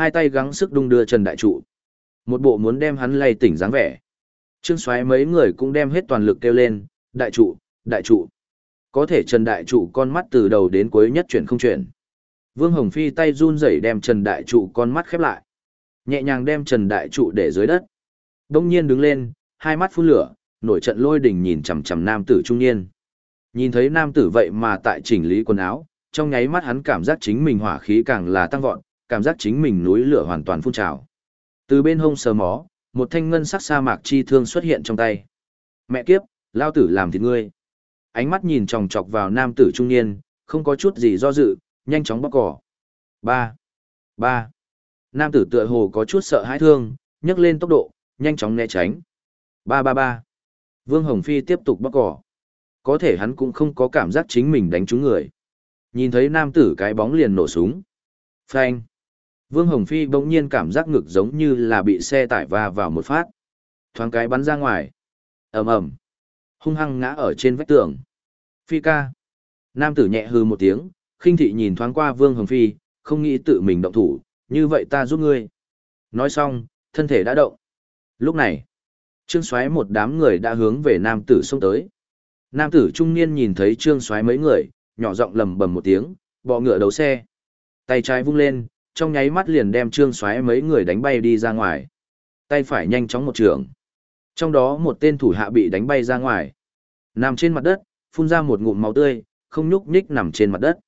hai tay gắng sức đung đưa Trần Đại Trụ. Một bộ muốn đem hắn lay tỉnh dáng vẻ. Trương Soái mấy người cũng đem hết toàn lực kêu lên, "Đại trụ, đại trụ." Có thể Trần Đại Trụ con mắt từ đầu đến cuối nhất chuyển không chuyển. Vương Hồng Phi tay run rẩy đem Trần Đại Trụ con mắt khép lại. Nhẹ nhàng đem Trần Đại Trụ để dưới đất. Đông nhiên đứng lên, hai mắt phun lửa, nổi trận lôi đình nhìn chằm chằm nam tử trung niên. Nhìn thấy nam tử vậy mà tại chỉnh lý quần áo, trong nháy mắt hắn cảm giác chính mình hỏa khí càng là tăng vọt, cảm giác chính mình núi lửa hoàn toàn phun trào. Từ bên hông sờ mó, một thanh ngân sắc sa mạc chi thương xuất hiện trong tay. Mẹ kiếp, lao tử làm thịt ngươi. Ánh mắt nhìn chòng chọc vào nam tử trung niên, không có chút gì do dự, nhanh chóng bóc cỏ. Ba, ba. Nam tử tựa hồ có chút sợ hãi thương, nhấc lên tốc độ, nhanh chóng né tránh. Ba ba ba. Vương Hồng Phi tiếp tục bóc cỏ. Có thể hắn cũng không có cảm giác chính mình đánh trúng người. Nhìn thấy nam tử cái bóng liền nổ súng. Phanh. Vương Hồng Phi bỗng nhiên cảm giác ngực giống như là bị xe tải va vào một phát. Thoáng cái bắn ra ngoài. ầm ầm, Hung hăng ngã ở trên vách tường. Phi ca. Nam tử nhẹ hư một tiếng, khinh thị nhìn thoáng qua Vương Hồng Phi, không nghĩ tự mình động thủ, như vậy ta giúp ngươi. Nói xong, thân thể đã động. Lúc này, Trương Soái một đám người đã hướng về nam tử xông tới. Nam tử trung niên nhìn thấy Trương Soái mấy người, nhỏ giọng lầm bầm một tiếng, bò ngựa đầu xe. Tay trái vung lên, trong nháy mắt liền đem trương xoáy mấy người đánh bay đi ra ngoài. Tay phải nhanh chóng một trường. Trong đó một tên thủ hạ bị đánh bay ra ngoài. Nằm trên mặt đất, phun ra một ngụm máu tươi, không nhúc nhích nằm trên mặt đất.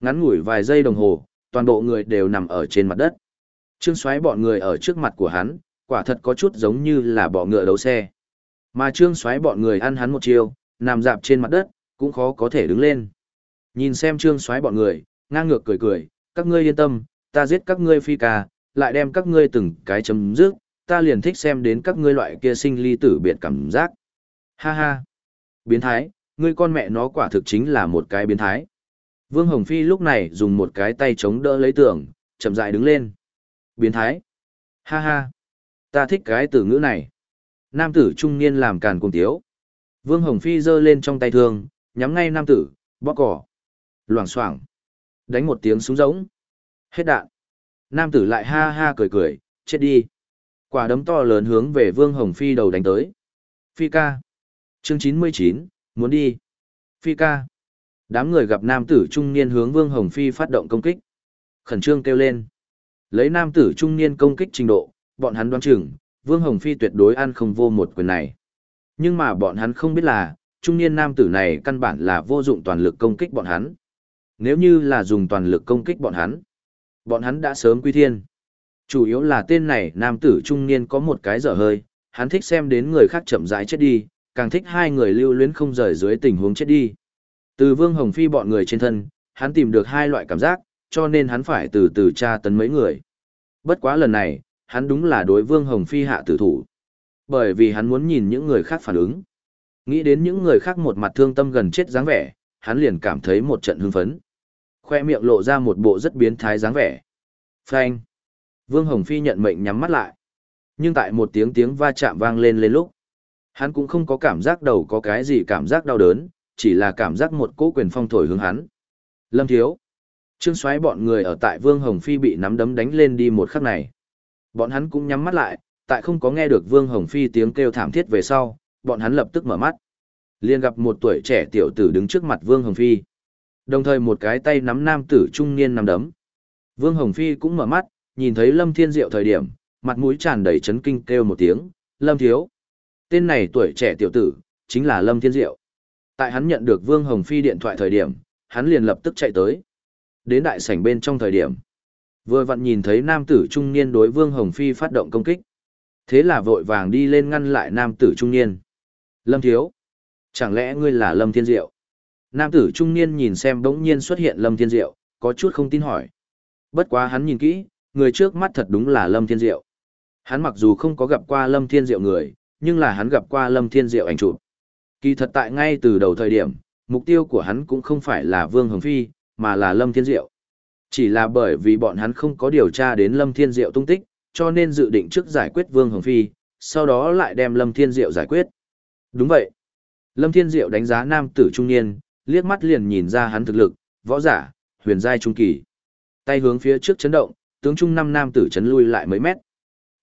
Ngắn ngủi vài giây đồng hồ, toàn bộ người đều nằm ở trên mặt đất. Trương xoáy bọn người ở trước mặt của hắn, quả thật có chút giống như là bọ ngựa đấu xe. Mà trương xoáy bọn người ăn hắn một chiều nằm dạp trên mặt đất, cũng khó có thể đứng lên. Nhìn xem trương xoáy bọn người, ngang ngược cười cười, các ngươi yên tâm, ta giết các ngươi phi ca, lại đem các ngươi từng cái chấm dứt, ta liền thích xem đến các ngươi loại kia sinh ly tử biệt cảm giác. Ha ha. Biến thái, ngươi con mẹ nó quả thực chính là một cái biến thái. Vương Hồng Phi lúc này dùng một cái tay chống đỡ lấy tường, chậm rãi đứng lên. Biến thái. Ha ha. Ta thích cái từ ngữ này. Nam tử trung niên làm càn cùng tiếu. Vương Hồng Phi giơ lên trong tay thương, nhắm ngay nam tử, bóp cỏ. Loảng xoảng. Đánh một tiếng súng giống. Hết đạn. Nam tử lại ha ha cười cười, chết đi. Quả đấm to lớn hướng về Vương Hồng Phi đầu đánh tới. Phi ca. Chương 99, muốn đi. Phi ca. Đám người gặp nam tử trung niên hướng Vương Hồng Phi phát động công kích. Khẩn trương kêu lên. Lấy nam tử trung niên công kích trình độ, bọn hắn đoán chừng, Vương Hồng Phi tuyệt đối ăn không vô một quyền này. Nhưng mà bọn hắn không biết là, trung niên nam tử này căn bản là vô dụng toàn lực công kích bọn hắn. Nếu như là dùng toàn lực công kích bọn hắn, bọn hắn đã sớm quy thiên. Chủ yếu là tên này nam tử trung niên có một cái dở hơi, hắn thích xem đến người khác chậm rãi chết đi, càng thích hai người lưu luyến không rời dưới tình huống chết đi. Từ Vương Hồng Phi bọn người trên thân, hắn tìm được hai loại cảm giác, cho nên hắn phải từ từ tra tấn mấy người. Bất quá lần này, hắn đúng là đối Vương Hồng Phi hạ tử thủ. Bởi vì hắn muốn nhìn những người khác phản ứng. Nghĩ đến những người khác một mặt thương tâm gần chết dáng vẻ, hắn liền cảm thấy một trận hưng phấn khoe miệng lộ ra một bộ rất biến thái dáng vẻ. Phanh. Vương Hồng Phi nhận mệnh nhắm mắt lại. Nhưng tại một tiếng tiếng va chạm vang lên lên lúc, hắn cũng không có cảm giác đầu có cái gì cảm giác đau đớn, chỉ là cảm giác một cỗ quyền phong thổi hướng hắn. Lâm Thiếu. Trương xoáy bọn người ở tại Vương Hồng Phi bị nắm đấm đánh lên đi một khắc này. Bọn hắn cũng nhắm mắt lại, tại không có nghe được Vương Hồng Phi tiếng kêu thảm thiết về sau, bọn hắn lập tức mở mắt. liền gặp một tuổi trẻ tiểu tử đứng trước mặt Vương Hồng Phi. Đồng thời một cái tay nắm nam tử trung niên nắm đấm. Vương Hồng Phi cũng mở mắt, nhìn thấy Lâm Thiên Diệu thời điểm, mặt mũi tràn đầy chấn kinh kêu một tiếng, Lâm Thiếu. Tên này tuổi trẻ tiểu tử, chính là Lâm Thiên Diệu. Tại hắn nhận được Vương Hồng Phi điện thoại thời điểm, hắn liền lập tức chạy tới. Đến đại sảnh bên trong thời điểm, vừa vặn nhìn thấy nam tử trung niên đối Vương Hồng Phi phát động công kích. Thế là vội vàng đi lên ngăn lại nam tử trung niên. Lâm Thiếu. Chẳng lẽ ngươi là Lâm Thiên Diệu? Nam tử trung niên nhìn xem bỗng nhiên xuất hiện Lâm Thiên Diệu, có chút không tin hỏi. Bất quá hắn nhìn kỹ, người trước mắt thật đúng là Lâm Thiên Diệu. Hắn mặc dù không có gặp qua Lâm Thiên Diệu người, nhưng là hắn gặp qua Lâm Thiên Diệu ảnh chụp. Kỳ thật tại ngay từ đầu thời điểm, mục tiêu của hắn cũng không phải là Vương Hồng Phi, mà là Lâm Thiên Diệu. Chỉ là bởi vì bọn hắn không có điều tra đến Lâm Thiên Diệu tung tích, cho nên dự định trước giải quyết Vương Hồng Phi, sau đó lại đem Lâm Thiên Diệu giải quyết. Đúng vậy. Lâm Thiên Diệu đánh giá nam tử trung niên, liếc mắt liền nhìn ra hắn thực lực, võ giả, huyền giai trung kỳ. Tay hướng phía trước chấn động, tướng trung năm nam tử chấn lui lại mấy mét.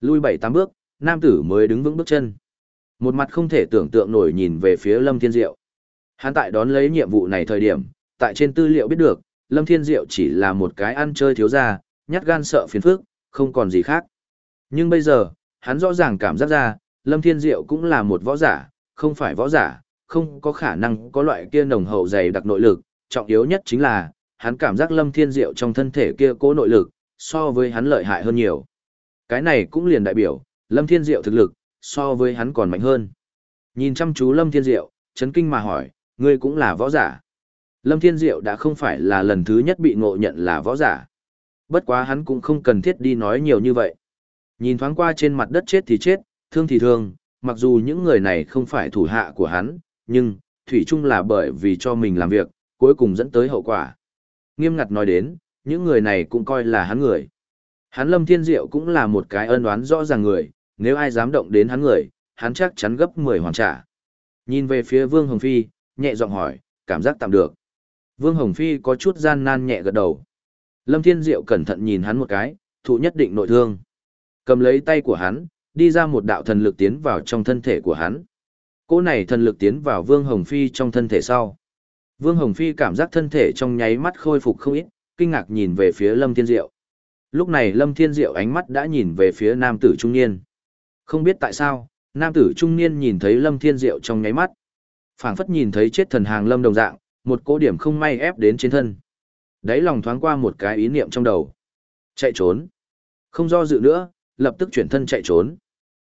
Lui bảy tám bước, nam tử mới đứng vững bước chân. Một mặt không thể tưởng tượng nổi nhìn về phía Lâm Thiên Diệu. Hắn tại đón lấy nhiệm vụ này thời điểm, tại trên tư liệu biết được, Lâm Thiên Diệu chỉ là một cái ăn chơi thiếu gia, nhát gan sợ phiền phức, không còn gì khác. Nhưng bây giờ, hắn rõ ràng cảm giác ra, Lâm Thiên Diệu cũng là một võ giả, không phải võ giả, không có khả năng có loại kia nồng hậu dày đặc nội lực, trọng yếu nhất chính là, hắn cảm giác Lâm Thiên Diệu trong thân thể kia cố nội lực, so với hắn lợi hại hơn nhiều. Cái này cũng liền đại biểu, Lâm Thiên Diệu thực lực, so với hắn còn mạnh hơn. Nhìn chăm chú Lâm Thiên Diệu, chấn kinh mà hỏi, ngươi cũng là võ giả. Lâm Thiên Diệu đã không phải là lần thứ nhất bị ngộ nhận là võ giả. Bất quá hắn cũng không cần thiết đi nói nhiều như vậy. Nhìn thoáng qua trên mặt đất chết thì chết, thương thì thương, mặc dù những người này không phải thủ hạ của hắn, nhưng, Thủy chung là bởi vì cho mình làm việc, cuối cùng dẫn tới hậu quả. Nghiêm ngặt nói đến, những người này cũng coi là hắn người. Hắn Lâm Thiên Diệu cũng là một cái ân oán rõ ràng người, nếu ai dám động đến hắn người, hắn chắc chắn gấp 10 hoàn trả. Nhìn về phía Vương Hồng Phi, nhẹ giọng hỏi, cảm giác tạm được. Vương Hồng Phi có chút gian nan nhẹ gật đầu. Lâm Thiên Diệu cẩn thận nhìn hắn một cái, thụ nhất định nội thương. Cầm lấy tay của hắn, đi ra một đạo thần lực tiến vào trong thân thể của hắn. Cỗ này thần lực tiến vào Vương Hồng Phi trong thân thể sau. Vương Hồng Phi cảm giác thân thể trong nháy mắt khôi phục không ít, kinh ngạc nhìn về phía Lâm Thiên Diệu. Lúc này Lâm Thiên Diệu ánh mắt đã nhìn về phía nam tử trung niên. Không biết tại sao, nam tử trung niên nhìn thấy Lâm Thiên Diệu trong nháy mắt. phảng phất nhìn thấy chết thần hàng Lâm đồng dạng, một cố điểm không may ép đến trên thân. Đấy lòng thoáng qua một cái ý niệm trong đầu. Chạy trốn. Không do dự nữa, lập tức chuyển thân chạy trốn.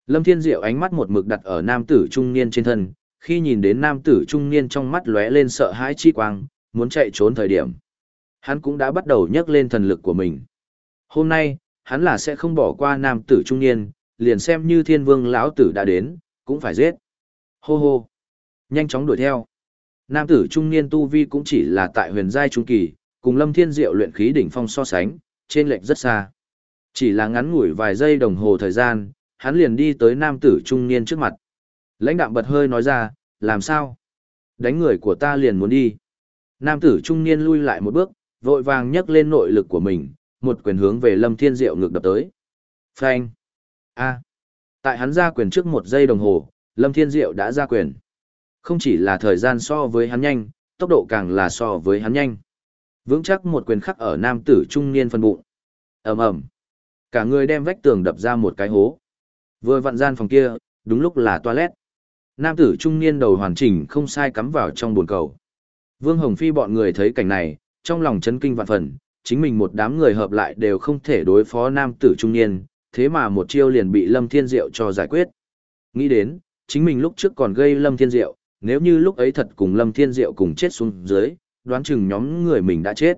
Lâm Thiên Diệu ánh mắt một mực đặt ở nam tử trung niên trên thân, khi nhìn đến nam tử trung niên trong mắt lóe lên sợ hãi chi quang, muốn chạy trốn thời điểm. Hắn cũng đã bắt đầu nhấc lên thần lực của mình. Hôm nay, hắn là sẽ không bỏ qua nam tử trung niên, liền xem như thiên vương lão tử đã đến, cũng phải giết. Hô hô. Nhanh chóng đuổi theo. Nam tử trung niên tu vi cũng chỉ là tại huyền giai trung kỳ, cùng lâm thiên diệu luyện khí đỉnh phong so sánh, trên lệch rất xa. Chỉ là ngắn ngủi vài giây đồng hồ thời gian, hắn liền đi tới nam tử trung niên trước mặt. Lãnh đạm bật hơi nói ra, làm sao? Đánh người của ta liền muốn đi. Nam tử trung niên lui lại một bước, vội vàng nhấc lên nội lực của mình, một quyền hướng về lâm thiên diệu ngược đập tới. Phanh! A! Tại hắn ra quyền trước một giây đồng hồ, lâm thiên diệu đã ra quyền. Không chỉ là thời gian so với hắn nhanh, tốc độ càng là so với hắn nhanh. Vững chắc một quyền khắc ở nam tử trung niên phân bụng. ầm ầm, Cả người đem vách tường đập ra một cái hố. Vừa vặn gian phòng kia, đúng lúc là toilet. Nam tử trung niên đầu hoàn chỉnh không sai cắm vào trong buồn cầu. Vương Hồng Phi bọn người thấy cảnh này, trong lòng chấn kinh vạn phần, chính mình một đám người hợp lại đều không thể đối phó nam tử trung niên, thế mà một chiêu liền bị Lâm Thiên Diệu cho giải quyết. Nghĩ đến, chính mình lúc trước còn gây Lâm Thiên Diệu, nếu như lúc ấy thật cùng Lâm Thiên Diệu cùng chết xuống dưới, đoán chừng nhóm người mình đã chết.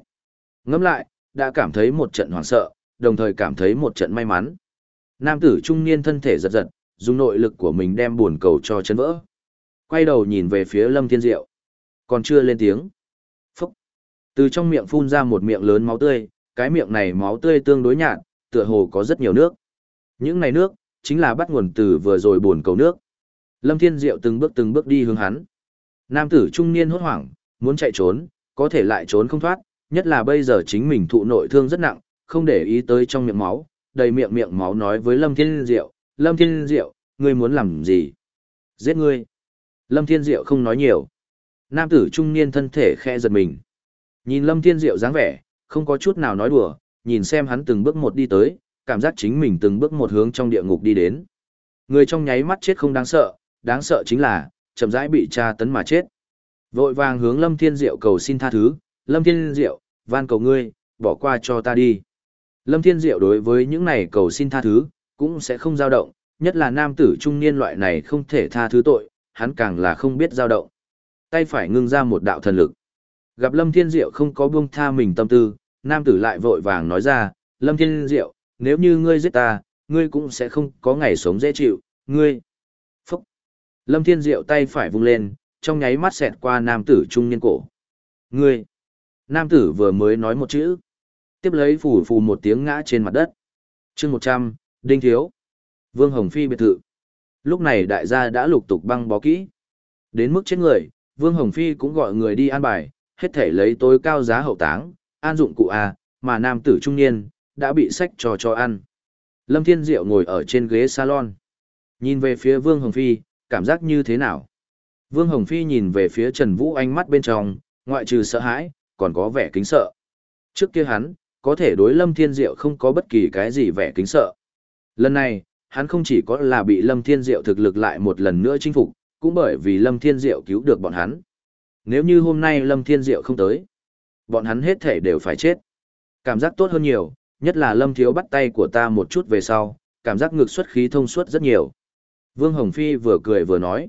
Ngẫm lại, đã cảm thấy một trận hoảng sợ, đồng thời cảm thấy một trận may mắn. Nam tử trung niên thân thể giật giật, dùng nội lực của mình đem buồn cầu cho chân vỡ. Quay đầu nhìn về phía Lâm Thiên Diệu. Còn chưa lên tiếng. Phúc. Từ trong miệng phun ra một miệng lớn máu tươi, cái miệng này máu tươi tương đối nhạt, tựa hồ có rất nhiều nước. Những này nước, chính là bắt nguồn từ vừa rồi buồn cầu nước. Lâm Thiên Diệu từng bước từng bước đi hướng hắn. Nam tử trung niên hốt hoảng, muốn chạy trốn, có thể lại trốn không thoát, nhất là bây giờ chính mình thụ nội thương rất nặng, không để ý tới trong miệng máu, đầy miệng miệng máu nói với Lâm Thiên Diệu, Lâm Thiên Diệu, ngươi muốn làm gì? Giết ngươi. Lâm Thiên Diệu không nói nhiều. Nam tử trung niên thân thể khe giật mình. Nhìn Lâm Thiên Diệu dáng vẻ, không có chút nào nói đùa, nhìn xem hắn từng bước một đi tới, cảm giác chính mình từng bước một hướng trong địa ngục đi đến. Người trong nháy mắt chết không đáng sợ, đáng sợ chính là, chậm rãi bị tra tấn mà chết. Vội vàng hướng Lâm Thiên Diệu cầu xin tha thứ, Lâm Thiên Diệu, van cầu ngươi, bỏ qua cho ta đi. Lâm Thiên Diệu đối với những này cầu xin tha thứ, cũng sẽ không dao động, nhất là nam tử trung niên loại này không thể tha thứ tội, hắn càng là không biết dao động. Tay phải ngưng ra một đạo thần lực. Gặp Lâm Thiên Diệu không có buông tha mình tâm tư, nam tử lại vội vàng nói ra, Lâm Thiên Diệu, nếu như ngươi giết ta, ngươi cũng sẽ không có ngày sống dễ chịu, ngươi. Phúc. Lâm Thiên Diệu tay phải vung lên, trong nháy mắt xẹt qua nam tử trung niên cổ. Ngươi. Nam tử vừa mới nói một chữ. Tiếp lấy phủ phù một tiếng ngã trên mặt đất. chương 100, Đinh Thiếu. Vương Hồng Phi biệt thự. Lúc này đại gia đã lục tục băng bó kỹ. Đến mức chết người, Vương Hồng Phi cũng gọi người đi an bài, hết thể lấy tối cao giá hậu táng, an dụng cụ A, mà nam tử trung niên, đã bị sách trò cho ăn. Lâm Thiên Diệu ngồi ở trên ghế salon. Nhìn về phía Vương Hồng Phi, cảm giác như thế nào? Vương Hồng Phi nhìn về phía Trần Vũ ánh mắt bên trong, ngoại trừ sợ hãi, còn có vẻ kính sợ. Trước kia hắn, có thể đối Lâm Thiên Diệu không có bất kỳ cái gì vẻ kính sợ. Lần này, hắn không chỉ có là bị Lâm Thiên Diệu thực lực lại một lần nữa chinh phục, cũng bởi vì Lâm Thiên Diệu cứu được bọn hắn. Nếu như hôm nay Lâm Thiên Diệu không tới, bọn hắn hết thể đều phải chết. Cảm giác tốt hơn nhiều, nhất là Lâm Thiếu bắt tay của ta một chút về sau, cảm giác ngực xuất khí thông suốt rất nhiều. Vương Hồng Phi vừa cười vừa nói.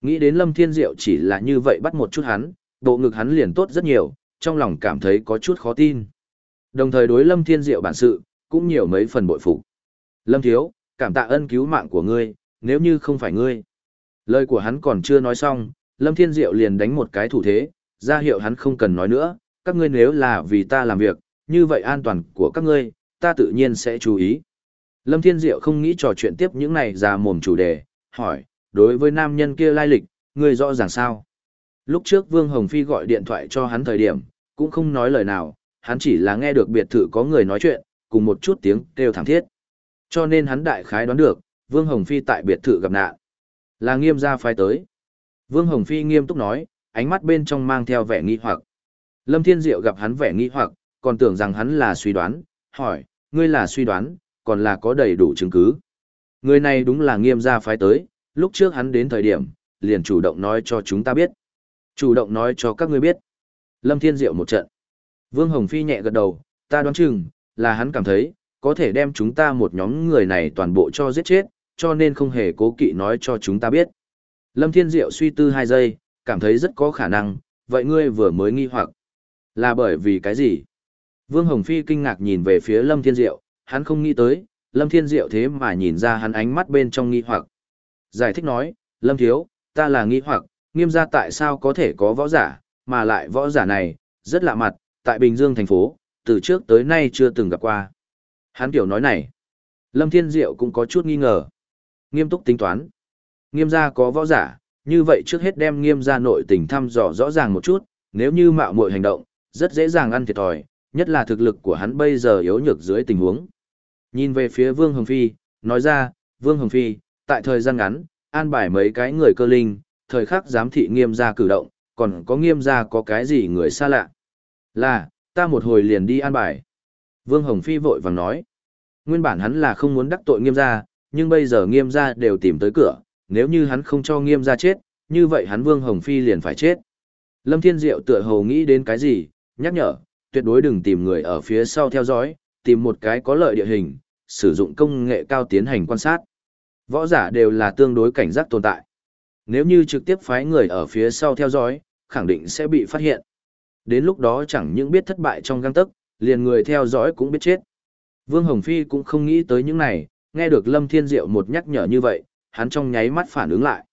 Nghĩ đến Lâm Thiên Diệu chỉ là như vậy bắt một chút hắn, bộ ngực hắn liền tốt rất nhiều, trong lòng cảm thấy có chút khó tin. Đồng thời đối Lâm Thiên Diệu bản sự, cũng nhiều mấy phần bội phục. Lâm Thiếu, cảm tạ ân cứu mạng của ngươi, nếu như không phải ngươi. Lời của hắn còn chưa nói xong, Lâm Thiên Diệu liền đánh một cái thủ thế, ra hiệu hắn không cần nói nữa, các ngươi nếu là vì ta làm việc, như vậy an toàn của các ngươi, ta tự nhiên sẽ chú ý. Lâm Thiên Diệu không nghĩ trò chuyện tiếp những này ra mồm chủ đề, hỏi, đối với nam nhân kia lai lịch, ngươi rõ ràng sao? Lúc trước Vương Hồng Phi gọi điện thoại cho hắn thời điểm, cũng không nói lời nào, hắn chỉ là nghe được biệt thự có người nói chuyện, cùng một chút tiếng kêu thảm thiết. Cho nên hắn đại khái đoán được, Vương Hồng Phi tại biệt thự gặp nạn. Là nghiêm gia phái tới. Vương Hồng Phi nghiêm túc nói, ánh mắt bên trong mang theo vẻ nghi hoặc. Lâm Thiên Diệu gặp hắn vẻ nghi hoặc, còn tưởng rằng hắn là suy đoán, hỏi, ngươi là suy đoán, còn là có đầy đủ chứng cứ. Người này đúng là nghiêm gia phái tới, lúc trước hắn đến thời điểm, liền chủ động nói cho chúng ta biết. Chủ động nói cho các ngươi biết. Lâm Thiên Diệu một trận. Vương Hồng Phi nhẹ gật đầu, ta đoán chừng, là hắn cảm thấy, có thể đem chúng ta một nhóm người này toàn bộ cho giết chết, cho nên không hề cố kỵ nói cho chúng ta biết. Lâm Thiên Diệu suy tư hai giây, cảm thấy rất có khả năng, vậy ngươi vừa mới nghi hoặc. Là bởi vì cái gì? Vương Hồng Phi kinh ngạc nhìn về phía Lâm Thiên Diệu, hắn không nghĩ tới, Lâm Thiên Diệu thế mà nhìn ra hắn ánh mắt bên trong nghi hoặc. Giải thích nói, Lâm Thiếu, ta là nghi hoặc, nghiêm ra tại sao có thể có võ giả, mà lại võ giả này, rất lạ mặt, tại Bình Dương thành phố, từ trước tới nay chưa từng gặp qua. Hắn Tiểu nói này, Lâm Thiên Diệu cũng có chút nghi ngờ. Nghiêm túc tính toán. Nghiêm gia có võ giả, như vậy trước hết đem nghiêm gia nội tình thăm dò rõ ràng một chút, nếu như mạo muội hành động, rất dễ dàng ăn thiệt thòi, nhất là thực lực của hắn bây giờ yếu nhược dưới tình huống. Nhìn về phía Vương Hồng Phi, nói ra, Vương Hồng Phi, tại thời gian ngắn, an bài mấy cái người cơ linh, thời khắc giám thị nghiêm gia cử động, còn có nghiêm gia có cái gì người xa lạ. Là, ta một hồi liền đi an bài. Vương Hồng Phi vội vàng nói. Nguyên bản hắn là không muốn đắc tội nghiêm gia, nhưng bây giờ nghiêm gia đều tìm tới cửa, nếu như hắn không cho nghiêm gia chết, như vậy hắn Vương Hồng Phi liền phải chết. Lâm Thiên Diệu tựa hồ nghĩ đến cái gì, nhắc nhở, tuyệt đối đừng tìm người ở phía sau theo dõi, tìm một cái có lợi địa hình, sử dụng công nghệ cao tiến hành quan sát. Võ giả đều là tương đối cảnh giác tồn tại. Nếu như trực tiếp phái người ở phía sau theo dõi, khẳng định sẽ bị phát hiện. Đến lúc đó chẳng những biết thất bại trong găng tấc, liền người theo dõi cũng biết chết. Vương Hồng Phi cũng không nghĩ tới những này, nghe được Lâm Thiên Diệu một nhắc nhở như vậy, hắn trong nháy mắt phản ứng lại.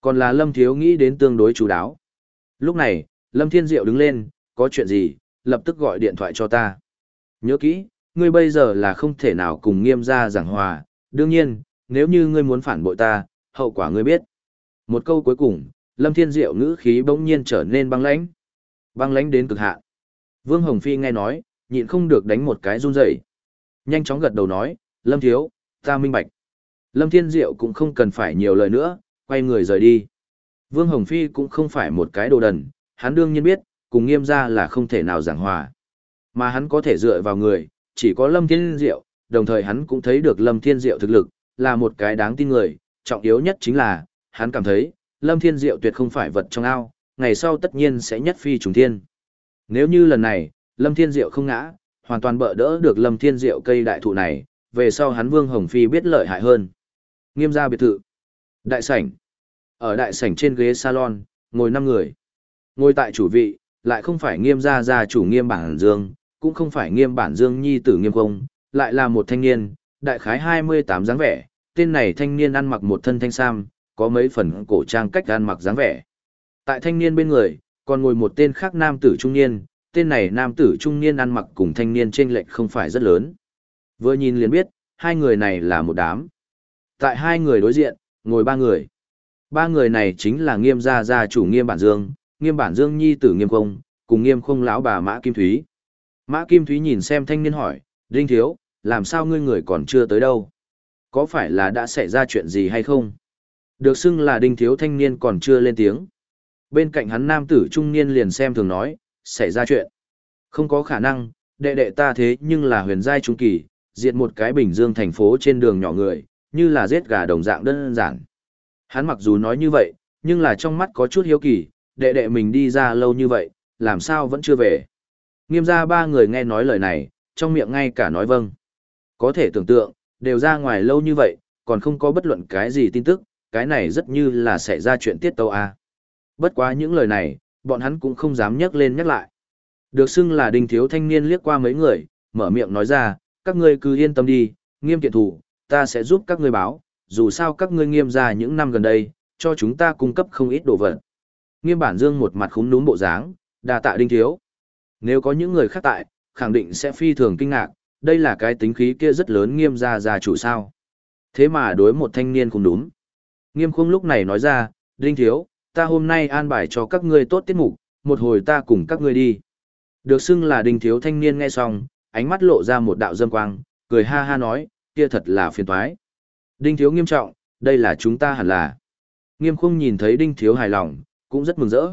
Còn là Lâm Thiếu nghĩ đến tương đối chú đáo. Lúc này, Lâm Thiên Diệu đứng lên, có chuyện gì, lập tức gọi điện thoại cho ta. Nhớ kỹ, ngươi bây giờ là không thể nào cùng nghiêm gia giảng hòa, đương nhiên, nếu như ngươi muốn phản bội ta, hậu quả ngươi biết. Một câu cuối cùng, Lâm Thiên Diệu ngữ khí bỗng nhiên trở nên băng lãnh. Băng lãnh đến cực hạn. Vương Hồng Phi nghe nói, nhịn không được đánh một cái run rẩy. Nhanh chóng gật đầu nói, Lâm Thiếu, ta minh bạch. Lâm Thiên Diệu cũng không cần phải nhiều lời nữa, quay người rời đi. Vương Hồng Phi cũng không phải một cái đồ đần, hắn đương nhiên biết, cùng nghiêm ra là không thể nào giảng hòa. Mà hắn có thể dựa vào người, chỉ có Lâm Thiên Diệu, đồng thời hắn cũng thấy được Lâm Thiên Diệu thực lực, là một cái đáng tin người, trọng yếu nhất chính là, hắn cảm thấy, Lâm Thiên Diệu tuyệt không phải vật trong ao, ngày sau tất nhiên sẽ nhất phi trùng thiên. Nếu như lần này, Lâm Thiên Diệu không ngã, hoàn toàn bỡ đỡ được Lâm Thiên Diệu cây đại thụ này, về sau hắn Vương Hồng Phi biết lợi hại hơn. Nghiêm gia biệt thự. Đại sảnh. Ở đại sảnh trên ghế salon, ngồi 5 người. Ngồi tại chủ vị, lại không phải nghiêm gia gia chủ nghiêm bản dương, cũng không phải nghiêm bản dương nhi tử nghiêm công, lại là một thanh niên, đại khái 28 dáng vẻ, tên này thanh niên ăn mặc một thân thanh sam, có mấy phần cổ trang cách ăn mặc dáng vẻ. Tại thanh niên bên người, còn ngồi một tên khác nam tử trung niên, tên này nam tử trung niên ăn mặc cùng thanh niên trên lệch không phải rất lớn. Vừa nhìn liền biết, hai người này là một đám. Tại hai người đối diện, ngồi ba người. Ba người này chính là nghiêm gia gia chủ nghiêm bản dương, nghiêm bản dương nhi tử nghiêm công, cùng nghiêm không lão bà Mã Kim Thúy. Mã Kim Thúy nhìn xem thanh niên hỏi, Đinh Thiếu, làm sao ngươi người còn chưa tới đâu? Có phải là đã xảy ra chuyện gì hay không? Được xưng là Đinh Thiếu thanh niên còn chưa lên tiếng. Bên cạnh hắn nam tử trung niên liền xem thường nói, xảy ra chuyện. Không có khả năng, đệ đệ ta thế nhưng là huyền giai trung kỳ, diệt một cái bình dương thành phố trên đường nhỏ người, như là giết gà đồng dạng đơn giản. Hắn mặc dù nói như vậy, nhưng là trong mắt có chút hiếu kỳ, đệ đệ mình đi ra lâu như vậy, làm sao vẫn chưa về. Nghiêm ra ba người nghe nói lời này, trong miệng ngay cả nói vâng. Có thể tưởng tượng, đều ra ngoài lâu như vậy, còn không có bất luận cái gì tin tức, cái này rất như là xảy ra chuyện tiết tâu à Bất quá những lời này, bọn hắn cũng không dám nhắc lên nhắc lại. Được xưng là đinh thiếu thanh niên liếc qua mấy người, mở miệng nói ra, các ngươi cứ yên tâm đi, nghiêm kiện thủ, ta sẽ giúp các ngươi báo, dù sao các ngươi nghiêm ra những năm gần đây, cho chúng ta cung cấp không ít đồ vật. Nghiêm bản dương một mặt khúm núm bộ dáng, đà tạ đinh thiếu. Nếu có những người khác tại, khẳng định sẽ phi thường kinh ngạc, đây là cái tính khí kia rất lớn nghiêm ra gia chủ sao. Thế mà đối một thanh niên cũng đúng. Nghiêm khung lúc này nói ra, đinh thiếu, ta hôm nay an bài cho các ngươi tốt tiết mục, một hồi ta cùng các ngươi đi. Được xưng là đinh thiếu thanh niên nghe xong, ánh mắt lộ ra một đạo dâm quang, cười ha ha nói, kia thật là phiền toái. Đinh thiếu nghiêm trọng, đây là chúng ta hẳn là. Nghiêm khung nhìn thấy đinh thiếu hài lòng, cũng rất mừng rỡ.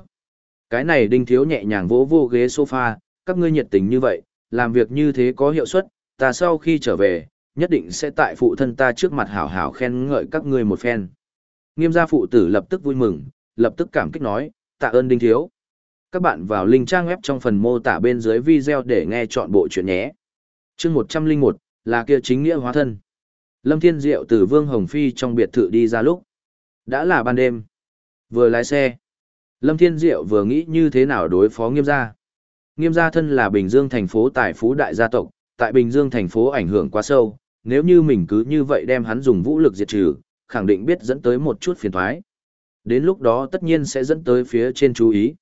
Cái này đinh thiếu nhẹ nhàng vỗ vô ghế sofa, các ngươi nhiệt tình như vậy, làm việc như thế có hiệu suất, ta sau khi trở về, nhất định sẽ tại phụ thân ta trước mặt hảo hảo khen ngợi các ngươi một phen. Nghiêm gia phụ tử lập tức vui mừng, lập tức cảm kích nói, tạ ơn đinh thiếu. Các bạn vào link trang web trong phần mô tả bên dưới video để nghe chọn bộ chuyện nhé. chương 101, là kia chính nghĩa hóa thân. Lâm Thiên Diệu từ Vương Hồng Phi trong biệt thự đi ra lúc. Đã là ban đêm. Vừa lái xe. Lâm Thiên Diệu vừa nghĩ như thế nào đối phó nghiêm gia. Nghiêm gia thân là Bình Dương thành phố tài phú đại gia tộc, tại Bình Dương thành phố ảnh hưởng quá sâu, nếu như mình cứ như vậy đem hắn dùng vũ lực diệt trừ, khẳng định biết dẫn tới một chút phiền toái. Đến lúc đó tất nhiên sẽ dẫn tới phía trên chú ý.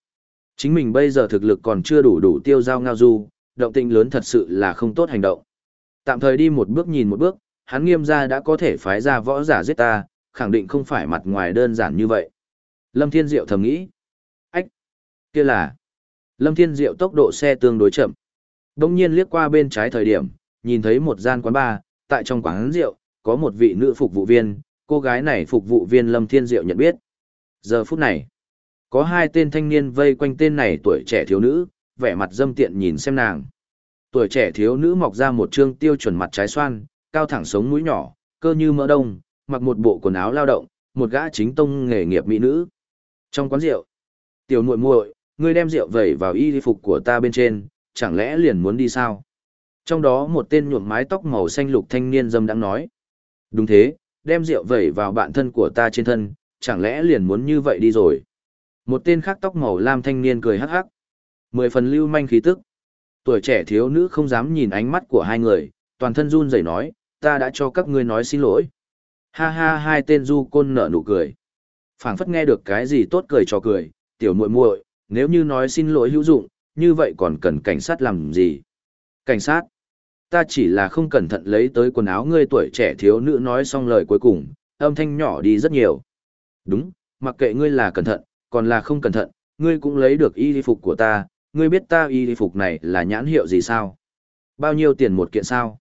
Chính mình bây giờ thực lực còn chưa đủ đủ tiêu giao ngao du, động tĩnh lớn thật sự là không tốt hành động. Tạm thời đi một bước nhìn một bước, hắn nghiêm gia đã có thể phái ra võ giả giết ta, khẳng định không phải mặt ngoài đơn giản như vậy. Lâm Thiên Diệu thầm nghĩ. Ách! kia là... Lâm Thiên Diệu tốc độ xe tương đối chậm. Đông nhiên liếc qua bên trái thời điểm, nhìn thấy một gian quán bar, tại trong quán rượu, có một vị nữ phục vụ viên, cô gái này phục vụ viên Lâm Thiên Diệu nhận biết. Giờ phút này, có hai tên thanh niên vây quanh tên này tuổi trẻ thiếu nữ, vẻ mặt dâm tiện nhìn xem nàng. Tuổi trẻ thiếu nữ mọc ra một trương tiêu chuẩn mặt trái xoan, cao thẳng sống mũi nhỏ, cơ như mỡ đông, mặc một bộ quần áo lao động, một gã chính tông nghề nghiệp mỹ nữ. Trong quán rượu, tiểu muội muội, ngươi đem rượu vẩy vào y phục của ta bên trên, chẳng lẽ liền muốn đi sao? Trong đó một tên nhuộm mái tóc màu xanh lục thanh niên dâm đang nói. Đúng thế, đem rượu vẩy vào bạn thân của ta trên thân, chẳng lẽ liền muốn như vậy đi rồi? Một tên khác tóc màu lam thanh niên cười hắc hắc. Mười phần lưu manh khí tức. Tuổi trẻ thiếu nữ không dám nhìn ánh mắt của hai người, toàn thân run rẩy nói, ta đã cho các ngươi nói xin lỗi. Ha ha hai tên du côn nở nụ cười. phảng phất nghe được cái gì tốt cười cho cười, tiểu muội muội, nếu như nói xin lỗi hữu dụng, như vậy còn cần cảnh sát làm gì? Cảnh sát? Ta chỉ là không cẩn thận lấy tới quần áo ngươi tuổi trẻ thiếu nữ nói xong lời cuối cùng, âm thanh nhỏ đi rất nhiều. Đúng, mặc kệ ngươi là cẩn thận, còn là không cẩn thận, ngươi cũng lấy được y phục của ta, ngươi biết ta y phục này là nhãn hiệu gì sao? Bao nhiêu tiền một kiện sao?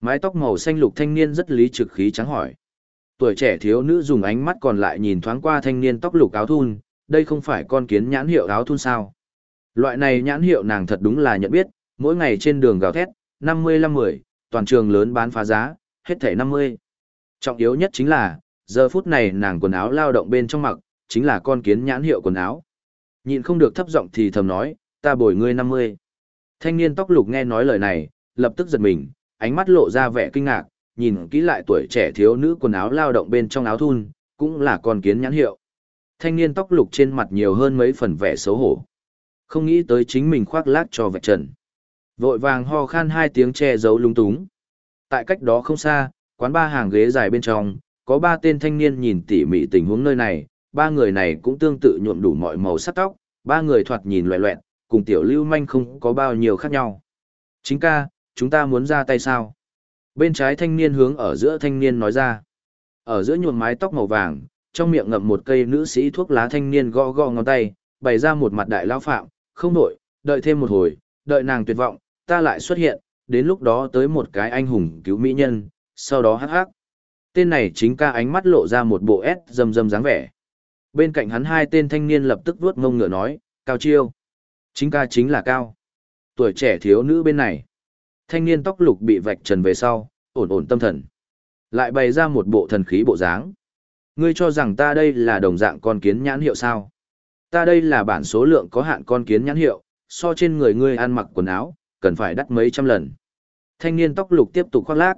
Mái tóc màu xanh lục thanh niên rất lý trực khí trắng hỏi. Tuổi trẻ thiếu nữ dùng ánh mắt còn lại nhìn thoáng qua thanh niên tóc lục áo thun, đây không phải con kiến nhãn hiệu áo thun sao? Loại này nhãn hiệu nàng thật đúng là nhận biết, mỗi ngày trên đường gào thét, 55-10, toàn trường lớn bán phá giá, hết thảy 50. Trọng yếu nhất chính là, giờ phút này nàng quần áo lao động bên trong mặc, chính là con kiến nhãn hiệu quần áo. Nhìn không được thấp giọng thì thầm nói, ta bồi ngươi 50. Thanh niên tóc lục nghe nói lời này, lập tức giật mình, ánh mắt lộ ra vẻ kinh ngạc, nhìn kỹ lại tuổi trẻ thiếu nữ quần áo lao động bên trong áo thun, cũng là con kiến nhãn hiệu. Thanh niên tóc lục trên mặt nhiều hơn mấy phần vẻ xấu hổ. Không nghĩ tới chính mình khoác lác cho vạch trần. Vội vàng ho khan hai tiếng che giấu lung túng. Tại cách đó không xa, quán ba hàng ghế dài bên trong, có ba tên thanh niên nhìn tỉ mỉ tình huống nơi này, ba người này cũng tương tự nhuộm đủ mọi màu sắc tóc, ba người thoạt nhìn loẹ loẹt, cùng tiểu lưu manh không có bao nhiêu khác nhau. Chính ca, chúng ta muốn ra tay sao? Bên trái thanh niên hướng ở giữa thanh niên nói ra. Ở giữa nhuộm mái tóc màu vàng, trong miệng ngậm một cây nữ sĩ thuốc lá thanh niên gõ gõ ngón tay, bày ra một mặt đại lão phạm, không nổi, đợi thêm một hồi, đợi nàng tuyệt vọng, ta lại xuất hiện, đến lúc đó tới một cái anh hùng cứu mỹ nhân, sau đó hắc hắc. Tên này chính ca ánh mắt lộ ra một bộ S dâm dâm dáng vẻ. Bên cạnh hắn hai tên thanh niên lập tức vuốt ngông ngựa nói, cao chiêu. Chính ca chính là cao. Tuổi trẻ thiếu nữ bên này. Thanh niên tóc lục bị vạch trần về sau, ổn ổn tâm thần. Lại bày ra một bộ thần khí bộ dáng. Ngươi cho rằng ta đây là đồng dạng con kiến nhãn hiệu sao? Ta đây là bản số lượng có hạn con kiến nhãn hiệu, so trên người ngươi ăn mặc quần áo, cần phải đắt mấy trăm lần. Thanh niên tóc lục tiếp tục khoác lác.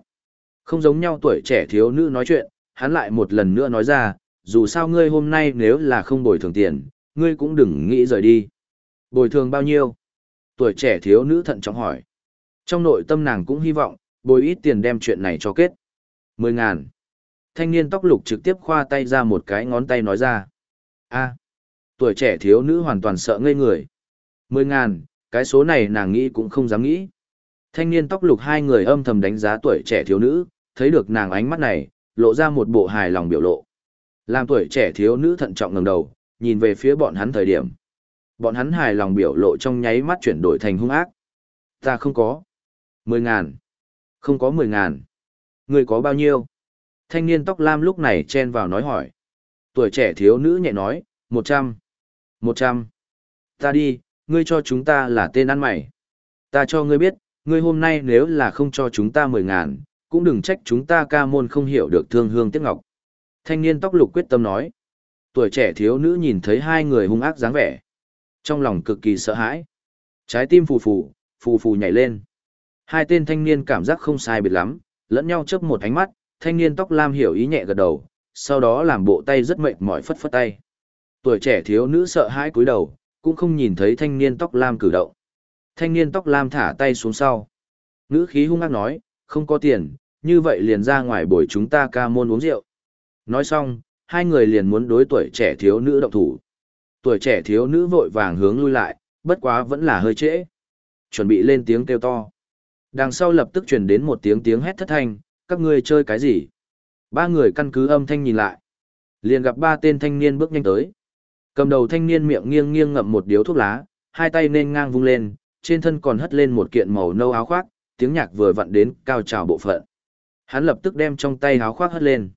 Không giống nhau tuổi trẻ thiếu nữ nói chuyện, hắn lại một lần nữa nói ra, dù sao ngươi hôm nay nếu là không bồi thường tiền, ngươi cũng đừng nghĩ rời đi. Bồi thường bao nhiêu? Tuổi trẻ thiếu nữ thận trọng hỏi. Trong nội tâm nàng cũng hy vọng, bồi ít tiền đem chuyện này cho kết. Mười ngàn. Thanh niên tóc lục trực tiếp khoa tay ra một cái ngón tay nói ra. a tuổi trẻ thiếu nữ hoàn toàn sợ ngây người. Mười ngàn, cái số này nàng nghĩ cũng không dám nghĩ. Thanh niên tóc lục hai người âm thầm đánh giá tuổi trẻ thiếu nữ, thấy được nàng ánh mắt này, lộ ra một bộ hài lòng biểu lộ. Làm tuổi trẻ thiếu nữ thận trọng ngẩng đầu, nhìn về phía bọn hắn thời điểm. Bọn hắn hài lòng biểu lộ trong nháy mắt chuyển đổi thành hung ác. Ta không có. Mười ngàn. Không có mười ngàn. Người có bao nhiêu? Thanh niên tóc lam lúc này chen vào nói hỏi. Tuổi trẻ thiếu nữ nhẹ nói, một trăm. Một trăm. Ta đi, ngươi cho chúng ta là tên ăn mày. Ta cho ngươi biết, ngươi hôm nay nếu là không cho chúng ta mười ngàn, cũng đừng trách chúng ta ca môn không hiểu được thương hương tiếc ngọc. Thanh niên tóc lục quyết tâm nói. Tuổi trẻ thiếu nữ nhìn thấy hai người hung ác dáng vẻ. Trong lòng cực kỳ sợ hãi. Trái tim phù phù, phù phù nhảy lên. Hai tên thanh niên cảm giác không sai biệt lắm, lẫn nhau chớp một ánh mắt, thanh niên tóc lam hiểu ý nhẹ gật đầu, sau đó làm bộ tay rất mệt mỏi phất phất tay. Tuổi trẻ thiếu nữ sợ hãi cúi đầu, cũng không nhìn thấy thanh niên tóc lam cử động. Thanh niên tóc lam thả tay xuống sau. Nữ khí hung ác nói, không có tiền, như vậy liền ra ngoài buổi chúng ta ca môn uống rượu. Nói xong, hai người liền muốn đối tuổi trẻ thiếu nữ động thủ. Tuổi trẻ thiếu nữ vội vàng hướng lui lại, bất quá vẫn là hơi trễ. Chuẩn bị lên tiếng kêu to. Đằng sau lập tức truyền đến một tiếng tiếng hét thất thanh, các ngươi chơi cái gì? Ba người căn cứ âm thanh nhìn lại. Liền gặp ba tên thanh niên bước nhanh tới. Cầm đầu thanh niên miệng nghiêng nghiêng ngậm một điếu thuốc lá, hai tay nên ngang vung lên, trên thân còn hất lên một kiện màu nâu áo khoác, tiếng nhạc vừa vặn đến cao trào bộ phận. Hắn lập tức đem trong tay háo khoác hất lên.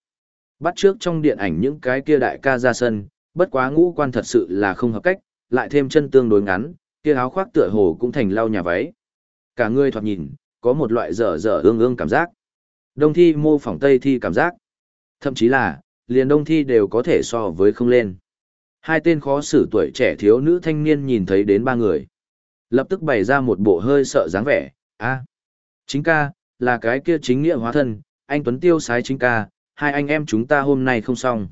Bắt trước trong điện ảnh những cái kia đại ca ra sân, bất quá ngũ quan thật sự là không hợp cách, lại thêm chân tương đối ngắn, kia áo khoác tựa hồ cũng thành lau nhà váy. Cả người thoạt nhìn, có một loại dở dở ương ương cảm giác. Đông thi mô phỏng tây thi cảm giác. Thậm chí là, liền đông thi đều có thể so với không lên. Hai tên khó xử tuổi trẻ thiếu nữ thanh niên nhìn thấy đến ba người. Lập tức bày ra một bộ hơi sợ dáng vẻ, a chính ca, là cái kia chính nghĩa hóa thân, anh Tuấn Tiêu sái chính ca, hai anh em chúng ta hôm nay không xong.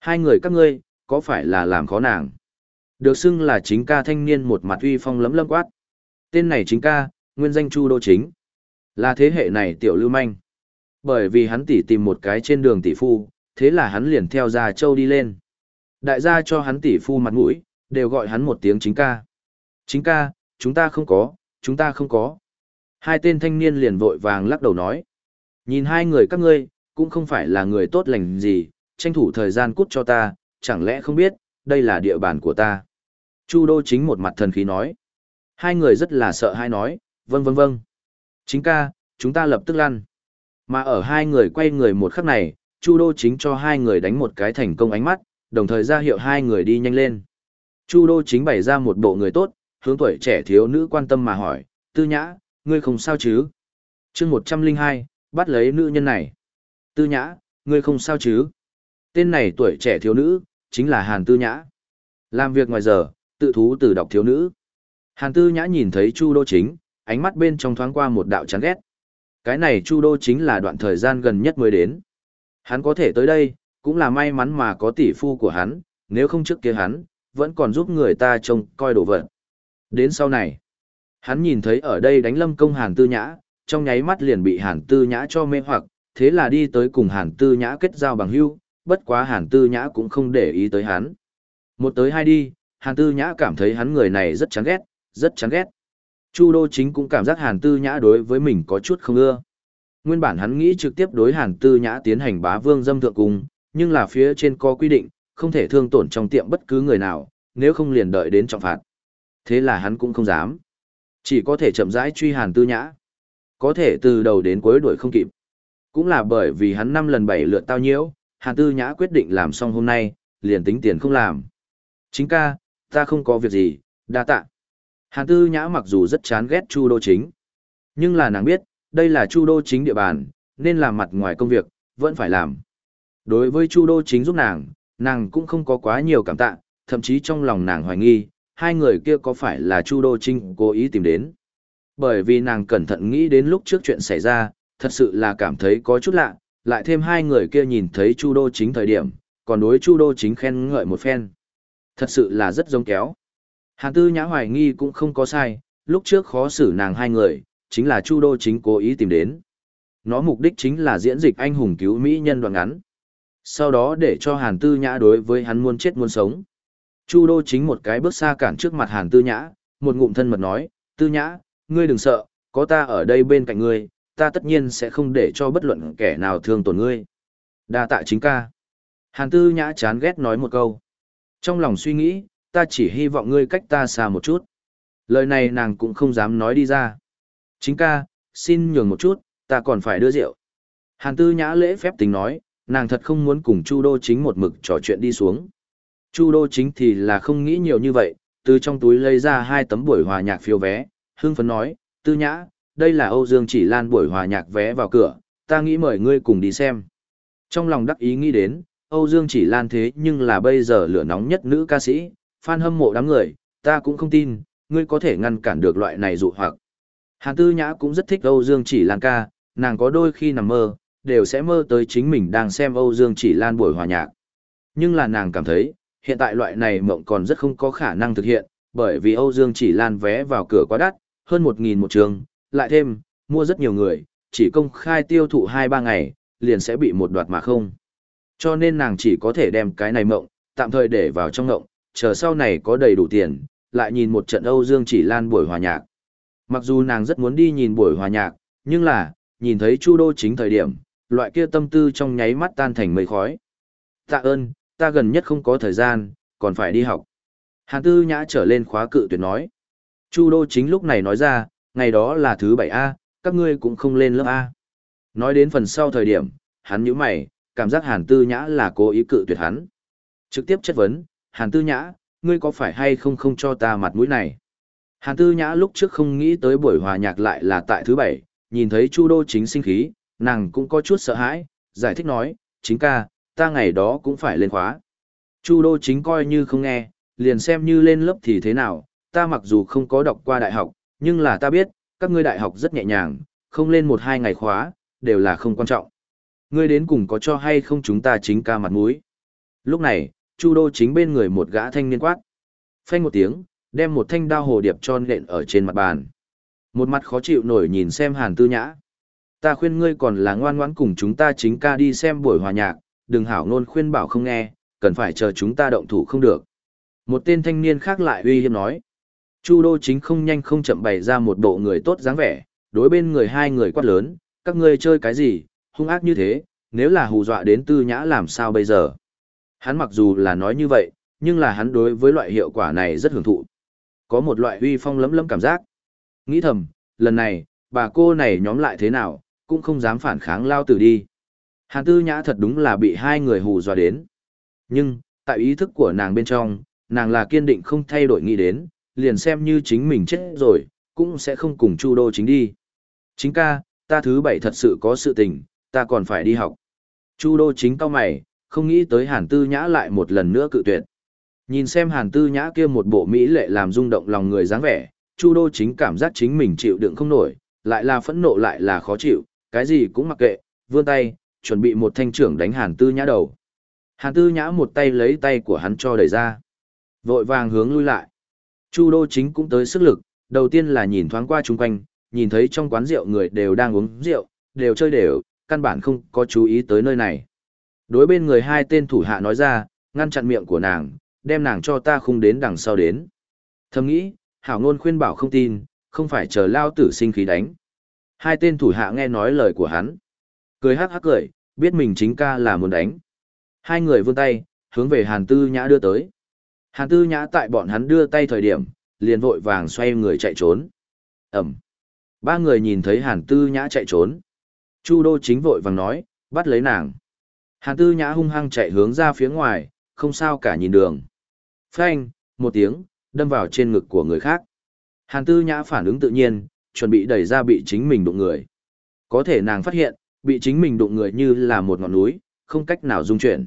Hai người các ngươi, có phải là làm khó nàng? Được xưng là chính ca thanh niên một mặt uy phong lấm lâm quát. Tên này chính ca, nguyên danh Chu Đô Chính. Là thế hệ này tiểu lưu manh. Bởi vì hắn tỉ tìm một cái trên đường tỷ phu, thế là hắn liền theo ra châu đi lên. Đại gia cho hắn tỷ phu mặt mũi, đều gọi hắn một tiếng chính ca. Chính ca, chúng ta không có, chúng ta không có. Hai tên thanh niên liền vội vàng lắc đầu nói. Nhìn hai người các ngươi, cũng không phải là người tốt lành gì, tranh thủ thời gian cút cho ta, chẳng lẽ không biết, đây là địa bàn của ta. Chu đô chính một mặt thần khí nói. Hai người rất là sợ hai nói, vâng vâng vâng. Chính ca, chúng ta lập tức lăn. Mà ở hai người quay người một khắc này, Chu đô chính cho hai người đánh một cái thành công ánh mắt, đồng thời ra hiệu hai người đi nhanh lên. Chu đô chính bày ra một bộ người tốt, hướng tuổi trẻ thiếu nữ quan tâm mà hỏi, tư nhã, ngươi không sao chứ? chương 102, bắt lấy nữ nhân này. Tư nhã, ngươi không sao chứ? Tên này tuổi trẻ thiếu nữ, chính là Hàn Tư Nhã. Làm việc ngoài giờ, tự thú từ đọc thiếu nữ. Hàn Tư Nhã nhìn thấy Chu Đô Chính, ánh mắt bên trong thoáng qua một đạo chán ghét. Cái này Chu Đô Chính là đoạn thời gian gần nhất mới đến. Hắn có thể tới đây, cũng là may mắn mà có tỷ phu của hắn, nếu không trước kia hắn, vẫn còn giúp người ta trông coi đồ vật. Đến sau này, hắn nhìn thấy ở đây đánh lâm công Hàn Tư Nhã, trong nháy mắt liền bị Hàn Tư Nhã cho mê hoặc, thế là đi tới cùng Hàn Tư Nhã kết giao bằng hữu, bất quá Hàn Tư Nhã cũng không để ý tới hắn. Một tới hai đi, Hàn Tư Nhã cảm thấy hắn người này rất chán ghét, rất chán ghét. Chu Đô Chính cũng cảm giác Hàn Tư Nhã đối với mình có chút không ưa. Nguyên bản hắn nghĩ trực tiếp đối Hàn Tư Nhã tiến hành bá vương dâm thượng cung, nhưng là phía trên có quy định, không thể thương tổn trong tiệm bất cứ người nào, nếu không liền đợi đến trọng phạt. Thế là hắn cũng không dám. Chỉ có thể chậm rãi truy Hàn Tư Nhã. có thể từ đầu đến cuối đuổi không kịp. Cũng là bởi vì hắn năm lần bảy lượt tao nhiễu, Hàn Tư Nhã quyết định làm xong hôm nay, liền tính tiền không làm. Chính ca, ta không có việc gì, đa tạ. Hàn Tư Nhã mặc dù rất chán ghét Chu Đô Chính, nhưng là nàng biết, đây là Chu Đô Chính địa bàn, nên làm mặt ngoài công việc, vẫn phải làm. Đối với Chu Đô Chính giúp nàng, nàng cũng không có quá nhiều cảm tạ, thậm chí trong lòng nàng hoài nghi, hai người kia có phải là Chu Đô Chính cố ý tìm đến. Bởi vì nàng cẩn thận nghĩ đến lúc trước chuyện xảy ra, thật sự là cảm thấy có chút lạ, lại thêm hai người kia nhìn thấy Chu Đô Chính thời điểm, còn đối Chu Đô Chính khen ngợi một phen. Thật sự là rất giống kéo. Hàn Tư Nhã hoài nghi cũng không có sai, lúc trước khó xử nàng hai người, chính là Chu Đô Chính cố ý tìm đến. Nó mục đích chính là diễn dịch anh hùng cứu Mỹ nhân đoạn ngắn. Sau đó để cho Hàn Tư Nhã đối với hắn muốn chết muốn sống. Chu Đô Chính một cái bước xa cản trước mặt Hàn Tư Nhã, một ngụm thân mật nói, Tư Nhã, ngươi đừng sợ, có ta ở đây bên cạnh ngươi, ta tất nhiên sẽ không để cho bất luận kẻ nào thương tổn ngươi. Đa tạ chính ca. Hàn Tư Nhã chán ghét nói một câu. Trong lòng suy nghĩ, ta chỉ hy vọng ngươi cách ta xa một chút. Lời này nàng cũng không dám nói đi ra. Chính ca, xin nhường một chút, ta còn phải đưa rượu. Hàn Tư Nhã lễ phép tính nói, nàng thật không muốn cùng Chu Đô Chính một mực trò chuyện đi xuống. Chu Đô Chính thì là không nghĩ nhiều như vậy, từ trong túi lấy ra hai tấm buổi hòa nhạc phiếu vé, hưng phấn nói, Tư Nhã, đây là Âu Dương Chỉ Lan buổi hòa nhạc vé vào cửa, ta nghĩ mời ngươi cùng đi xem. Trong lòng đắc ý nghĩ đến, Âu Dương Chỉ Lan thế nhưng là bây giờ lửa nóng nhất nữ ca sĩ, fan hâm mộ đám người, ta cũng không tin, ngươi có thể ngăn cản được loại này dụ hoặc. Hàn Tư Nhã cũng rất thích Âu Dương Chỉ Lan ca, nàng có đôi khi nằm mơ, đều sẽ mơ tới chính mình đang xem Âu Dương Chỉ Lan buổi hòa nhạc. Nhưng là nàng cảm thấy, hiện tại loại này mộng còn rất không có khả năng thực hiện, bởi vì Âu Dương Chỉ Lan vé vào cửa quá đắt, hơn 1.000 một trường, lại thêm, mua rất nhiều người, chỉ công khai tiêu thụ 2-3 ngày, liền sẽ bị một đoạt mà không. Cho nên nàng chỉ có thể đem cái này mộng, tạm thời để vào trong mộng, chờ sau này có đầy đủ tiền, lại nhìn một trận Âu Dương Chỉ Lan buổi hòa nhạc. Mặc dù nàng rất muốn đi nhìn buổi hòa nhạc, nhưng là, nhìn thấy Chu Đô chính thời điểm, loại kia tâm tư trong nháy mắt tan thành mây khói. Tạ ơn, ta gần nhất không có thời gian, còn phải đi học. Hàn Tư Nhã trở lên khóa cự tuyệt nói. Chu Đô chính lúc này nói ra, ngày đó là thứ bảy A, các ngươi cũng không lên lớp A. Nói đến phần sau thời điểm, hắn nhíu mày, cảm giác Hàn Tư Nhã là cố ý cự tuyệt hắn. Trực tiếp chất vấn, Hàn Tư Nhã, ngươi có phải hay không không cho ta mặt mũi này? Hàn Tư Nhã lúc trước không nghĩ tới buổi hòa nhạc lại là tại thứ bảy, nhìn thấy Chu Đô chính sinh khí, nàng cũng có chút sợ hãi, giải thích nói, chính ca, ta ngày đó cũng phải lên khóa. Chu Đô chính coi như không nghe, liền xem như lên lớp thì thế nào, ta mặc dù không có đọc qua đại học, nhưng là ta biết, các ngươi đại học rất nhẹ nhàng, không lên một hai ngày khóa, đều là không quan trọng. Ngươi đến cùng có cho hay không chúng ta chính ca mặt mũi. Lúc này, Chu Đô chính bên người một gã thanh niên quát. Phanh một tiếng, đem một thanh đao hồ điệp tròn lện ở trên mặt bàn. Một mặt khó chịu nổi nhìn xem Hàn Tư Nhã. Ta khuyên ngươi còn là ngoan ngoãn cùng chúng ta chính ca đi xem buổi hòa nhạc, đừng hảo ngôn khuyên bảo không nghe, cần phải chờ chúng ta động thủ không được. Một tên thanh niên khác lại uy hiếp nói. Chu Đô chính không nhanh không chậm bày ra một bộ người tốt dáng vẻ, đối bên người hai người quát lớn, các ngươi chơi cái gì, hung ác như thế, nếu là hù dọa đến tư nhã làm sao bây giờ. Hắn mặc dù là nói như vậy, nhưng là hắn đối với loại hiệu quả này rất hưởng thụ. Có một loại uy phong lấm lấm cảm giác. Nghĩ thầm, lần này, bà cô này nhóm lại thế nào, cũng không dám phản kháng lao tử đi. Hàn tư nhã thật đúng là bị hai người hù dọa đến. Nhưng, tại ý thức của nàng bên trong, nàng là kiên định không thay đổi nghĩ đến, liền xem như chính mình chết rồi, cũng sẽ không cùng Chu Đô chính đi. Chính ca, ta thứ bảy thật sự có sự tình, ta còn phải đi học. Chu Đô chính cao mày, không nghĩ tới Hàn Tư Nhã lại một lần nữa cự tuyệt. Nhìn xem Hàn Tư Nhã kia một bộ mỹ lệ làm rung động lòng người dáng vẻ, Chu Đô chính cảm giác chính mình chịu đựng không nổi, lại là phẫn nộ lại là khó chịu, cái gì cũng mặc kệ, vươn tay, chuẩn bị một thanh trưởng đánh Hàn Tư Nhã đầu. Hàn Tư Nhã một tay lấy tay của hắn cho đẩy ra. Vội vàng hướng lui lại. Chu Đô chính cũng tới sức lực, đầu tiên là nhìn thoáng qua chung quanh, nhìn thấy trong quán rượu người đều đang uống rượu, đều chơi đều, căn bản không có chú ý tới nơi này. Đối bên người hai tên thủ hạ nói ra, ngăn chặn miệng của nàng, đem nàng cho ta không đến đằng sau đến. Thầm nghĩ, hảo ngôn khuyên bảo không tin, không phải chờ lao tử sinh khí đánh. Hai tên thủ hạ nghe nói lời của hắn. Cười hắc hắc cười, biết mình chính ca là muốn đánh. Hai người vươn tay, hướng về Hàn Tư Nhã đưa tới. Hàn Tư Nhã tại bọn hắn đưa tay thời điểm, liền vội vàng xoay người chạy trốn. Ẩm. Ba người nhìn thấy Hàn Tư Nhã chạy trốn. Chu Đô chính vội vàng nói, bắt lấy nàng. Hàn Tư Nhã hung hăng chạy hướng ra phía ngoài, không sao cả nhìn đường. Phanh, một tiếng, đâm vào trên ngực của người khác. Hàn Tư Nhã phản ứng tự nhiên, chuẩn bị đẩy ra bị chính mình đụng người. Có thể nàng phát hiện, bị chính mình đụng người như là một ngọn núi, không cách nào dung chuyển.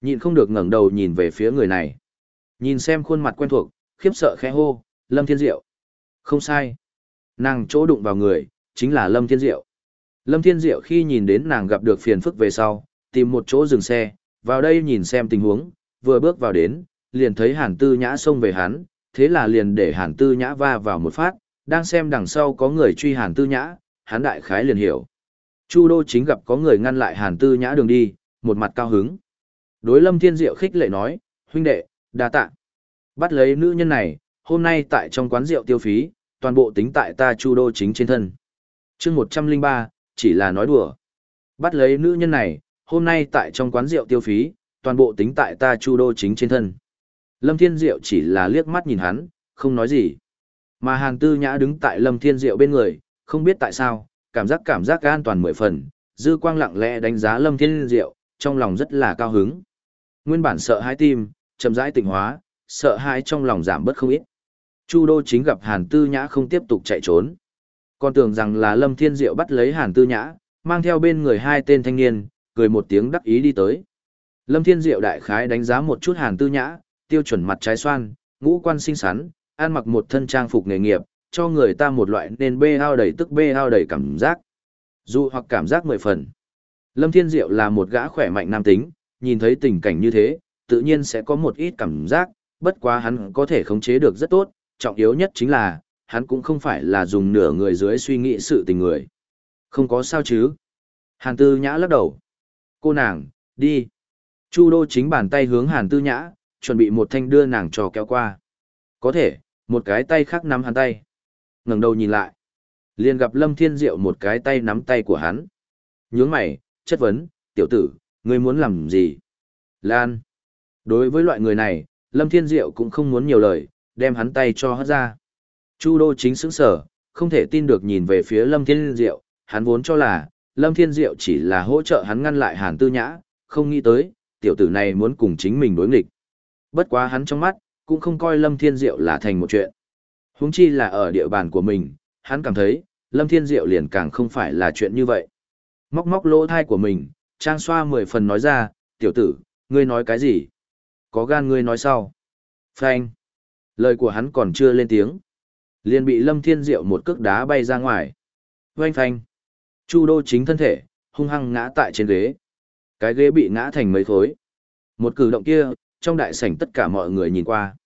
Nhìn không được ngẩng đầu nhìn về phía người này. Nhìn xem khuôn mặt quen thuộc, khiếp sợ khẽ hô, Lâm Thiên Diệu. Không sai. Nàng chỗ đụng vào người, chính là Lâm Thiên Diệu. Lâm Thiên Diệu khi nhìn đến nàng gặp được phiền phức về sau, tìm một chỗ dừng xe, vào đây nhìn xem tình huống, vừa bước vào đến, liền thấy Hàn Tư Nhã xông về hắn, thế là liền để Hàn Tư Nhã va vào một phát, đang xem đằng sau có người truy Hàn Tư Nhã, hắn đại khái liền hiểu. Chu Đô chính gặp có người ngăn lại Hàn Tư Nhã đường đi, một mặt cao hứng. Đối Lâm Thiên Diệu khích lệ nói, huynh đệ, đa tạ. Bắt lấy nữ nhân này, hôm nay tại trong quán rượu tiêu phí, toàn bộ tính tại ta Chu Đô chính trên thân. chương 103, chỉ là nói đùa. Bắt lấy nữ nhân này, hôm nay tại trong quán rượu tiêu phí, toàn bộ tính tại ta Chu Đô chính trên thân. Lâm Thiên Diệu chỉ là liếc mắt nhìn hắn, không nói gì. Mà Hàn Tư Nhã đứng tại Lâm Thiên Diệu bên người, không biết tại sao, cảm giác cảm giác an toàn mười phần, dư quang lặng lẽ đánh giá Lâm Thiên Diệu, trong lòng rất là cao hứng. Nguyên bản sợ hãi tim, chậm rãi tịnh hóa, sợ hãi trong lòng giảm bớt không ít. Chu Đô chính gặp Hàn Tư Nhã không tiếp tục chạy trốn. Còn tưởng rằng là Lâm Thiên Diệu bắt lấy Hàn Tư Nhã, mang theo bên người hai tên thanh niên, cười một tiếng đắc ý đi tới. Lâm Thiên Diệu đại khái đánh giá một chút Hàn Tư Nhã, tiêu chuẩn mặt trái xoan, ngũ quan xinh xắn, ăn mặc một thân trang phục nghề nghiệp, cho người ta một loại nên bê ao đầy tức bê ao đầy cảm giác. Dù hoặc cảm giác mười phần. Lâm Thiên Diệu là một gã khỏe mạnh nam tính, nhìn thấy tình cảnh như thế, tự nhiên sẽ có một ít cảm giác, bất quá hắn có thể khống chế được rất tốt, trọng yếu nhất chính là, hắn cũng không phải là dùng nửa người dưới suy nghĩ sự tình người. Không có sao chứ. Hàn Tư Nhã lắc đầu. Cô nàng, đi. Chu Đô chính bàn tay hướng Hàn Tư Nhã, chuẩn bị một thanh đưa nàng trò kéo qua. Có thể, một cái tay khác nắm hắn tay ngẩng đầu nhìn lại. liền gặp Lâm Thiên Diệu một cái tay nắm tay của hắn. Nhướng mày, chất vấn, tiểu tử, ngươi muốn làm gì? Lan. Đối với loại người này, Lâm Thiên Diệu cũng không muốn nhiều lời, đem hắn tay cho hất ra. Chu Đô chính sững sở, không thể tin được nhìn về phía Lâm Thiên Diệu, hắn vốn cho là, Lâm Thiên Diệu chỉ là hỗ trợ hắn ngăn lại Hàn Tư Nhã, không nghĩ tới, tiểu tử này muốn cùng chính mình đối nghịch. Bất quá hắn trong mắt, cũng không coi Lâm Thiên Diệu là thành một chuyện. Huống chi là ở địa bàn của mình, hắn cảm thấy, Lâm Thiên Diệu liền càng không phải là chuyện như vậy. Móc móc lỗ thai của mình, trang xoa mười phần nói ra, tiểu tử, ngươi nói cái gì? Có gan ngươi nói sau. Phanh. Lời của hắn còn chưa lên tiếng. Liền bị Lâm Thiên Diệu một cước đá bay ra ngoài. Oanh phanh. Chu đô chính thân thể, hung hăng ngã tại trên ghế. Cái ghế bị ngã thành mấy khối. Một cử động kia, trong đại sảnh tất cả mọi người nhìn qua.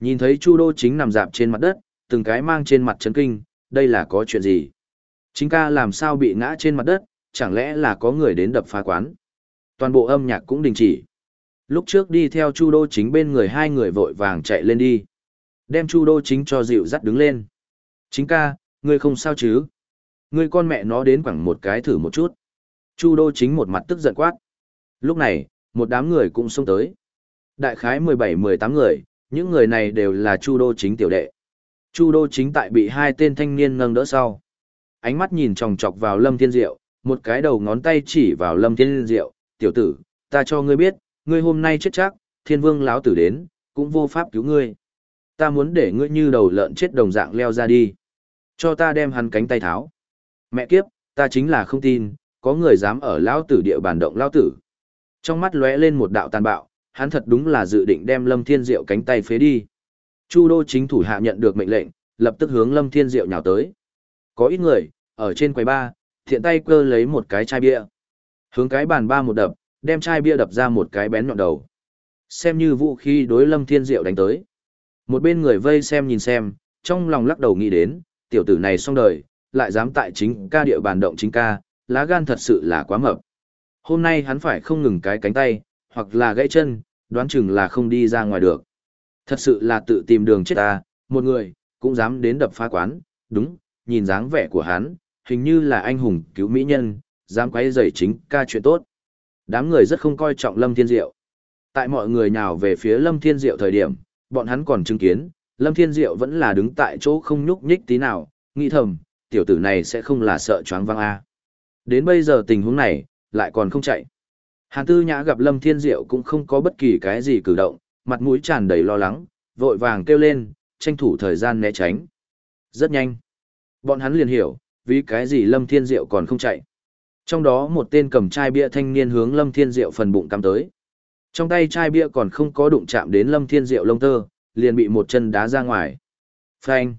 Nhìn thấy Chu đô chính nằm dạp trên mặt đất, từng cái mang trên mặt chấn kinh, đây là có chuyện gì? Chính ca làm sao bị ngã trên mặt đất, chẳng lẽ là có người đến đập phá quán? Toàn bộ âm nhạc cũng đình chỉ. Lúc trước đi theo Chu Đô Chính bên người hai người vội vàng chạy lên đi. Đem Chu Đô Chính cho dịu dắt đứng lên. Chính ca, ngươi không sao chứ? Ngươi con mẹ nó đến quẳng một cái thử một chút. Chu Đô Chính một mặt tức giận quát. Lúc này, một đám người cũng xông tới. Đại khái 17-18 người, những người này đều là Chu Đô Chính tiểu đệ. Chu Đô Chính tại bị hai tên thanh niên nâng đỡ sau. Ánh mắt nhìn chòng chọc vào Lâm Thiên Diệu, một cái đầu ngón tay chỉ vào Lâm Thiên Diệu, tiểu tử, ta cho ngươi biết, ngươi hôm nay chết chắc, thiên vương lão tử đến, cũng vô pháp cứu ngươi. Ta muốn để ngươi như đầu lợn chết đồng dạng leo ra đi. Cho ta đem hắn cánh tay tháo. Mẹ kiếp, ta chính là không tin, có người dám ở lão tử địa bàn động lão tử. Trong mắt lóe lên một đạo tàn bạo, hắn thật đúng là dự định đem Lâm Thiên Diệu cánh tay phế đi. Chu đô chính thủ hạ nhận được mệnh lệnh, lập tức hướng Lâm Thiên Diệu nhào tới. Có ít người, ở trên quầy ba, thiện tay cơ lấy một cái chai bia. Hướng cái bàn ba một đập, đem chai bia đập ra một cái bén nhọn đầu. Xem như vũ khí đối Lâm Thiên Diệu đánh tới. Một bên người vây xem nhìn xem, trong lòng lắc đầu nghĩ đến, tiểu tử này xong đời, lại dám tại chính ca địa bàn động chính ca, lá gan thật sự là quá mập. Hôm nay hắn phải không ngừng cái cánh tay, hoặc là gãy chân, đoán chừng là không đi ra ngoài được. Thật sự là tự tìm đường chết ta, một người, cũng dám đến đập phá quán, đúng, nhìn dáng vẻ của hắn, hình như là anh hùng cứu mỹ nhân, dám quay rầy chính ca chuyện tốt. Đám người rất không coi trọng Lâm Thiên Diệu. Tại mọi người nhào về phía Lâm Thiên Diệu thời điểm, bọn hắn còn chứng kiến, Lâm Thiên Diệu vẫn là đứng tại chỗ không nhúc nhích tí nào, nghĩ thầm, tiểu tử này sẽ không là sợ choáng văng a. Đến bây giờ tình huống này, lại còn không chạy. Hàn Tư Nhã gặp Lâm Thiên Diệu cũng không có bất kỳ cái gì cử động, mặt mũi tràn đầy lo lắng, vội vàng kêu lên, tranh thủ thời gian né tránh. Rất nhanh. Bọn hắn liền hiểu, vì cái gì Lâm Thiên Diệu còn không chạy. Trong đó một tên cầm chai bia thanh niên hướng Lâm Thiên Diệu phần bụng cắm tới. Trong tay chai bia còn không có đụng chạm đến Lâm Thiên Diệu lông tơ, liền bị một chân đá ra ngoài. Phanh.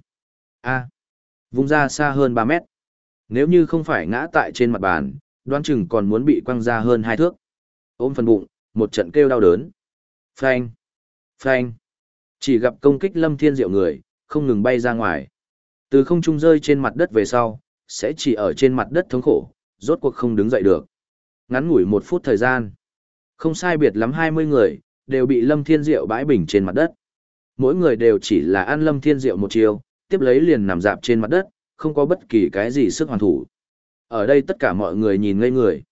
A. Vung ra xa hơn 3 mét. Nếu như không phải ngã tại trên mặt bàn, đoán chừng còn muốn bị quăng ra hơn hai thước. Ôm phần bụng, một trận kêu đau đớn. Phanh. Phanh. Chỉ gặp công kích Lâm Thiên Diệu người, không ngừng bay ra ngoài. Từ không trung rơi trên mặt đất về sau, sẽ chỉ ở trên mặt đất thống khổ, rốt cuộc không đứng dậy được. Ngắn ngủi một phút thời gian. Không sai biệt lắm 20 người, đều bị Lâm Thiên Diệu bãi bình trên mặt đất. Mỗi người đều chỉ là ăn Lâm Thiên Diệu một chiều, tiếp lấy liền nằm dạp trên mặt đất, không có bất kỳ cái gì sức hoàn thủ. Ở đây tất cả mọi người nhìn ngây người.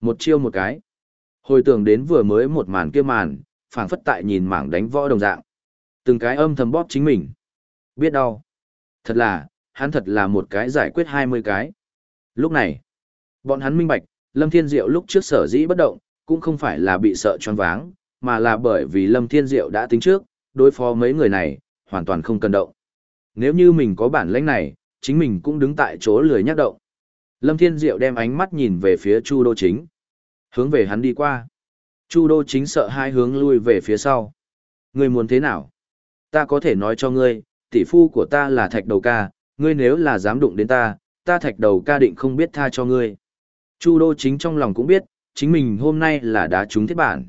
Một chiêu một cái. Hồi tưởng đến vừa mới một màn kia màn, phảng phất tại nhìn mảng đánh võ đồng dạng. Từng cái âm thầm bóp chính mình. Biết đau. Thật là, hắn thật là một cái giải quyết 20 cái. Lúc này, bọn hắn minh bạch, Lâm Thiên Diệu lúc trước sở dĩ bất động, cũng không phải là bị sợ choáng váng, mà là bởi vì Lâm Thiên Diệu đã tính trước, đối phó mấy người này, hoàn toàn không cần động. Nếu như mình có bản lĩnh này, chính mình cũng đứng tại chỗ lười nhắc động. Lâm Thiên Diệu đem ánh mắt nhìn về phía Chu Đô Chính. Hướng về hắn đi qua. Chu Đô Chính sợ hai hướng lui về phía sau. Ngươi muốn thế nào? Ta có thể nói cho ngươi, tỷ phu của ta là thạch đầu ca, ngươi nếu là dám đụng đến ta, ta thạch đầu ca định không biết tha cho ngươi. Chu Đô Chính trong lòng cũng biết, chính mình hôm nay là đá trúng thiết bản.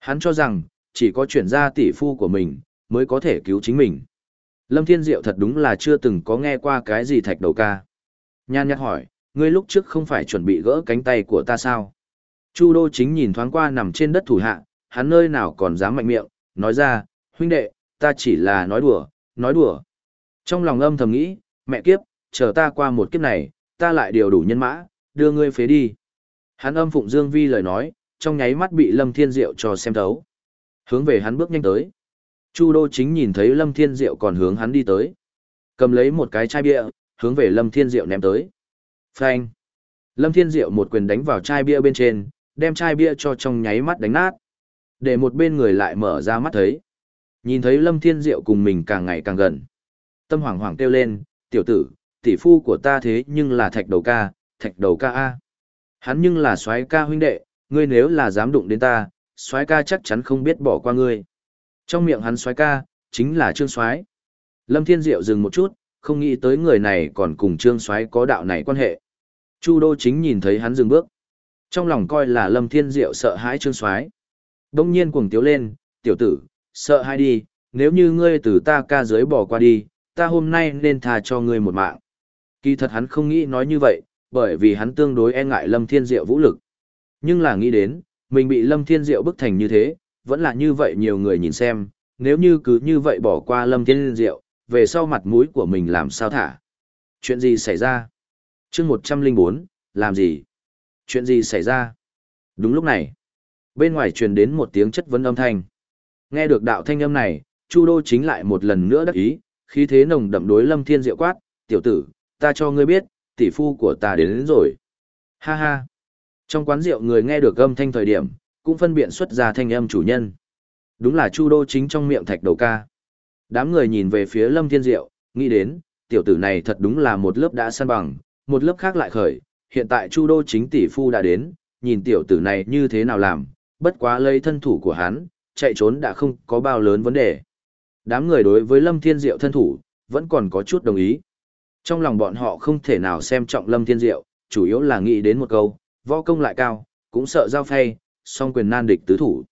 Hắn cho rằng, chỉ có chuyển ra tỷ phu của mình, mới có thể cứu chính mình. Lâm Thiên Diệu thật đúng là chưa từng có nghe qua cái gì thạch đầu ca. Nhan nhắc hỏi, ngươi lúc trước không phải chuẩn bị gỡ cánh tay của ta sao? Chu Đô chính nhìn thoáng qua nằm trên đất thủ hạ, hắn nơi nào còn dám mạnh miệng, nói ra, huynh đệ, ta chỉ là nói đùa, nói đùa. Trong lòng âm thầm nghĩ, mẹ kiếp, chờ ta qua một kiếp này, ta lại điều đủ nhân mã, đưa ngươi phế đi. Hắn âm phụng Dương Vi lời nói, trong nháy mắt bị Lâm Thiên Diệu cho xem thấu. Hướng về hắn bước nhanh tới. Chu Đô chính nhìn thấy Lâm Thiên Diệu còn hướng hắn đi tới. Cầm lấy một cái chai bia, hướng về Lâm Thiên Diệu ném tới. Phanh. Lâm Thiên Diệu một quyền đánh vào chai bia bên trên, đem chai bia cho trong nháy mắt đánh nát. Để một bên người lại mở ra mắt thấy. Nhìn thấy Lâm Thiên Diệu cùng mình càng ngày càng gần. Tâm hoảng hoảng kêu lên, tiểu tử, tỷ phu của ta thế nhưng là thạch đầu ca, thạch đầu ca A. Hắn nhưng là soái ca huynh đệ, ngươi nếu là dám đụng đến ta, soái ca chắc chắn không biết bỏ qua ngươi. Trong miệng hắn soái ca, chính là trương soái. Lâm Thiên Diệu dừng một chút, không nghĩ tới người này còn cùng trương soái có đạo này quan hệ. Chu Đô chính nhìn thấy hắn dừng bước. Trong lòng coi là Lâm Thiên Diệu sợ hãi trương soái. Đông nhiên cuồng tiếu lên, tiểu tử, sợ hãi đi, nếu như ngươi từ ta ca dưới bỏ qua đi, ta hôm nay nên tha cho ngươi một mạng. Kỳ thật hắn không nghĩ nói như vậy, bởi vì hắn tương đối e ngại Lâm Thiên Diệu vũ lực. Nhưng là nghĩ đến, mình bị Lâm Thiên Diệu bức thành như thế, vẫn là như vậy nhiều người nhìn xem, nếu như cứ như vậy bỏ qua Lâm Thiên Diệu, về sau mặt mũi của mình làm sao thả. Chuyện gì xảy ra? chương 104, làm gì? Chuyện gì xảy ra? Đúng lúc này, bên ngoài truyền đến một tiếng chất vấn âm thanh. Nghe được đạo thanh âm này, Chu Đô chính lại một lần nữa đắc ý, khí thế nồng đậm đối Lâm Thiên Diệu quát, tiểu tử, ta cho ngươi biết, tỷ phu của ta đến, đến rồi. Ha ha. Trong quán rượu người nghe được âm thanh thời điểm, cũng phân biện xuất ra thanh âm chủ nhân. Đúng là Chu Đô chính trong miệng thạch đầu ca. Đám người nhìn về phía Lâm Thiên Diệu, nghĩ đến, tiểu tử này thật đúng là một lớp đã săn bằng, một lớp khác lại khởi, hiện tại Chu Đô chính tỷ phu đã đến, nhìn tiểu tử này như thế nào làm, bất quá lấy thân thủ của hắn, chạy trốn đã không có bao lớn vấn đề. Đám người đối với Lâm Thiên Diệu thân thủ, vẫn còn có chút đồng ý. Trong lòng bọn họ không thể nào xem trọng Lâm Thiên Diệu, chủ yếu là nghĩ đến một câu, võ công lại cao, cũng sợ giao phay, song quyền nan địch tứ thủ.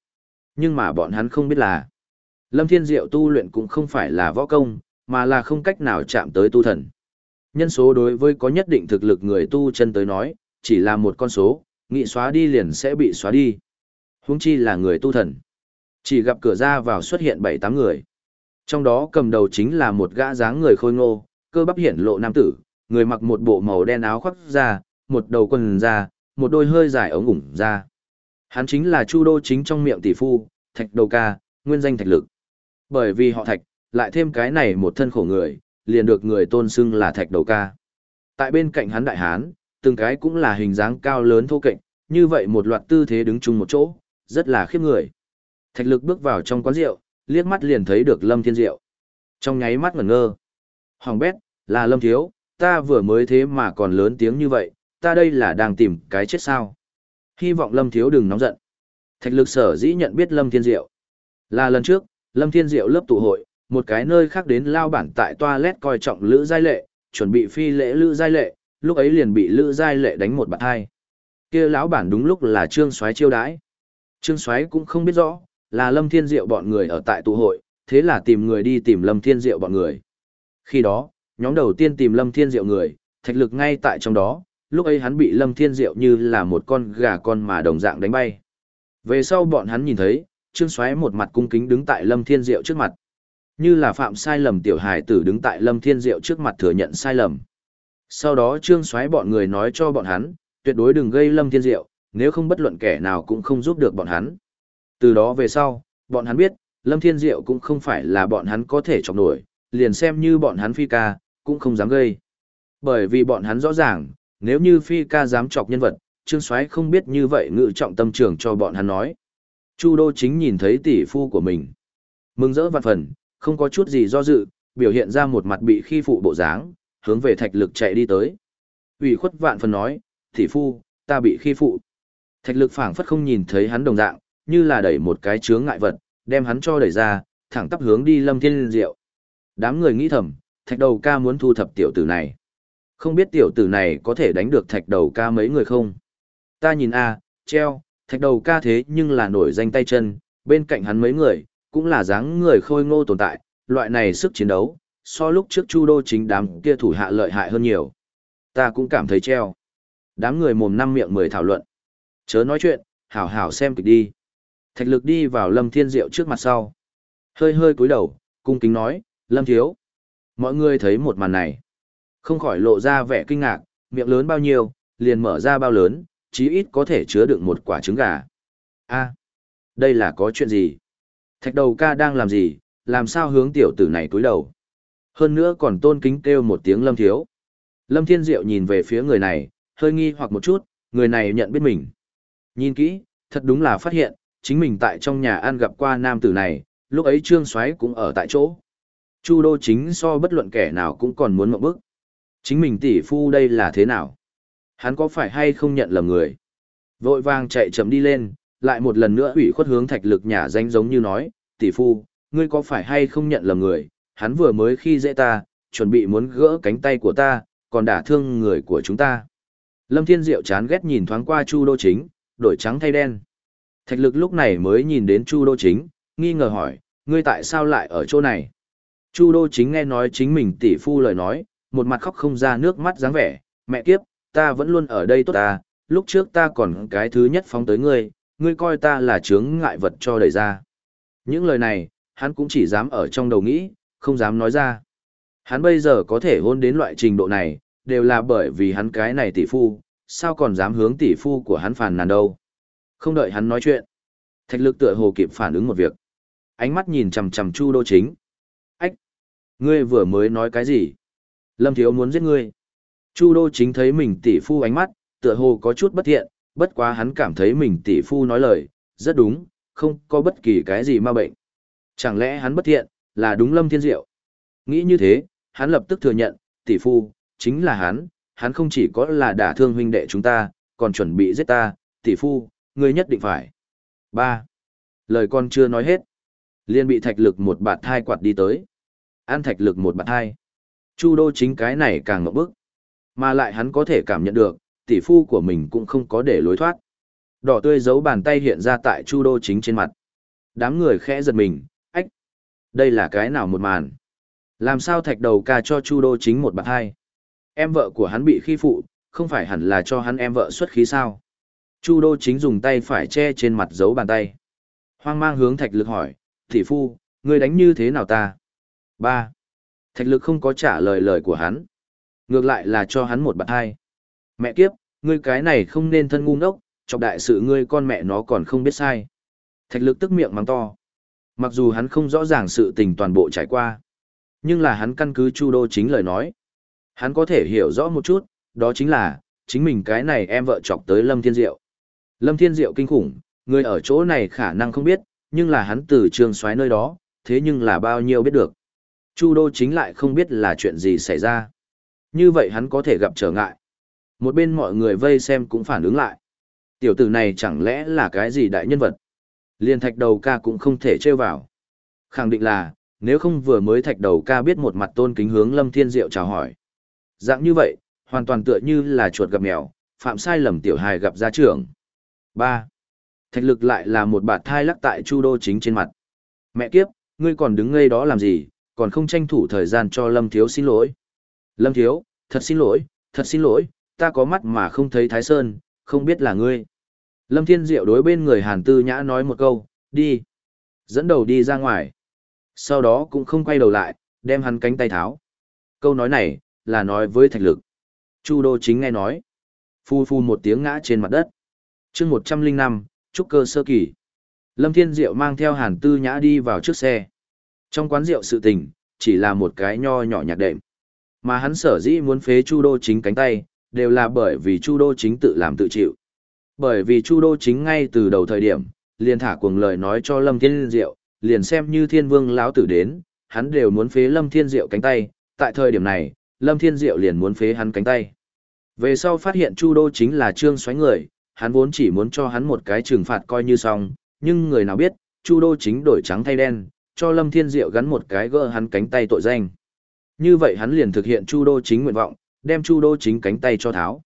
Nhưng mà bọn hắn không biết là, Lâm Thiên Diệu tu luyện cũng không phải là võ công, mà là không cách nào chạm tới tu thần. Nhân số đối với có nhất định thực lực người tu chân tới nói, chỉ là một con số, nghị xóa đi liền sẽ bị xóa đi. Huống chi là người tu thần. Chỉ gặp cửa ra vào xuất hiện 7-8 người. Trong đó cầm đầu chính là một gã dáng người khôi ngô, cơ bắp hiển lộ nam tử, người mặc một bộ màu đen áo khoác da, một đầu quần da, một đôi hơi dài ống ủng da. Hắn chính là Chu Đô chính trong miệng tỷ phu, Thạch Đầu Ca, nguyên danh Thạch Lực. Bởi vì họ Thạch, lại thêm cái này một thân khổ người, liền được người tôn xưng là Thạch Đầu Ca. Tại bên cạnh hắn đại hán, từng cái cũng là hình dáng cao lớn thô kệch, như vậy một loạt tư thế đứng chung một chỗ, rất là khiếp người. Thạch lực bước vào trong quán rượu, liếc mắt liền thấy được Lâm Thiên Diệu. Trong nháy mắt ngẩn ngơ. Hoàng bét, là Lâm Thiếu, ta vừa mới thế mà còn lớn tiếng như vậy, ta đây là đang tìm cái chết sao. Hy vọng Lâm Thiếu đừng nóng giận. Thạch lực sở dĩ nhận biết Lâm Thiên Diệu. Là lần trước, Lâm Thiên Diệu lớp tụ hội, một cái nơi khác đến lao bản tại toilet coi trọng Lữ Giai Lệ, chuẩn bị phi lễ Lữ Giai Lệ, lúc ấy liền bị Lữ Giai Lệ đánh một bạt hai. Kia lão bản đúng lúc là Trương Soái chiêu đãi. Trương Soái cũng không biết rõ, là Lâm Thiên Diệu bọn người ở tại tụ hội, thế là tìm người đi tìm Lâm Thiên Diệu bọn người. Khi đó, nhóm đầu tiên tìm Lâm Thiên Diệu người, thạch lực ngay tại trong đó, lúc ấy hắn bị Lâm Thiên Diệu như là một con gà con mà đồng dạng đánh bay. Về sau bọn hắn nhìn thấy, Trương Soái một mặt cung kính đứng tại Lâm Thiên Diệu trước mặt. Như là phạm sai lầm tiểu hài tử đứng tại Lâm Thiên Diệu trước mặt thừa nhận sai lầm. Sau đó Trương Soái bọn người nói cho bọn hắn, tuyệt đối đừng gây Lâm Thiên Diệu, nếu không bất luận kẻ nào cũng không giúp được bọn hắn. Từ đó về sau, bọn hắn biết, Lâm Thiên Diệu cũng không phải là bọn hắn có thể chọc nổi, liền xem như bọn hắn phi ca, cũng không dám gây. Bởi vì bọn hắn rõ ràng, nếu như phi ca dám chọc nhân vật, Trương Soái không biết như vậy ngự trọng tâm trưởng cho bọn hắn nói. Chu Đô chính nhìn thấy tỷ phu của mình. Mừng rỡ vạn phần, không có chút gì do dự, biểu hiện ra một mặt bị khi phụ bộ dáng, hướng về thạch lực chạy đi tới. ủy khuất vạn phần nói, thị phu, ta bị khi phụ. Thạch lực phảng phất không nhìn thấy hắn đồng dạng, như là đẩy một cái chướng ngại vật, đem hắn cho đẩy ra, thẳng tắp hướng đi lâm thiên diệu. Đám người nghĩ thầm, thạch đầu ca muốn thu thập tiểu tử này. Không biết tiểu tử này có thể đánh được thạch đầu ca mấy người không? Ta nhìn a, treo, thạch đầu ca thế nhưng là nổi danh tay chân, bên cạnh hắn mấy người, cũng là dáng người khôi ngô tồn tại, loại này sức chiến đấu, so lúc trước chu đô chính đám kia thủ hạ lợi hại hơn nhiều. Ta cũng cảm thấy treo. Đám người mồm năm miệng mười thảo luận. Chớ nói chuyện, hảo hảo xem kịch đi. Thạch lực đi vào Lâm Thiên Diệu trước mặt sau. Hơi hơi cúi đầu, cung kính nói, Lâm Thiếu. Mọi người thấy một màn này. Không khỏi lộ ra vẻ kinh ngạc, miệng lớn bao nhiêu, liền mở ra bao lớn, chí ít có thể chứa đựng một quả trứng gà. a đây là có chuyện gì? Thạch đầu ca đang làm gì, làm sao hướng tiểu tử này cúi đầu? Hơn nữa còn tôn kính kêu một tiếng Lâm Thiếu. Lâm Thiên Diệu nhìn về phía người này, hơi nghi hoặc một chút, người này nhận biết mình. Nhìn kỹ, thật đúng là phát hiện, chính mình tại trong nhà ăn gặp qua nam tử này, lúc ấy Trương Soái cũng ở tại chỗ. Chu Đô chính so bất luận kẻ nào cũng còn muốn mộng bức. Chính mình tỷ phu đây là thế nào? Hắn có phải hay không nhận lầm người? Vội vàng chạy chậm đi lên, lại một lần nữa ủy khuất hướng thạch lực nhà danh giống như nói, tỷ phu, ngươi có phải hay không nhận lầm người? Hắn vừa mới khi dễ ta, chuẩn bị muốn gỡ cánh tay của ta, còn đả thương người của chúng ta. Lâm Thiên Diệu chán ghét nhìn thoáng qua Chu Đô Chính, đổi trắng thay đen. Thạch lực lúc này mới nhìn đến Chu Đô Chính, nghi ngờ hỏi, ngươi tại sao lại ở chỗ này? Chu Đô Chính nghe nói chính mình tỷ phu lời nói, một mặt khóc không ra nước mắt dáng vẻ, mẹ kiếp, ta vẫn luôn ở đây tốt ta, lúc trước ta còn cái thứ nhất phóng tới ngươi, ngươi coi ta là chướng ngại vật cho đẩy ra. Những lời này, hắn cũng chỉ dám ở trong đầu nghĩ, không dám nói ra. Hắn bây giờ có thể hôn đến loại trình độ này, đều là bởi vì hắn cái này tỷ phu, sao còn dám hướng tỷ phu của hắn phàn nàn đâu. Không đợi hắn nói chuyện. Thạch lực tựa hồ kịp phản ứng một việc. Ánh mắt nhìn chằm chằm Chu Đô Chính. Ách! Ngươi vừa mới nói cái gì? Lâm Thiếu muốn giết ngươi. Chu Đô Chính thấy mình tỷ phu ánh mắt, tựa hồ có chút bất thiện, bất quá hắn cảm thấy mình tỷ phu nói lời, rất đúng, không có bất kỳ cái gì ma bệnh. Chẳng lẽ hắn bất thiện, là đúng Lâm Thiên Diệu? Nghĩ như thế, hắn lập tức thừa nhận, tỷ phu, chính là hắn, hắn không chỉ có là đả thương huynh đệ chúng ta, còn chuẩn bị giết ta, tỷ phu, ngươi nhất định phải. 3. Lời con chưa nói hết. Liên bị thạch lực một bạt thai quạt đi tới. An thạch lực một bạt thai. Chu đô chính cái này càng ngậm bức. Mà lại hắn có thể cảm nhận được, tỷ phu của mình cũng không có để lối thoát. Đỏ tươi giấu bàn tay hiện ra tại chu đô chính trên mặt. Đám người khẽ giật mình, ách. Đây là cái nào một màn. Làm sao thạch đầu ca cho chu đô chính một bạc hai. Em vợ của hắn bị khi phụ, không phải hẳn là cho hắn em vợ xuất khí sao. Chu đô chính dùng tay phải che trên mặt giấu bàn tay. Hoang mang hướng thạch lực hỏi, tỷ phu, ngươi đánh như thế nào ta? Ba. Thạch lực không có trả lời lời của hắn. Ngược lại là cho hắn một bạc hai. Mẹ kiếp, ngươi cái này không nên thân ngu ngốc, chọc đại sự ngươi con mẹ nó còn không biết sai. Thạch lực tức miệng mắng to. Mặc dù hắn không rõ ràng sự tình toàn bộ trải qua. Nhưng là hắn căn cứ chu đô chính lời nói. Hắn có thể hiểu rõ một chút, đó chính là, chính mình cái này em vợ chọc tới Lâm Thiên Diệu. Lâm Thiên Diệu kinh khủng, người ở chỗ này khả năng không biết, nhưng là hắn từ trường xoáy nơi đó, thế nhưng là bao nhiêu biết được. Chu Đô chính lại không biết là chuyện gì xảy ra. Như vậy hắn có thể gặp trở ngại. Một bên mọi người vây xem cũng phản ứng lại. Tiểu tử này chẳng lẽ là cái gì đại nhân vật? Liên thạch đầu ca cũng không thể trêu vào. Khẳng định là, nếu không vừa mới thạch đầu ca biết một mặt tôn kính hướng Lâm Thiên Diệu chào hỏi. Dạng như vậy, hoàn toàn tựa như là chuột gặp mèo, phạm sai lầm tiểu hài gặp gia trưởng. ba Thạch lực lại là một bạt thai lắc tại chu đô chính trên mặt. Mẹ kiếp, ngươi còn đứng ngây đó làm gì, còn không tranh thủ thời gian cho Lâm Thiếu xin lỗi. Lâm Thiếu, thật xin lỗi, thật xin lỗi, ta có mắt mà không thấy Thái Sơn, không biết là ngươi. Lâm Thiên Diệu đối bên người Hàn Tư Nhã nói một câu, đi. Dẫn đầu đi ra ngoài. Sau đó cũng không quay đầu lại, đem hắn cánh tay tháo. Câu nói này, là nói với thạch lực. Chu Đô chính nghe nói. Phu phu một tiếng ngã trên mặt đất. chương 105, trúc cơ sơ kỳ. Lâm Thiên Diệu mang theo Hàn Tư Nhã đi vào trước xe. Trong quán rượu sự tình, chỉ là một cái nho nhỏ nhạt đệm. Mà hắn sở dĩ muốn phế Chu Đô chính cánh tay, đều là bởi vì Chu Đô chính tự làm tự chịu. Bởi vì Chu Đô chính ngay từ đầu thời điểm, liền thả cuồng lời nói cho Lâm Thiên Diệu, liền xem như Thiên Vương lão tử đến, hắn đều muốn phế Lâm Thiên Diệu cánh tay, tại thời điểm này, Lâm Thiên Diệu liền muốn phế hắn cánh tay. Về sau phát hiện Chu Đô chính là trương xoáy người, hắn vốn chỉ muốn cho hắn một cái trừng phạt coi như xong, nhưng người nào biết, Chu Đô chính đổi trắng thay đen, cho Lâm Thiên Diệu gắn một cái gỡ hắn cánh tay tội danh. Như vậy hắn liền thực hiện Chu Đô chính nguyện vọng, đem Chu Đô chính cánh tay cho tháo.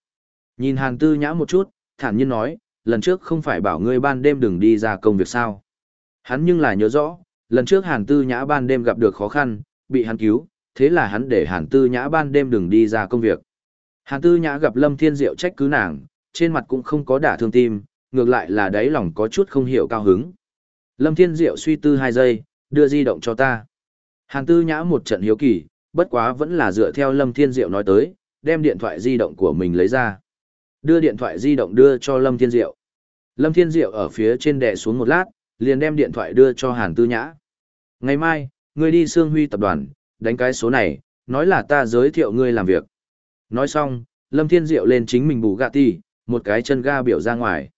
Nhìn Hàn Tư Nhã một chút, thản nhiên nói, lần trước không phải bảo ngươi ban đêm đừng đi ra công việc sao. Hắn nhưng là nhớ rõ, lần trước Hàn Tư Nhã ban đêm gặp được khó khăn, bị hắn cứu, thế là hắn để Hàn Tư Nhã ban đêm đừng đi ra công việc. Hàn Tư Nhã gặp Lâm Thiên Diệu trách cứ nàng, trên mặt cũng không có đả thương tim, ngược lại là đáy lòng có chút không hiểu cao hứng. Lâm Thiên Diệu suy tư hai giây, đưa di động cho ta. Hàn Tư Nhã một trận hiếu kỳ, bất quá vẫn là dựa theo Lâm Thiên Diệu nói tới, đem điện thoại di động của mình lấy ra. Đưa điện thoại di động đưa cho Lâm Thiên Diệu. Lâm Thiên Diệu ở phía trên đè xuống một lát, liền đem điện thoại đưa cho Hàn Tư Nhã. Ngày mai, ngươi đi Sương Huy tập đoàn, đánh cái số này, nói là ta giới thiệu ngươi làm việc. Nói xong, Lâm Thiên Diệu lên chính mình bù gạ tì, một cái chân ga biểu ra ngoài.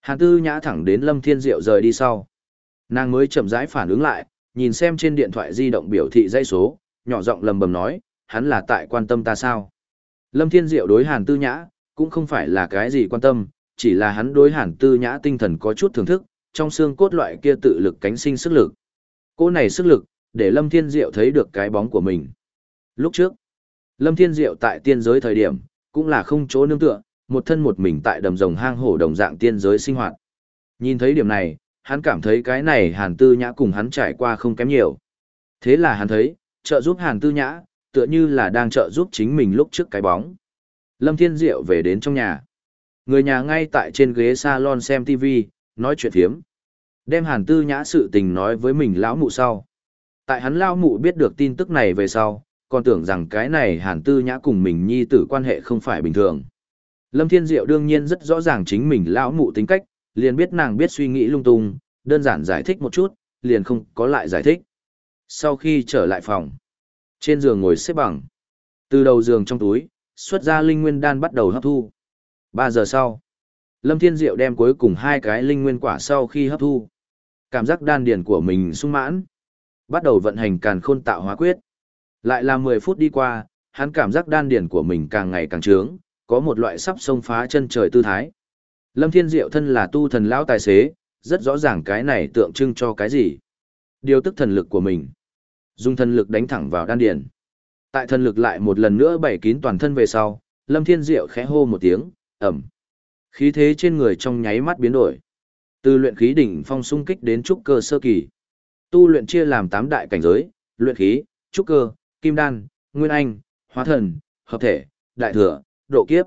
Hàn Tư Nhã thẳng đến Lâm Thiên Diệu rời đi sau. Nàng mới chậm rãi phản ứng lại, nhìn xem trên điện thoại di động biểu thị dây số, nhỏ giọng lầm bầm nói, hắn là tại quan tâm ta sao. Lâm Thiên Diệu đối Hàn Tư Nhã, cũng không phải là cái gì quan tâm, chỉ là hắn đối Hàn Tư Nhã tinh thần có chút thưởng thức, trong xương cốt loại kia tự lực cánh sinh sức lực. Cô này sức lực, để Lâm Thiên Diệu thấy được cái bóng của mình. Lúc trước, Lâm Thiên Diệu tại tiên giới thời điểm, cũng là không chỗ nương tựa, một thân một mình tại đầm rồng hang hổ đồng dạng tiên giới sinh hoạt. Nhìn thấy điểm này, hắn cảm thấy cái này Hàn Tư Nhã cùng hắn trải qua không kém nhiều. Thế là hắn thấy, trợ giúp Hàn Tư Nhã, tựa như là đang trợ giúp chính mình lúc trước cái bóng. Lâm Thiên Diệu về đến trong nhà. Người nhà ngay tại trên ghế salon xem TV, nói chuyện thiếm. Đem Hàn Tư Nhã sự tình nói với mình lão mụ sau. Tại hắn lão mụ biết được tin tức này về sau, còn tưởng rằng cái này Hàn Tư Nhã cùng mình nhi tử quan hệ không phải bình thường. Lâm Thiên Diệu đương nhiên rất rõ ràng chính mình lão mụ tính cách, liền biết nàng biết suy nghĩ lung tung, đơn giản giải thích một chút, liền không có lại giải thích. Sau khi trở lại phòng, trên giường ngồi xếp bằng, từ đầu giường trong túi, xuất ra linh nguyên đan bắt đầu hấp thu. 3 giờ sau, Lâm Thiên Diệu đem cuối cùng hai cái linh nguyên quả sau khi hấp thu. Cảm giác đan điển của mình sung mãn. Bắt đầu vận hành càn khôn tạo hóa quyết. Lại là 10 phút đi qua, hắn cảm giác đan điển của mình càng ngày càng trướng, có một loại sắp xông phá chân trời tư thái. Lâm Thiên Diệu thân là tu thần lão tài xế, rất rõ ràng cái này tượng trưng cho cái gì. Điều tức thần lực của mình. Dùng thần lực đánh thẳng vào đan điền Tại thần lực lại một lần nữa bảy kín toàn thân về sau, Lâm Thiên Diệu khẽ hô một tiếng, ẩm. Khí thế trên người trong nháy mắt biến đổi. Từ luyện khí đỉnh phong sung kích đến trúc cơ sơ kỳ. Tu luyện chia làm 8 đại cảnh giới, luyện khí, trúc cơ, kim đan, nguyên anh, hóa thần, hợp thể, đại thừa, độ kiếp.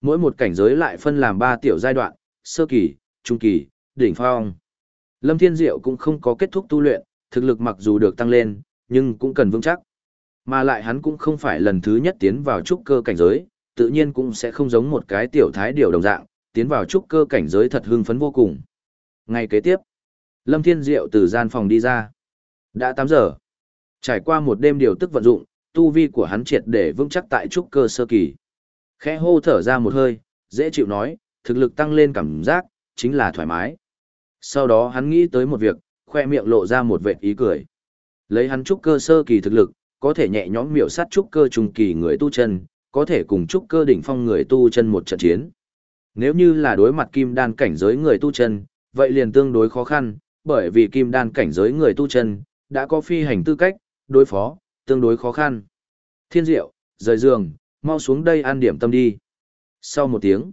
Mỗi một cảnh giới lại phân làm 3 tiểu giai đoạn, sơ kỳ, trung kỳ, đỉnh phong. Lâm Thiên Diệu cũng không có kết thúc tu luyện, thực lực mặc dù được tăng lên, nhưng cũng cần vững chắc. Mà lại hắn cũng không phải lần thứ nhất tiến vào trúc cơ cảnh giới, tự nhiên cũng sẽ không giống một cái tiểu thái điều đồng dạng, tiến vào trúc cơ cảnh giới thật hưng phấn vô cùng. Ngày kế tiếp, Lâm Thiên Diệu từ gian phòng đi ra. Đã 8 giờ. Trải qua một đêm điều tức vận dụng, tu vi của hắn triệt để vững chắc tại trúc cơ sơ kỳ. Khẽ hô thở ra một hơi, dễ chịu nói, thực lực tăng lên cảm giác, chính là thoải mái. Sau đó hắn nghĩ tới một việc, khoe miệng lộ ra một vệt ý cười. Lấy hắn trúc cơ sơ kỳ thực lực, có thể nhẹ nhõm miểu sát trúc cơ trung kỳ người tu chân, có thể cùng trúc cơ đỉnh phong người tu chân một trận chiến. Nếu như là đối mặt kim đan cảnh giới người tu chân, vậy liền tương đối khó khăn, bởi vì kim đan cảnh giới người tu chân, đã có phi hành tư cách, đối phó, tương đối khó khăn. Thiên diệu, rời giường, mau xuống đây ăn điểm tâm đi. Sau một tiếng,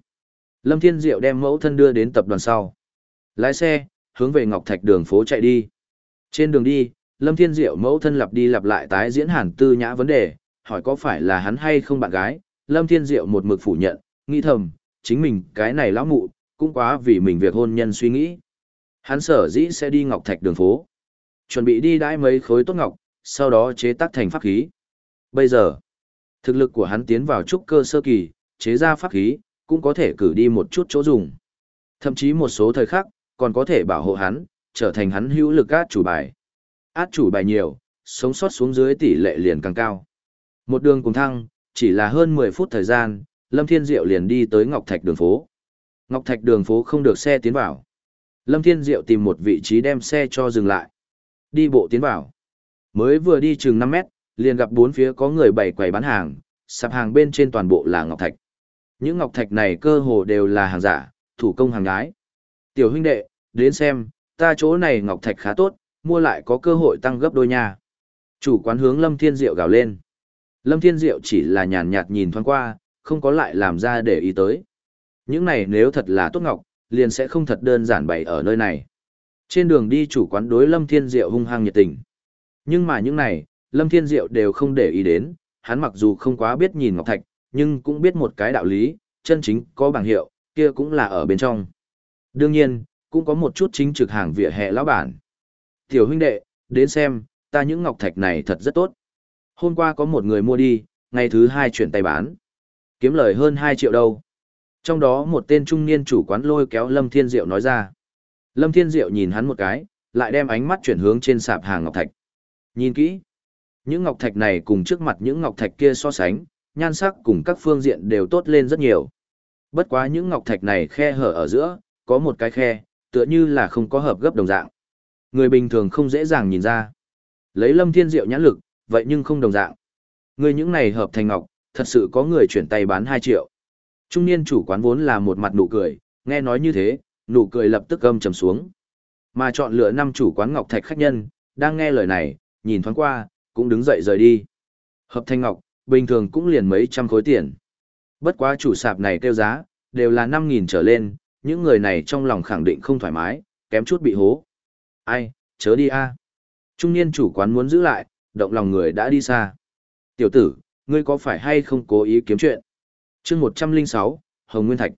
Lâm Thiên Diệu đem mẫu thân đưa đến tập đoàn sau. Lái xe, hướng về Ngọc Thạch đường phố chạy đi. Trên đường đi, Lâm Thiên Diệu mẫu thân lặp đi lặp lại tái diễn hàn tư nhã vấn đề, hỏi có phải là hắn hay không bạn gái. Lâm Thiên Diệu một mực phủ nhận, nghĩ thầm, chính mình cái này lão mụ, cũng quá vì mình việc hôn nhân suy nghĩ. Hắn sở dĩ sẽ đi Ngọc Thạch đường phố. Chuẩn bị đi đãi mấy khối tốt ngọc, sau đó chế tác thành pháp khí. Bây giờ, thực lực của hắn tiến vào trúc cơ sơ kỳ, chế ra pháp khí, cũng có thể cử đi một chút chỗ dùng. Thậm chí một số thời khắc, còn có thể bảo hộ hắn, trở thành hắn hữu lực át chủ bài. Át chủ bài nhiều, sống sót xuống dưới tỷ lệ liền càng cao. Một đường cùng thăng, chỉ là hơn 10 phút thời gian, Lâm Thiên Diệu liền đi tới Ngọc Thạch đường phố. Ngọc Thạch đường phố không được xe tiến vào. Lâm Thiên Diệu tìm một vị trí đem xe cho dừng lại. Đi bộ tiến vào. Mới vừa đi chừng 5 mét, liền gặp bốn phía có người bày quầy bán hàng, sạp hàng bên trên toàn bộ là ngọc thạch. Những ngọc thạch này cơ hồ đều là hàng giả, thủ công hàng nhái. Tiểu huynh đệ, đến xem, ta chỗ này ngọc thạch khá tốt, mua lại có cơ hội tăng gấp đôi nha. Chủ quán hướng Lâm Thiên Diệu gào lên. Lâm Thiên Diệu chỉ là nhàn nhạt nhìn thoáng qua, không có lại làm ra để ý tới. Những này nếu thật là tốt ngọc, liền sẽ không thật đơn giản bày ở nơi này. Trên đường đi chủ quán đối Lâm Thiên Diệu hung hăng nhiệt tình. Nhưng mà những này, Lâm Thiên Diệu đều không để ý đến, hắn mặc dù không quá biết nhìn Ngọc Thạch, nhưng cũng biết một cái đạo lý, chân chính có bảng hiệu, kia cũng là ở bên trong. Đương nhiên, cũng có một chút chính trực hàng vỉa hè lão bản. Tiểu huynh đệ, đến xem, ta những Ngọc Thạch này thật rất tốt. Hôm qua có một người mua đi, ngày thứ hai chuyển tay bán. Kiếm lời hơn 2 triệu đâu. Trong đó một tên trung niên chủ quán lôi kéo Lâm Thiên Diệu nói ra. Lâm Thiên Diệu nhìn hắn một cái, lại đem ánh mắt chuyển hướng trên sạp hàng Ngọc Thạch. Nhìn kỹ, những ngọc thạch này cùng trước mặt những ngọc thạch kia so sánh, nhan sắc cùng các phương diện đều tốt lên rất nhiều. Bất quá những ngọc thạch này khe hở ở giữa, có một cái khe, tựa như là không có hợp gấp đồng dạng. Người bình thường không dễ dàng nhìn ra. Lấy lâm thiên diệu nhãn lực, vậy nhưng không đồng dạng. Người những này hợp thành ngọc, thật sự có người chuyển tay bán 2 triệu. Trung niên chủ quán vốn là một mặt nụ cười, nghe nói như thế, nụ cười lập tức gầm trầm xuống. Mà chọn lựa năm chủ quán ngọc thạch khách nhân, đang nghe lời này, nhìn thoáng qua, cũng đứng dậy rời đi. Hợp thành ngọc, bình thường cũng liền mấy trăm khối tiền. Bất quá chủ sạp này kêu giá, đều là 5.000 trở lên, những người này trong lòng khẳng định không thoải mái, kém chút bị hố. Ai, chớ đi a. Trung niên chủ quán muốn giữ lại, động lòng người đã đi xa. Tiểu tử, ngươi có phải hay không cố ý kiếm chuyện? chương 106, Hồng Nguyên Thạch.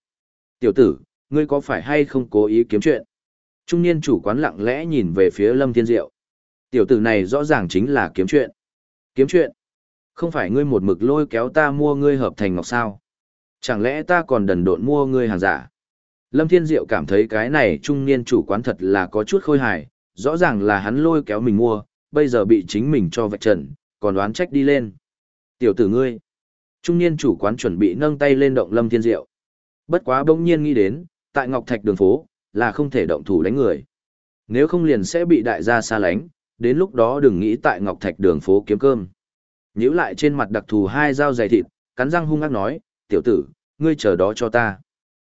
Tiểu tử, ngươi có phải hay không cố ý kiếm chuyện? Trung niên chủ quán lặng lẽ nhìn về phía Lâm Thiên Diệu. Tiểu tử này rõ ràng chính là kiếm chuyện. Kiếm chuyện? Không phải ngươi một mực lôi kéo ta mua ngươi hợp thành ngọc sao? Chẳng lẽ ta còn đần độn mua ngươi hàng giả? Lâm Thiên Diệu cảm thấy cái này trung niên chủ quán thật là có chút khôi hài, rõ ràng là hắn lôi kéo mình mua, bây giờ bị chính mình cho vạch trần, còn đoán trách đi lên. Tiểu tử ngươi, trung niên chủ quán chuẩn bị nâng tay lên động Lâm Thiên Diệu. Bất quá bỗng nhiên nghĩ đến, tại Ngọc Thạch đường phố, là không thể động thủ đánh người. Nếu không liền sẽ bị đại gia xa lánh, đến lúc đó đừng nghĩ tại Ngọc Thạch đường phố kiếm cơm. Nhữ lại trên mặt đặc thù hai dao dày thịt, cắn răng hung ác nói, tiểu tử, ngươi chờ đó cho ta.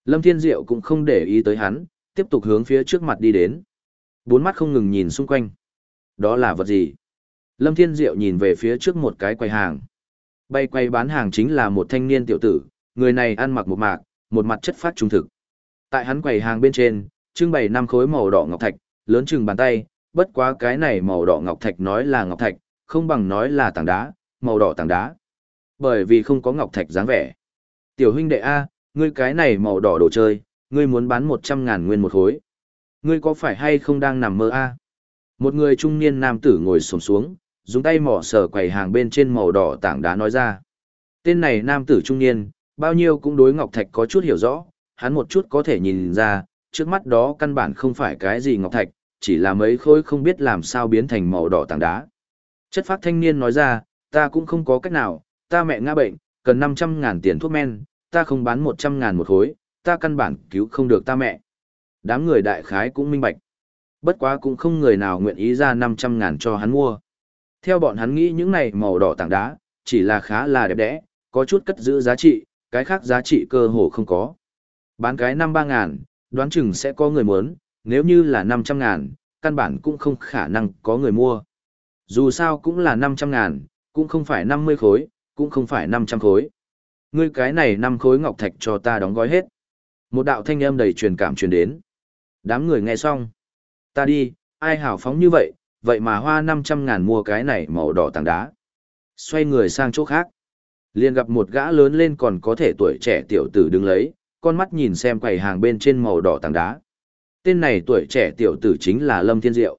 Lâm Thiên Diệu cũng không để ý tới hắn, tiếp tục hướng phía trước mặt đi đến. Bốn mắt không ngừng nhìn xung quanh. Đó là vật gì? Lâm Thiên Diệu nhìn về phía trước một cái quầy hàng. Bay quay bán hàng chính là một thanh niên tiểu tử, người này ăn mặc một mạc, một mặt chất phát trung thực. Tại hắn quầy hàng bên trên, trưng bày năm khối màu đỏ ngọc thạch, lớn chừng bàn tay, bất quá cái này màu đỏ ngọc thạch nói là ngọc thạch, không bằng nói là tảng đá, màu đỏ tảng đá. Bởi vì không có ngọc thạch dáng vẻ. Tiểu huynh đệ A, ngươi cái này màu đỏ đồ chơi, ngươi muốn bán 100 ngàn nguyên một khối. Ngươi có phải hay không đang nằm mơ A? Một người trung niên nam tử ngồi xổm xuống, dùng tay mỏ sở quầy hàng bên trên màu đỏ tảng đá nói ra. Tên này nam tử trung niên, bao nhiêu cũng đối ngọc thạch có chút hiểu rõ, hắn một chút có thể nhìn ra, trước mắt đó căn bản không phải cái gì ngọc thạch, chỉ là mấy khối không biết làm sao biến thành màu đỏ tảng đá. Chất phát thanh niên nói ra, ta cũng không có cách nào, ta mẹ ngã bệnh, cần 500 ngàn tiền thuốc men, ta không bán 100 ngàn một khối, ta căn bản cứu không được ta mẹ. Đám người đại khái cũng minh bạch. Bất quá cũng không người nào nguyện ý ra 500 ngàn cho hắn mua. Theo bọn hắn nghĩ những này màu đỏ tảng đá, chỉ là khá là đẹp đẽ, có chút cất giữ giá trị, cái khác giá trị cơ hồ không có. Bán cái năm ba ngàn, đoán chừng sẽ có người muốn, nếu như là 500 ngàn, căn bản cũng không khả năng có người mua. Dù sao cũng là 500 ngàn, cũng không phải 50 khối, cũng không phải 500 khối. Ngươi cái này năm khối ngọc thạch cho ta đóng gói hết. Một đạo thanh âm đầy truyền cảm truyền đến. Đám người nghe xong. Ta đi, ai hào phóng như vậy, vậy mà hoa 500 ngàn mua cái này màu đỏ tảng đá. Xoay người sang chỗ khác. liền gặp một gã lớn lên còn có thể tuổi trẻ tiểu tử đứng lấy, con mắt nhìn xem quầy hàng bên trên màu đỏ tảng đá. Tên này tuổi trẻ tiểu tử chính là Lâm Thiên Diệu.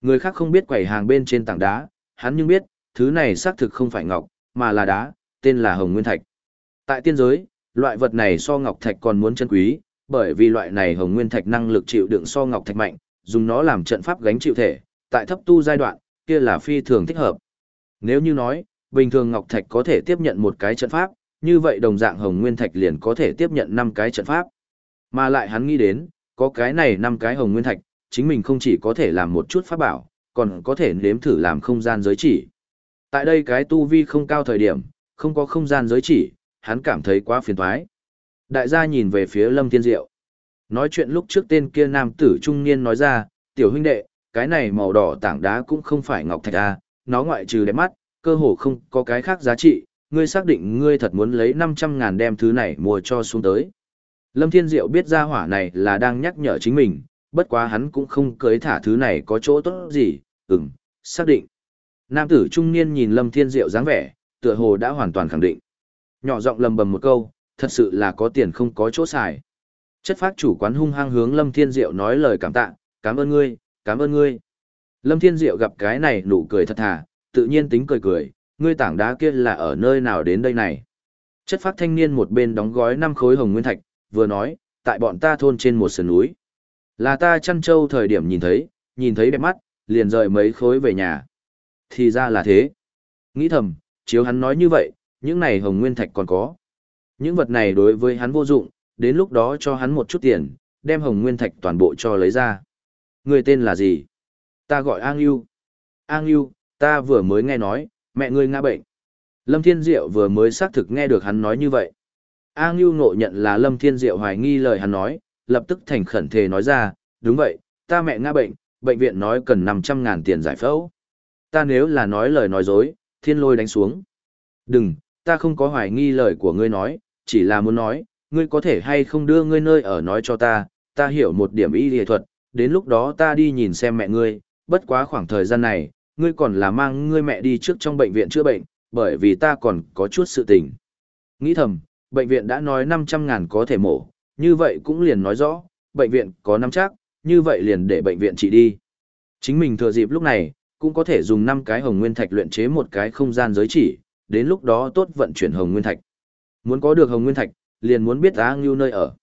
Người khác không biết quầy hàng bên trên tảng đá, hắn nhưng biết, thứ này xác thực không phải ngọc, mà là đá, tên là Hồng Nguyên Thạch. Tại tiên giới, loại vật này so ngọc thạch còn muốn chân quý, bởi vì loại này Hồng Nguyên Thạch năng lực chịu đựng so ngọc thạch mạnh, dùng nó làm trận pháp gánh chịu thể, tại thấp tu giai đoạn, kia là phi thường thích hợp. Nếu như nói, bình thường ngọc thạch có thể tiếp nhận một cái trận pháp, như vậy đồng dạng Hồng Nguyên Thạch liền có thể tiếp nhận năm cái trận pháp. Mà lại hắn nghĩ đến, có cái này năm cái Hồng Nguyên Thạch, chính mình không chỉ có thể làm một chút pháp bảo, còn có thể nếm thử làm không gian giới chỉ. Tại đây cái tu vi không cao thời điểm, không có không gian giới chỉ, hắn cảm thấy quá phiền toái. Đại gia nhìn về phía Lâm Thiên Diệu. Nói chuyện lúc trước tên kia nam tử trung niên nói ra, tiểu huynh đệ, cái này màu đỏ tảng đá cũng không phải ngọc thạch a, nó ngoại trừ đẹp mắt, cơ hồ không có cái khác giá trị, ngươi xác định ngươi thật muốn lấy 500 ngàn đem thứ này mua cho xuống tới. Lâm Thiên Diệu biết ra hỏa này là đang nhắc nhở chính mình, bất quá hắn cũng không cưới thả thứ này có chỗ tốt gì, ừm, xác định. Nam tử trung niên nhìn Lâm Thiên Diệu dáng vẻ, tựa hồ đã hoàn toàn khẳng định. Nhỏ giọng lầm bầm một câu, thật sự là có tiền không có chỗ xài. Chất phát chủ quán hung hăng hướng Lâm Thiên Diệu nói lời cảm tạ, cảm ơn ngươi, cảm ơn ngươi. Lâm Thiên Diệu gặp cái này nụ cười thật thà, tự nhiên tính cười cười, ngươi tảng đá kia là ở nơi nào đến đây này. Chất phát thanh niên một bên đóng gói năm khối hồng nguyên thạch, vừa nói, tại bọn ta thôn trên một sườn núi. Là ta chăn trâu thời điểm nhìn thấy, nhìn thấy đẹp mắt, liền rời mấy khối về nhà. Thì ra là thế. Nghĩ thầm, chiếu hắn nói như vậy, những này hồng nguyên thạch còn có. Những vật này đối với hắn vô dụng, đến lúc đó cho hắn một chút tiền, đem hồng nguyên thạch toàn bộ cho lấy ra. Người tên là gì? Ta gọi An Yêu. An Yêu, ta vừa mới nghe nói, mẹ ngươi ngã bệnh. Lâm Thiên Diệu vừa mới xác thực nghe được hắn nói như vậy. A Ngưu ngộ nhận là Lâm Thiên Diệu hoài nghi lời hắn nói, lập tức thành khẩn thề nói ra, đúng vậy, ta mẹ ngã bệnh, bệnh viện nói cần 500 ngàn tiền giải phẫu. Ta nếu là nói lời nói dối, thiên lôi đánh xuống. Đừng, ta không có hoài nghi lời của ngươi nói, chỉ là muốn nói, ngươi có thể hay không đưa ngươi nơi ở nói cho ta, ta hiểu một điểm y lý thuật, đến lúc đó ta đi nhìn xem mẹ ngươi, bất quá khoảng thời gian này, ngươi còn là mang ngươi mẹ đi trước trong bệnh viện chữa bệnh, bởi vì ta còn có chút sự tình. Nghĩ thầm, bệnh viện đã nói 500 ngàn có thể mổ, như vậy cũng liền nói rõ, bệnh viện có nắm chắc, như vậy liền để bệnh viện chỉ đi. Chính mình thừa dịp lúc này, cũng có thể dùng 5 cái hồng nguyên thạch luyện chế một cái không gian giới chỉ, đến lúc đó tốt vận chuyển hồng nguyên thạch. Muốn có được hồng nguyên thạch, liền muốn biết A Ngưu nơi ở.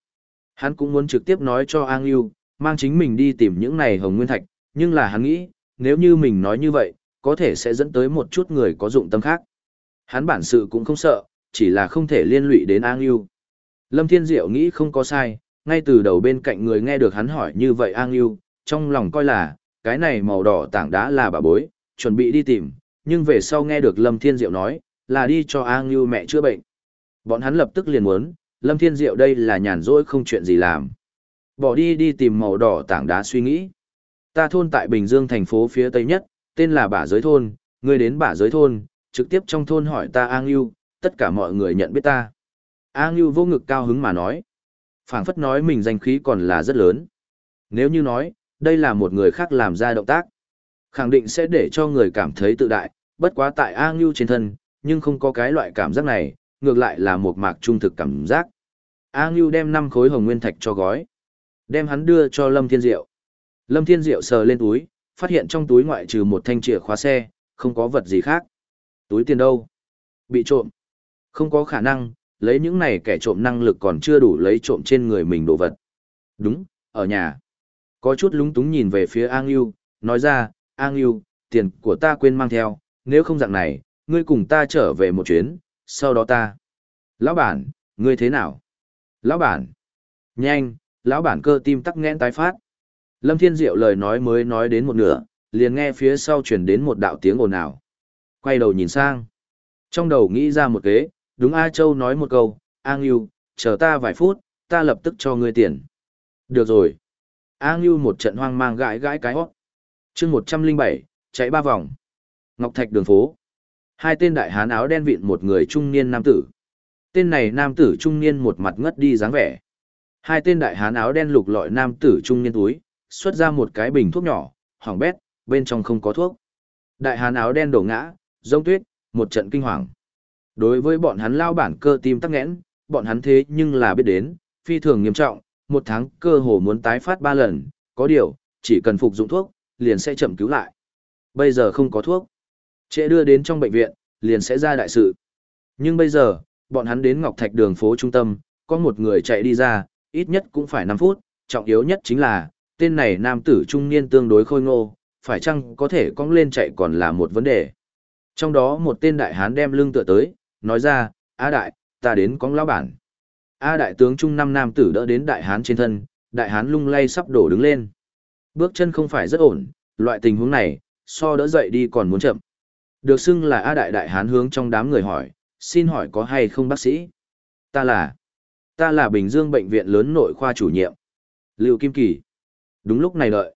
Hắn cũng muốn trực tiếp nói cho A Ngưu, mang chính mình đi tìm những này hồng nguyên thạch, nhưng là hắn nghĩ, nếu như mình nói như vậy, có thể sẽ dẫn tới một chút người có dụng tâm khác. Hắn bản sự cũng không sợ, chỉ là không thể liên lụy đến A Ngưu. Lâm Thiên Diệu nghĩ không có sai, ngay từ đầu bên cạnh người nghe được hắn hỏi như vậy A Ngưu, trong lòng coi là, cái này màu đỏ tảng đá là bà bối, chuẩn bị đi tìm, nhưng về sau nghe được Lâm Thiên Diệu nói, là đi cho A Ngưu mẹ chữa bệnh. Bọn hắn lập tức liền muốn, Lâm Thiên Diệu đây là nhàn rỗi không chuyện gì làm. Bỏ đi đi tìm màu đỏ tảng đá suy nghĩ. Ta thôn tại Bình Dương thành phố phía Tây nhất, tên là Bả Giới Thôn, ngươi đến Bả Giới Thôn, trực tiếp trong thôn hỏi ta An Yêu, tất cả mọi người nhận biết ta. An Yêu vô ngực cao hứng mà nói. phảng phất nói mình danh khí còn là rất lớn. Nếu như nói, đây là một người khác làm ra động tác, khẳng định sẽ để cho người cảm thấy tự đại, bất quá tại A Ngưu trên thân, nhưng không có cái loại cảm giác này, ngược lại là một mạc trung thực cảm giác. A Ngưu đem 5 khối hồng nguyên thạch cho gói, đem hắn đưa cho Lâm Thiên Diệu. Lâm Thiên Diệu sờ lên túi, phát hiện trong túi ngoại trừ một thanh chìa khóa xe, không có vật gì khác. Túi tiền đâu? Bị trộm. Không có khả năng, lấy những này kẻ trộm năng lực còn chưa đủ lấy trộm trên người mình đồ vật. Đúng, ở nhà. Có chút lúng túng nhìn về phía An Yêu, nói ra, An Yêu, tiền của ta quên mang theo, nếu không dạng này, ngươi cùng ta trở về một chuyến, sau đó ta. Lão bản, ngươi thế nào? Lão bản. Nhanh, lão bản cơ tim tắc nghẽn tái phát. Lâm Thiên Diệu lời nói mới nói đến một nửa, liền nghe phía sau truyền đến một đạo tiếng ồn ào. Quay đầu nhìn sang. Trong đầu nghĩ ra một kế, đúng A Châu nói một câu, A Ngưu, chờ ta vài phút, ta lập tức cho ngươi tiền. Được rồi. A Ngưu một trận hoang mang gãi gãi cái hót. chương 107, chạy ba vòng. Ngọc Thạch đường phố. Hai tên đại hán áo đen vịn một người trung niên nam tử. Tên này nam tử trung niên một mặt ngất đi dáng vẻ. Hai tên đại hán áo đen lục lọi nam tử trung niên túi, xuất ra một cái bình thuốc nhỏ, hỏng bét, bên trong không có thuốc. Đại hán áo đen đổ ngã, rông tuyết, một trận kinh hoàng. Đối với bọn hắn lao bản cơ tim tắc nghẽn, bọn hắn thế nhưng là biết đến, phi thường nghiêm trọng, một tháng cơ hồ muốn tái phát ba lần, có điều, chỉ cần phục dụng thuốc, liền sẽ chậm cứu lại. Bây giờ không có thuốc, trễ đưa đến trong bệnh viện, liền sẽ ra đại sự. Nhưng bây giờ, bọn hắn đến Ngọc Thạch đường phố trung tâm, có một người chạy đi ra, ít nhất cũng phải 5 phút, trọng yếu nhất chính là, tên này nam tử trung niên tương đối khôi ngô, phải chăng có thể cong lên chạy còn là một vấn đề. Trong đó một tên đại hán đem lưng tựa tới, nói ra, A đại, ta đến cong lão bản. A đại tướng trung năm nam tử đỡ đến đại hán trên thân, đại hán lung lay sắp đổ đứng lên. Bước chân không phải rất ổn, loại tình huống này, so đỡ dậy đi còn muốn chậm. Được xưng là A đại đại hán hướng trong đám người hỏi, xin hỏi có hay không bác sĩ? Ta là, ta là Bình Dương Bệnh viện lớn nội khoa chủ nhiệm. Lưu Kim Kỳ. Đúng lúc này đợi.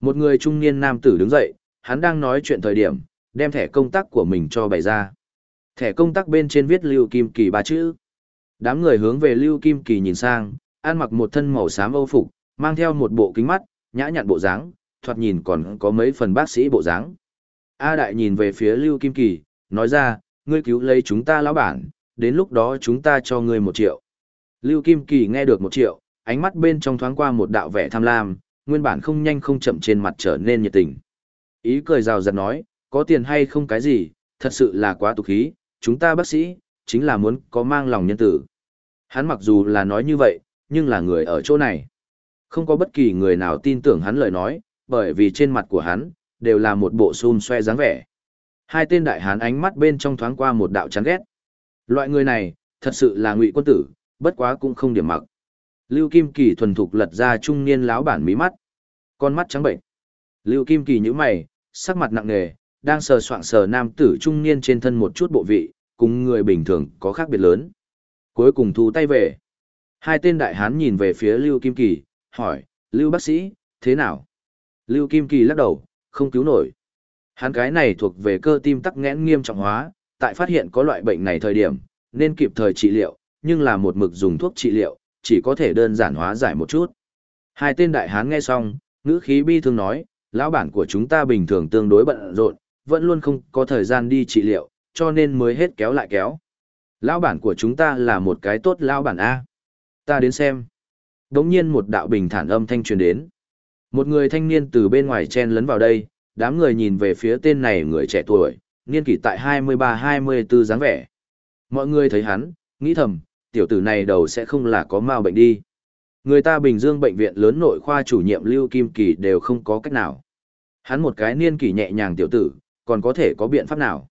Một người trung niên nam tử đứng dậy, hắn đang nói chuyện thời điểm, đem thẻ công tác của mình cho bày ra. Thẻ công tác bên trên viết Lưu Kim Kỳ ba chữ. Đám người hướng về Lưu Kim Kỳ nhìn sang, ăn mặc một thân màu xám âu phục, mang theo một bộ kính mắt, nhã nhặn bộ dáng, thoạt nhìn còn có mấy phần bác sĩ bộ dáng. A Đại nhìn về phía Lưu Kim Kỳ, nói ra, ngươi cứu lấy chúng ta lão bản, đến lúc đó chúng ta cho ngươi một triệu. Lưu Kim Kỳ nghe được một triệu, ánh mắt bên trong thoáng qua một đạo vẻ tham lam, nguyên bản không nhanh không chậm trên mặt trở nên nhiệt tình. Ý cười rào rạt nói, có tiền hay không cái gì, thật sự là quá tục khí, chúng ta bác sĩ, chính là muốn có mang lòng nhân tử. Hắn mặc dù là nói như vậy, nhưng là người ở chỗ này. Không có bất kỳ người nào tin tưởng hắn lời nói, bởi vì trên mặt của hắn, đều là một bộ xun xoe dáng vẻ. Hai tên đại hán ánh mắt bên trong thoáng qua một đạo chán ghét. Loại người này, thật sự là ngụy quân tử, bất quá cũng không điểm mặc. Lưu Kim Kỳ thuần thục lật ra trung niên lão bản mí mắt. Con mắt trắng bệnh. Lưu Kim Kỳ nhíu mày, sắc mặt nặng nề, đang sờ soạng sờ nam tử trung niên trên thân một chút bộ vị, cùng người bình thường có khác biệt lớn. Cuối cùng thu tay về. Hai tên đại hán nhìn về phía Lưu Kim Kỳ, hỏi, Lưu bác sĩ, thế nào? Lưu Kim Kỳ lắc đầu, không cứu nổi. Hắn cái này thuộc về cơ tim tắc nghẽn nghiêm trọng hóa, tại phát hiện có loại bệnh này thời điểm, nên kịp thời trị liệu, nhưng là một mực dùng thuốc trị liệu, chỉ có thể đơn giản hóa giải một chút. Hai tên đại hán nghe xong, ngữ khí bi thương nói, lão bản của chúng ta bình thường tương đối bận rộn, vẫn luôn không có thời gian đi trị liệu, cho nên mới hết kéo lại kéo. Lão bản của chúng ta là một cái tốt lão bản A. Ta đến xem. Đống nhiên một đạo bình thản âm thanh truyền đến. Một người thanh niên từ bên ngoài chen lấn vào đây, đám người nhìn về phía tên này người trẻ tuổi, niên kỷ tại 23-24 dáng vẻ. Mọi người thấy hắn, nghĩ thầm, tiểu tử này đầu sẽ không là có mau bệnh đi. Người ta Bình Dương bệnh viện lớn nội khoa chủ nhiệm Lưu Kim Kỳ đều không có cách nào. Hắn một cái niên kỷ nhẹ nhàng tiểu tử, còn có thể có biện pháp nào.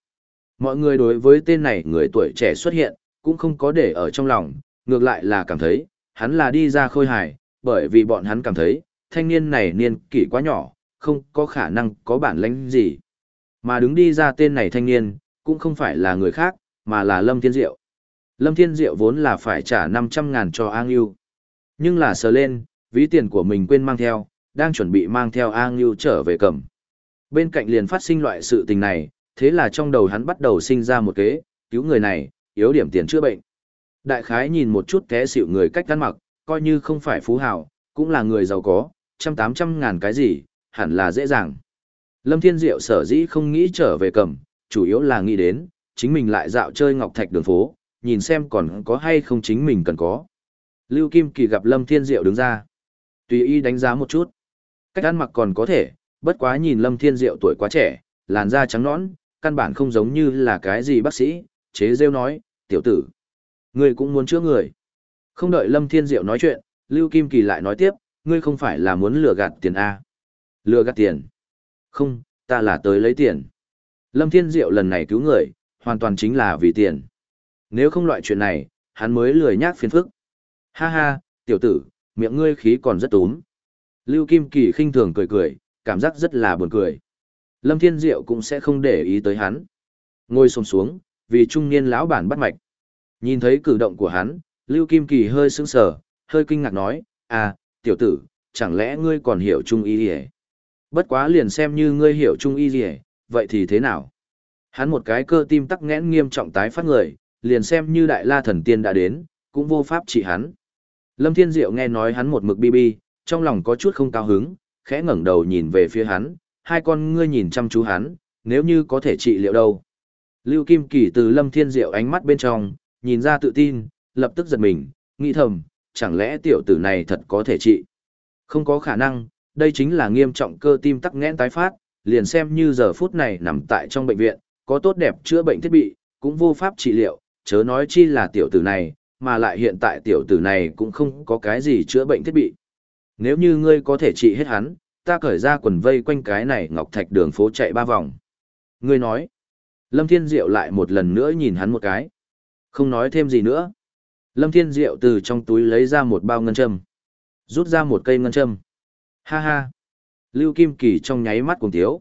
Mọi người đối với tên này người tuổi trẻ xuất hiện, cũng không có để ở trong lòng, ngược lại là cảm thấy, hắn là đi ra khôi hài, bởi vì bọn hắn cảm thấy, thanh niên này niên kỷ quá nhỏ, không có khả năng có bản lĩnh gì. Mà đứng đi ra tên này thanh niên, cũng không phải là người khác, mà là Lâm Thiên Diệu. Lâm Thiên Diệu vốn là phải trả 500 ngàn cho An Yêu. Nhưng là sờ lên, ví tiền của mình quên mang theo, đang chuẩn bị mang theo An Yêu trở về cầm. Bên cạnh liền phát sinh loại sự tình này, thế là trong đầu hắn bắt đầu sinh ra một kế, cứu người này, yếu điểm tiền chữa bệnh. Đại khái nhìn một chút té xịu người cách ăn mặc, coi như không phải phú hào, cũng là người giàu có, trăm tám trăm ngàn cái gì, hẳn là dễ dàng. Lâm Thiên Diệu sở dĩ không nghĩ trở về cầm, chủ yếu là nghĩ đến, chính mình lại dạo chơi ngọc thạch đường phố, nhìn xem còn có hay không chính mình cần có. Lưu Kim Kỳ gặp Lâm Thiên Diệu đứng ra. Tùy ý đánh giá một chút. Cách ăn mặc còn có thể, bất quá nhìn Lâm Thiên Diệu tuổi quá trẻ, làn da trắng nõn, căn bản không giống như là cái gì bác sĩ, chế rêu nói, tiểu tử. người cũng muốn chữa người. Không đợi Lâm Thiên Diệu nói chuyện, Lưu Kim Kỳ lại nói tiếp, ngươi không phải là muốn lừa gạt tiền A. Lừa gạt tiền. Không, ta là tới lấy tiền. Lâm Thiên Diệu lần này cứu người, hoàn toàn chính là vì tiền. Nếu không loại chuyện này, hắn mới lười nhác phiền phức. Ha ha, tiểu tử, miệng ngươi khí còn rất túm. Lưu Kim Kỳ khinh thường cười cười, cảm giác rất là buồn cười. Lâm Thiên Diệu cũng sẽ không để ý tới hắn. Ngồi xuống xuống, vì trung niên lão bản bắt mạch. Nhìn thấy cử động của hắn, Lưu Kim Kỳ hơi sững sờ, hơi kinh ngạc nói, à, tiểu tử, chẳng lẽ ngươi còn hiểu trung y gì Bất quá liền xem như ngươi hiểu trung y gì vậy thì thế nào? Hắn một cái cơ tim tắc nghẽn nghiêm trọng tái phát người, liền xem như đại la thần tiên đã đến, cũng vô pháp trị hắn. Lâm Thiên Diệu nghe nói hắn một mực bi bi, trong lòng có chút không cao hứng, khẽ ngẩng đầu nhìn về phía hắn, hai con ngươi nhìn chăm chú hắn, nếu như có thể trị liệu đâu. Lưu Kim Kỳ từ Lâm Thiên Diệu ánh mắt bên trong, nhìn ra tự tin, lập tức giật mình, nghĩ thầm, chẳng lẽ tiểu tử này thật có thể trị. Không có khả năng, đây chính là nghiêm trọng cơ tim tắc nghẽn tái phát, liền xem như giờ phút này nằm tại trong bệnh viện, có tốt đẹp chữa bệnh thiết bị, cũng vô pháp trị liệu, chớ nói chi là tiểu tử này, mà lại hiện tại tiểu tử này cũng không có cái gì chữa bệnh thiết bị. Nếu như ngươi có thể trị hết hắn, ta cởi ra quần vây quanh cái này ngọc thạch đường phố chạy ba vòng. Ngươi nói, Lâm Thiên Diệu lại một lần nữa nhìn hắn một cái. Không nói thêm gì nữa. Lâm Thiên Diệu từ trong túi lấy ra một bao ngân châm. Rút ra một cây ngân châm. Ha ha. Lưu Kim Kỳ trong nháy mắt cùng tiếu.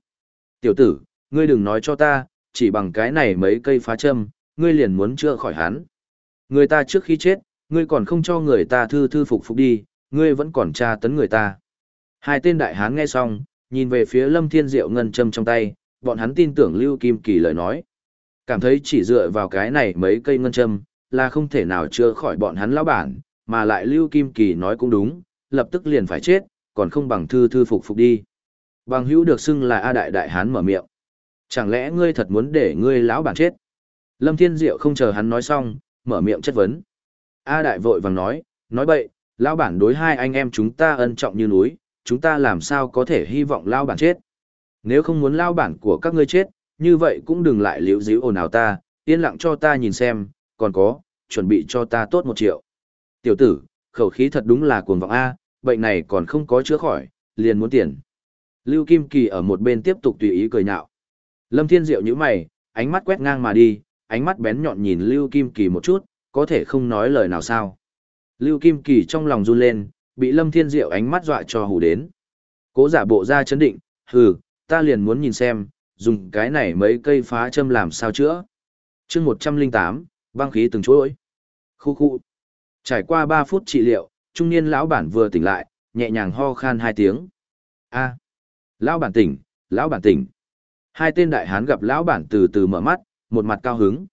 Tiểu tử, ngươi đừng nói cho ta, chỉ bằng cái này mấy cây phá châm, ngươi liền muốn chữa khỏi hắn. Người ta trước khi chết, ngươi còn không cho người ta thư thư phục phục đi, ngươi vẫn còn tra tấn người ta. Hai tên đại hán nghe xong, nhìn về phía Lâm Thiên Diệu ngân châm trong tay, bọn hắn tin tưởng Lưu Kim Kỳ lời nói. Cảm thấy chỉ dựa vào cái này mấy cây ngân châm, là không thể nào chữa khỏi bọn hắn lão bản, mà lại Lưu Kim Kỳ nói cũng đúng, lập tức liền phải chết, còn không bằng thư thư phục phục đi. Bằng hữu được xưng là A Đại Đại Hán mở miệng. Chẳng lẽ ngươi thật muốn để ngươi lão bản chết? Lâm Thiên Diệu không chờ hắn nói xong, mở miệng chất vấn. A Đại vội vàng nói, nói bậy, lão bản đối hai anh em chúng ta ân trọng như núi, chúng ta làm sao có thể hy vọng lão bản chết. Nếu không muốn lão bản của các ngươi chết, như vậy cũng đừng lại liễu díu ồn ào ta, yên lặng cho ta nhìn xem, còn có, chuẩn bị cho ta tốt một triệu. Tiểu tử, khẩu khí thật đúng là cuồng vọng A, bệnh này còn không có chữa khỏi, liền muốn tiền. Lưu Kim Kỳ ở một bên tiếp tục tùy ý cười nhạo. Lâm Thiên Diệu như mày, ánh mắt quét ngang mà đi, ánh mắt bén nhọn nhìn Lưu Kim Kỳ một chút, có thể không nói lời nào sao. Lưu Kim Kỳ trong lòng run lên, bị Lâm Thiên Diệu ánh mắt dọa cho hù đến. Cố giả bộ ra chấn định, hừ, ta liền muốn nhìn xem, dùng cái này mấy cây phá châm làm sao chữa. chương 108, băng khí từng chuỗi. Khu khu. Trải qua 3 phút trị liệu, trung niên lão bản vừa tỉnh lại, nhẹ nhàng ho khan hai tiếng. A. Lão bản tỉnh, lão bản tỉnh. Hai tên đại hán gặp lão bản từ từ mở mắt, một mặt cao hứng.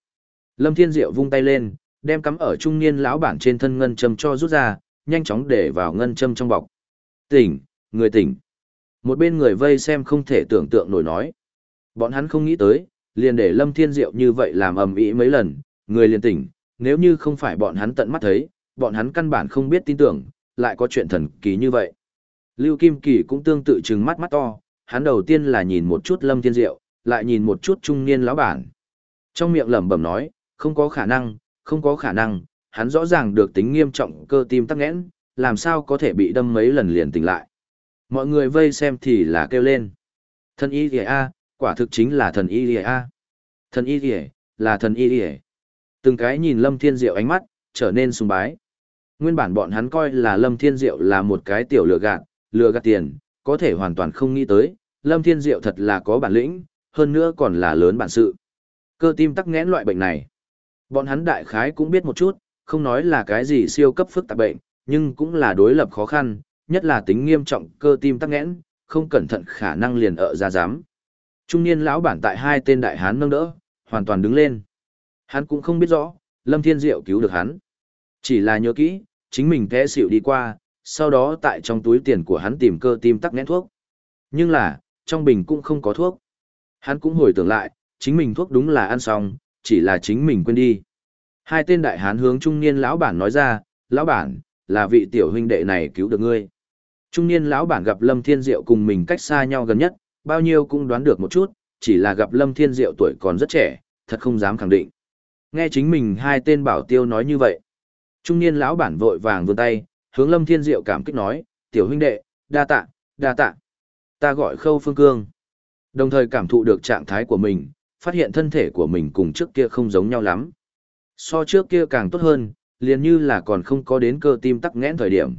Lâm Thiên Diệu vung tay lên, đem cắm ở trung niên lão bản trên thân ngân châm cho rút ra, nhanh chóng để vào ngân châm trong bọc. Tỉnh, người tỉnh. Một bên người vây xem không thể tưởng tượng nổi nói. Bọn hắn không nghĩ tới, liền để Lâm Thiên Diệu như vậy làm ầm ĩ mấy lần, người liền tỉnh, nếu như không phải bọn hắn tận mắt thấy, bọn hắn căn bản không biết tin tưởng, lại có chuyện thần kỳ như vậy. Lưu Kim Kỳ cũng tương tự trừng mắt mắt to, hắn đầu tiên là nhìn một chút Lâm Thiên Diệu, lại nhìn một chút trung niên lão bản. Trong miệng lẩm bẩm nói, không có khả năng, không có khả năng, hắn rõ ràng được tính nghiêm trọng cơ tim tắc nghẽn, làm sao có thể bị đâm mấy lần liền tỉnh lại. Mọi người vây xem thì là kêu lên. Thần y kìa a, quả thực chính là thần y kìa a. Thần y kìa, là thần y kìa. Từng cái nhìn Lâm Thiên Diệu ánh mắt, trở nên sùng bái. Nguyên bản bọn hắn coi là Lâm Thiên Diệu là một cái tiểu lừa gạt, lừa gạt tiền, có thể hoàn toàn không nghĩ tới, Lâm Thiên Diệu thật là có bản lĩnh, hơn nữa còn là lớn bản sự. Cơ tim tắc nghẽn loại bệnh này. Bọn hắn đại khái cũng biết một chút, không nói là cái gì siêu cấp phức tạp bệnh, nhưng cũng là đối lập khó khăn, nhất là tính nghiêm trọng cơ tim tắc nghẽn, không cẩn thận khả năng liền ở ra dám. Trung niên lão bản tại hai tên đại hán nâng đỡ, hoàn toàn đứng lên. Hắn cũng không biết rõ, Lâm Thiên Diệu cứu được hắn. Chỉ là nhớ kỹ, chính mình té xỉu đi qua, sau đó tại trong túi tiền của hắn tìm cơ tim tắc nghẽn thuốc. Nhưng là, trong bình cũng không có thuốc. Hắn cũng hồi tưởng lại, chính mình thuốc đúng là ăn xong, chỉ là chính mình quên đi. Hai tên đại hán hướng trung niên lão bản nói ra, lão bản, là vị tiểu huynh đệ này cứu được ngươi. Trung niên lão bản gặp Lâm Thiên Diệu cùng mình cách xa nhau gần nhất, bao nhiêu cũng đoán được một chút, chỉ là gặp Lâm Thiên Diệu tuổi còn rất trẻ, thật không dám khẳng định. Nghe chính mình hai tên bảo tiêu nói như vậy. Trung niên lão bản vội vàng vươn tay, hướng Lâm Thiên Diệu cảm kích nói, tiểu huynh đệ, đa tạ, đa tạ. Ta gọi khâu phương cương. Đồng thời cảm thụ được trạng thái của mình, phát hiện thân thể của mình cùng trước kia không giống nhau lắm. So trước kia càng tốt hơn, liền như là còn không có đến cơ tim tắc nghẽn thời điểm.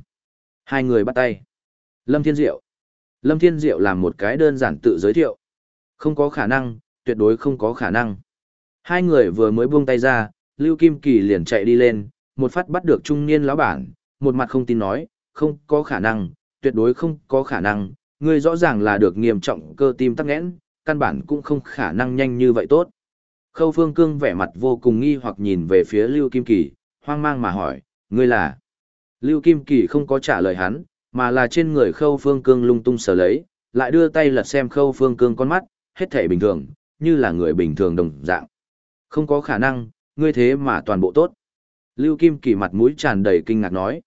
Hai người bắt tay. Lâm Thiên Diệu. Lâm Thiên Diệu làm một cái đơn giản tự giới thiệu. Không có khả năng, tuyệt đối không có khả năng. Hai người vừa mới buông tay ra, Lưu Kim Kỳ liền chạy đi lên, một phát bắt được trung niên lão bản, một mặt không tin nói, không có khả năng, tuyệt đối không có khả năng, ngươi rõ ràng là được nghiêm trọng cơ tim tắc nghẽn, căn bản cũng không khả năng nhanh như vậy tốt. Khâu Phương Cương vẻ mặt vô cùng nghi hoặc nhìn về phía Lưu Kim Kỳ, hoang mang mà hỏi, ngươi là? Lưu Kim Kỳ không có trả lời hắn, mà là trên người Khâu Phương Cương lung tung sờ lấy, lại đưa tay lật xem Khâu Phương Cương con mắt, hết thể bình thường, như là người bình thường đồng dạng. Không có khả năng, ngươi thế mà toàn bộ tốt. Lưu Kim Kỳ mặt mũi tràn đầy kinh ngạc nói.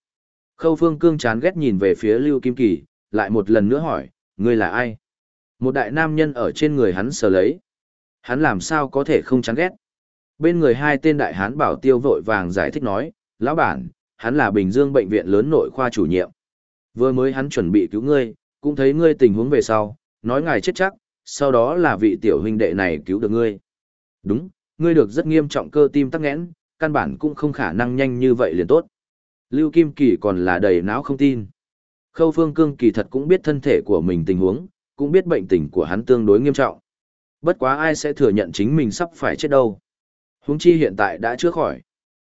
Khâu Phương Cương chán ghét nhìn về phía Lưu Kim Kỳ, lại một lần nữa hỏi, ngươi là ai? Một đại nam nhân ở trên người hắn sờ lấy. Hắn làm sao có thể không chán ghét? Bên người hai tên đại hán bảo tiêu vội vàng giải thích nói, lão bản, hắn là Bình Dương bệnh viện lớn nội khoa chủ nhiệm. Vừa mới hắn chuẩn bị cứu ngươi, cũng thấy ngươi tình huống về sau, nói ngài chết chắc, sau đó là vị tiểu huynh đệ này cứu được ngươi. Đúng, ngươi được rất nghiêm trọng cơ tim tắc nghẽn, căn bản cũng không khả năng nhanh như vậy liền tốt. Lưu Kim Kỳ còn là đầy não không tin. Khâu Phương Cương kỳ thật cũng biết thân thể của mình tình huống, cũng biết bệnh tình của hắn tương đối nghiêm trọng. Bất quá ai sẽ thừa nhận chính mình sắp phải chết đâu. Huống chi hiện tại đã chữa khỏi.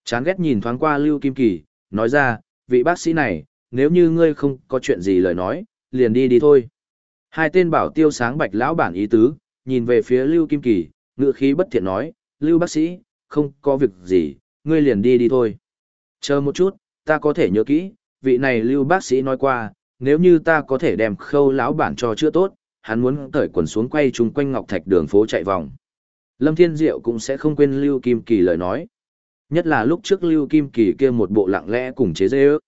Chán ghét nhìn thoáng qua Lưu Kim Kỳ, nói ra, vị bác sĩ này, nếu như ngươi không có chuyện gì lời nói, liền đi đi thôi. Hai tên bảo tiêu sáng bạch lão bản ý tứ, nhìn về phía Lưu Kim Kỳ, ngựa khí bất thiện nói, Lưu bác sĩ, không có việc gì, ngươi liền đi đi thôi. Chờ một chút, ta có thể nhớ kỹ, vị này Lưu bác sĩ nói qua, nếu như ta có thể đem khâu lão bản cho chữa tốt, hắn muốn tởi quần xuống quay chung quanh Ngọc Thạch đường phố chạy vòng. Lâm Thiên Diệu cũng sẽ không quên Lưu Kim Kỳ lời nói. Nhất là lúc trước Lưu Kim Kỳ kia một bộ lặng lẽ cùng chế dê ước.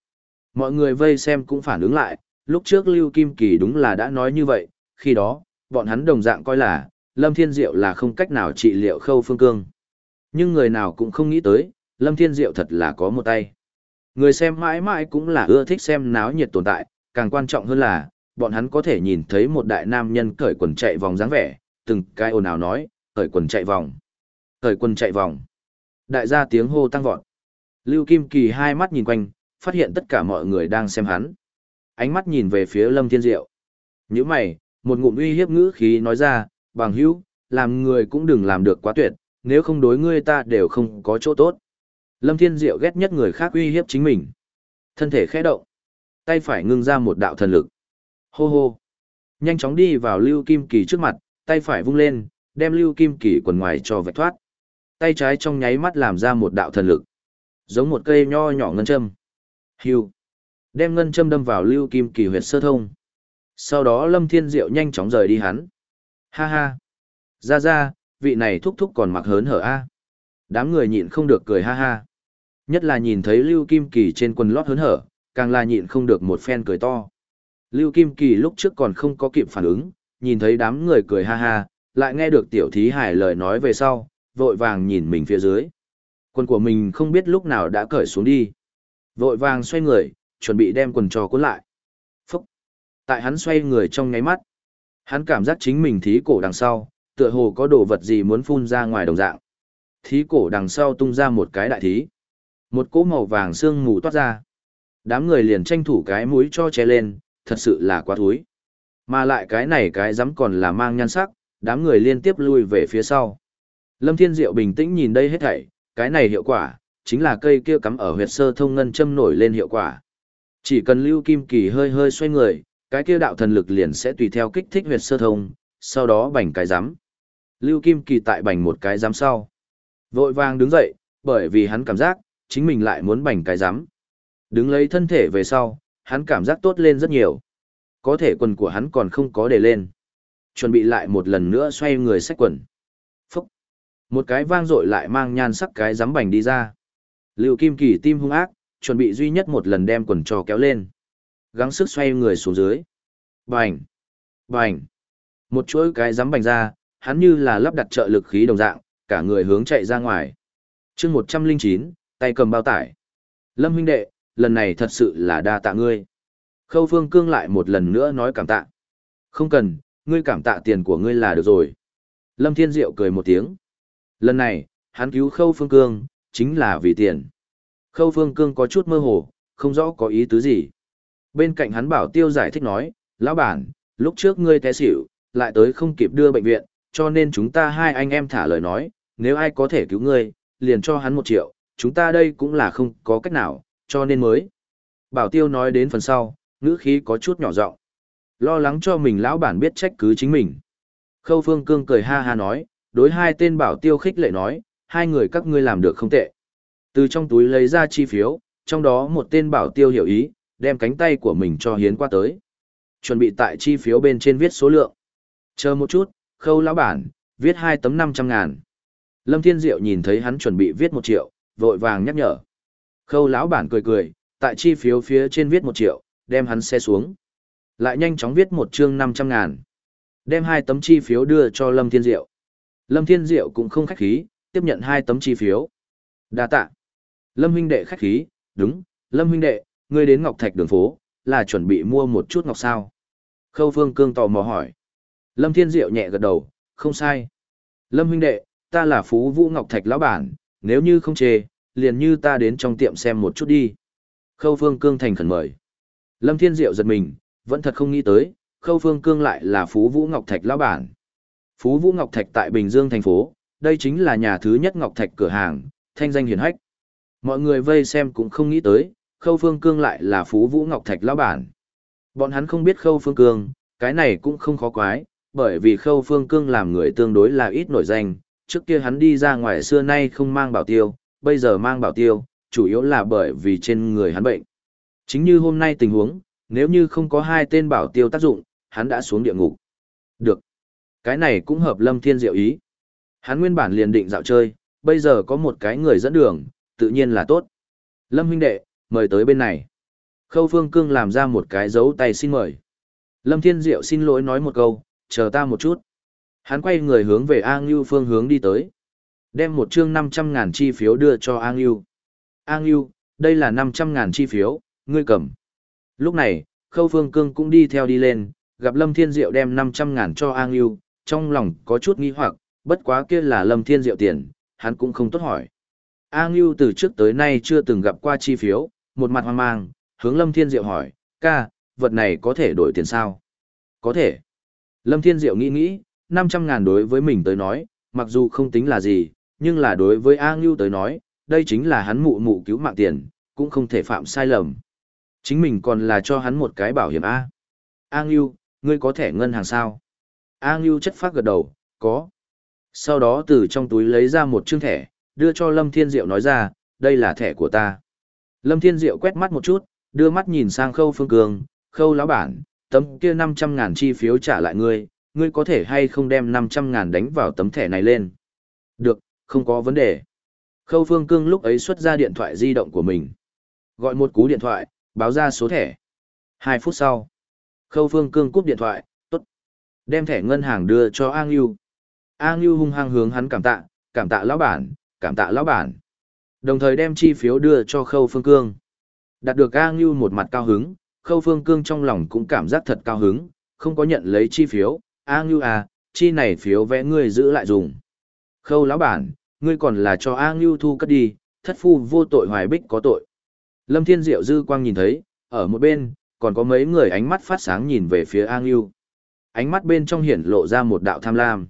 Mọi người vây xem cũng phản ứng lại, lúc trước Lưu Kim Kỳ đúng là đã nói như vậy, khi đó, bọn hắn đồng dạng coi là, Lâm Thiên Diệu là không cách nào trị liệu khâu phương cương. Nhưng người nào cũng không nghĩ tới, Lâm Thiên Diệu thật là có một tay. Người xem mãi mãi cũng là ưa thích xem náo nhiệt tồn tại, càng quan trọng hơn là, bọn hắn có thể nhìn thấy một đại nam nhân cởi quần chạy vòng dáng vẻ, từng cái ồn ào nói, cởi quần chạy vòng, cởi quần chạy vòng. Đại gia tiếng hô tăng vọt. Lưu Kim Kỳ hai mắt nhìn quanh, phát hiện tất cả mọi người đang xem hắn. Ánh mắt nhìn về phía Lâm Thiên Diệu. Những mày, một ngụm uy hiếp ngữ khí nói ra, bằng hữu, làm người cũng đừng làm được quá tuyệt, nếu không đối ngươi ta đều không có chỗ tốt. Lâm Thiên Diệu ghét nhất người khác uy hiếp chính mình. Thân thể khẽ động, tay phải ngưng ra một đạo thần lực. Hô hô. Nhanh chóng đi vào Lưu Kim Kỳ trước mặt, tay phải vung lên, đem Lưu Kim Kỳ quần ngoài cho vạch thoát. Tay trái trong nháy mắt làm ra một đạo thần lực. Giống một cây nho nhỏ ngân châm. Hưu. Đem ngân châm đâm vào Lưu Kim Kỳ huyệt sơ thông. Sau đó Lâm Thiên Diệu nhanh chóng rời đi hắn. Ha ha. Ra ra, vị này thúc thúc còn mặc hớn hở a. Đám người nhịn không được cười ha ha. Nhất là nhìn thấy Lưu Kim Kỳ trên quần lót hớn hở, càng là nhịn không được một phen cười to. Lưu Kim Kỳ lúc trước còn không có kịp phản ứng, nhìn thấy đám người cười ha ha, lại nghe được tiểu thí hải lời nói về sau, vội vàng nhìn mình phía dưới. Quần của mình không biết lúc nào đã cởi xuống đi. Vội vàng xoay người, chuẩn bị đem quần trò cuốn lại. Phúc! Tại hắn xoay người trong ngáy mắt. Hắn cảm giác chính mình thí cổ đằng sau, tựa hồ có đồ vật gì muốn phun ra ngoài đồng dạng. Thí cổ đằng sau tung ra một cái đại thí. Một cỗ màu vàng xương mù toát ra. Đám người liền tranh thủ cái mũi cho che lên, thật sự là quá thúi. Mà lại cái này cái dám còn là mang nhan sắc, đám người liên tiếp lui về phía sau. Lâm Thiên Diệu bình tĩnh nhìn đây hết thảy, cái này hiệu quả, chính là cây kia cắm ở huyệt sơ thông ngân châm nổi lên hiệu quả. Chỉ cần Lưu Kim Kỳ hơi hơi xoay người, cái kia đạo thần lực liền sẽ tùy theo kích thích huyệt sơ thông, sau đó bành cái giám. Lưu Kim Kỳ tại bành một cái giám sau. Vội vàng đứng dậy, bởi vì hắn cảm giác, chính mình lại muốn bành cái giám. Đứng lấy thân thể về sau, hắn cảm giác tốt lên rất nhiều. Có thể quần của hắn còn không có để lên. Chuẩn bị lại một lần nữa xoay người xách quần. Phúc! Một cái vang dội lại mang nhan sắc cái giám bành đi ra. Lưu Kim Kỳ tim hung ác, chuẩn bị duy nhất một lần đem quần trò kéo lên. Gắng sức xoay người xuống dưới. Bành! Bành! Một chuỗi cái giấm bành ra, hắn như là lắp đặt trợ lực khí đồng dạng, cả người hướng chạy ra ngoài. chương 109, tay cầm bao tải. Lâm huynh đệ, lần này thật sự là đa tạ ngươi. Khâu Phương Cương lại một lần nữa nói cảm tạ. Không cần, ngươi cảm tạ tiền của ngươi là được rồi. Lâm Thiên Diệu cười một tiếng. Lần này, hắn cứu Khâu Phương Cương, chính là vì tiền. Khâu Phương Cương có chút mơ hồ, không rõ có ý tứ gì. Bên cạnh hắn bảo tiêu giải thích nói, lão bản, lúc trước ngươi té xỉu, lại tới không kịp đưa bệnh viện, cho nên chúng ta hai anh em thả lời nói, nếu ai có thể cứu ngươi, liền cho hắn một triệu, chúng ta đây cũng là không có cách nào, cho nên mới. Bảo tiêu nói đến phần sau, ngữ khí có chút nhỏ giọng Lo lắng cho mình lão bản biết trách cứ chính mình. Khâu Phương Cương cười ha ha nói, đối hai tên bảo tiêu khích lệ nói, hai người các ngươi làm được không tệ. Từ trong túi lấy ra chi phiếu, trong đó một tên bảo tiêu hiểu ý, đem cánh tay của mình cho hiến qua tới. Chuẩn bị tại chi phiếu bên trên viết số lượng. Chờ một chút, khâu lão bản, viết hai tấm năm trăm ngàn. Lâm Thiên Diệu nhìn thấy hắn chuẩn bị viết một triệu, vội vàng nhắc nhở. Khâu lão bản cười cười, tại chi phiếu phía trên viết một triệu, đem hắn xe xuống. Lại nhanh chóng viết một chương năm trăm ngàn. Đem hai tấm chi phiếu đưa cho Lâm Thiên Diệu. Lâm Thiên Diệu cũng không khách khí, tiếp nhận hai tấm chi phiếu. Đa tạ. Lâm huynh đệ khách khí, đúng, Lâm huynh đệ, ngươi đến Ngọc Thạch đường phố, là chuẩn bị mua một chút ngọc sao. Khâu Phương Cương tò mò hỏi. Lâm Thiên Diệu nhẹ gật đầu, không sai. Lâm huynh đệ, ta là Phú Vũ Ngọc Thạch lão bản, nếu như không chê, liền như ta đến trong tiệm xem một chút đi. Khâu Phương Cương thành khẩn mời. Lâm Thiên Diệu giật mình, vẫn thật không nghĩ tới, Khâu Phương Cương lại là Phú Vũ Ngọc Thạch lão bản. Phú Vũ Ngọc Thạch tại Bình Dương thành phố, đây chính là nhà thứ nhất Ngọc Thạch cửa hàng, thanh danh hiển hách. Mọi người vây xem cũng không nghĩ tới, Khâu Phương Cương lại là Phú Vũ Ngọc Thạch lão bản. Bọn hắn không biết Khâu Phương Cương, cái này cũng không khó quái, bởi vì Khâu Phương Cương làm người tương đối là ít nổi danh, trước kia hắn đi ra ngoài xưa nay không mang bảo tiêu, bây giờ mang bảo tiêu, chủ yếu là bởi vì trên người hắn bệnh. Chính như hôm nay tình huống, nếu như không có hai tên bảo tiêu tác dụng, hắn đã xuống địa ngục. Được. Cái này cũng hợp Lâm Thiên Diệu ý. Hắn nguyên bản liền định dạo chơi, bây giờ có một cái người dẫn đường, tự nhiên là tốt. Lâm huynh đệ, mời tới bên này. Khâu Phương Cương làm ra một cái dấu tay xin mời. Lâm Thiên Diệu xin lỗi nói một câu, chờ ta một chút. Hắn quay người hướng về A Ngưu phương hướng đi tới. Đem một chương 500 ngàn chi phiếu đưa cho A Ngưu. A Ngưu, đây là 500 ngàn chi phiếu, ngươi cầm. Lúc này, Khâu Phương Cương cũng đi theo đi lên, gặp Lâm Thiên Diệu đem 500 ngàn cho A Ngưu, trong lòng có chút nghi hoặc, bất quá kia là Lâm Thiên Diệu tiền, hắn cũng không tốt hỏi. A Ngưu từ trước tới nay chưa từng gặp qua chi phiếu, một mặt hoang mang, hướng Lâm Thiên Diệu hỏi, ca, vật này có thể đổi tiền sao? Có thể. Lâm Thiên Diệu nghĩ nghĩ, 500 ngàn đối với mình tới nói, mặc dù không tính là gì, nhưng là đối với A Ngưu tới nói, đây chính là hắn mụ mụ cứu mạng tiền, cũng không thể phạm sai lầm. Chính mình còn là cho hắn một cái bảo hiểm A. A Ngưu, ngươi có thẻ ngân hàng sao? A Ngưu chất phát gật đầu, có. Sau đó từ trong túi lấy ra một chương thẻ, đưa cho Lâm Thiên Diệu nói ra, đây là thẻ của ta. Lâm Thiên Diệu quét mắt một chút, đưa mắt nhìn sang Khâu Phương Cường, Khâu lão bản, tấm kia 500 ngàn chi phiếu trả lại ngươi, ngươi có thể hay không đem 500 ngàn đánh vào tấm thẻ này lên. Được, không có vấn đề. Khâu Phương Cương lúc ấy xuất ra điện thoại di động của mình. Gọi một cú điện thoại, báo ra số thẻ. Hai phút sau, Khâu Phương Cương cúp điện thoại, tốt. Đem thẻ ngân hàng đưa cho A Yêu. A Yêu hung hăng hướng hắn cảm tạ, cảm tạ lão bản, cảm tạ lão bản. Đồng thời đem chi phiếu đưa cho Khâu Phương Cương. Đạt được A Ngưu một mặt cao hứng, Khâu Phương Cương trong lòng cũng cảm giác thật cao hứng, không có nhận lấy chi phiếu. A Ngưu à, chi này phiếu vẽ ngươi giữ lại dùng. Khâu lão bản, ngươi còn là cho A Ngưu thu cất đi, thất phu vô tội hoài bích có tội. Lâm Thiên Diệu dư quang nhìn thấy, ở một bên, còn có mấy người ánh mắt phát sáng nhìn về phía A Ngưu. Ánh mắt bên trong hiển lộ ra một đạo tham lam.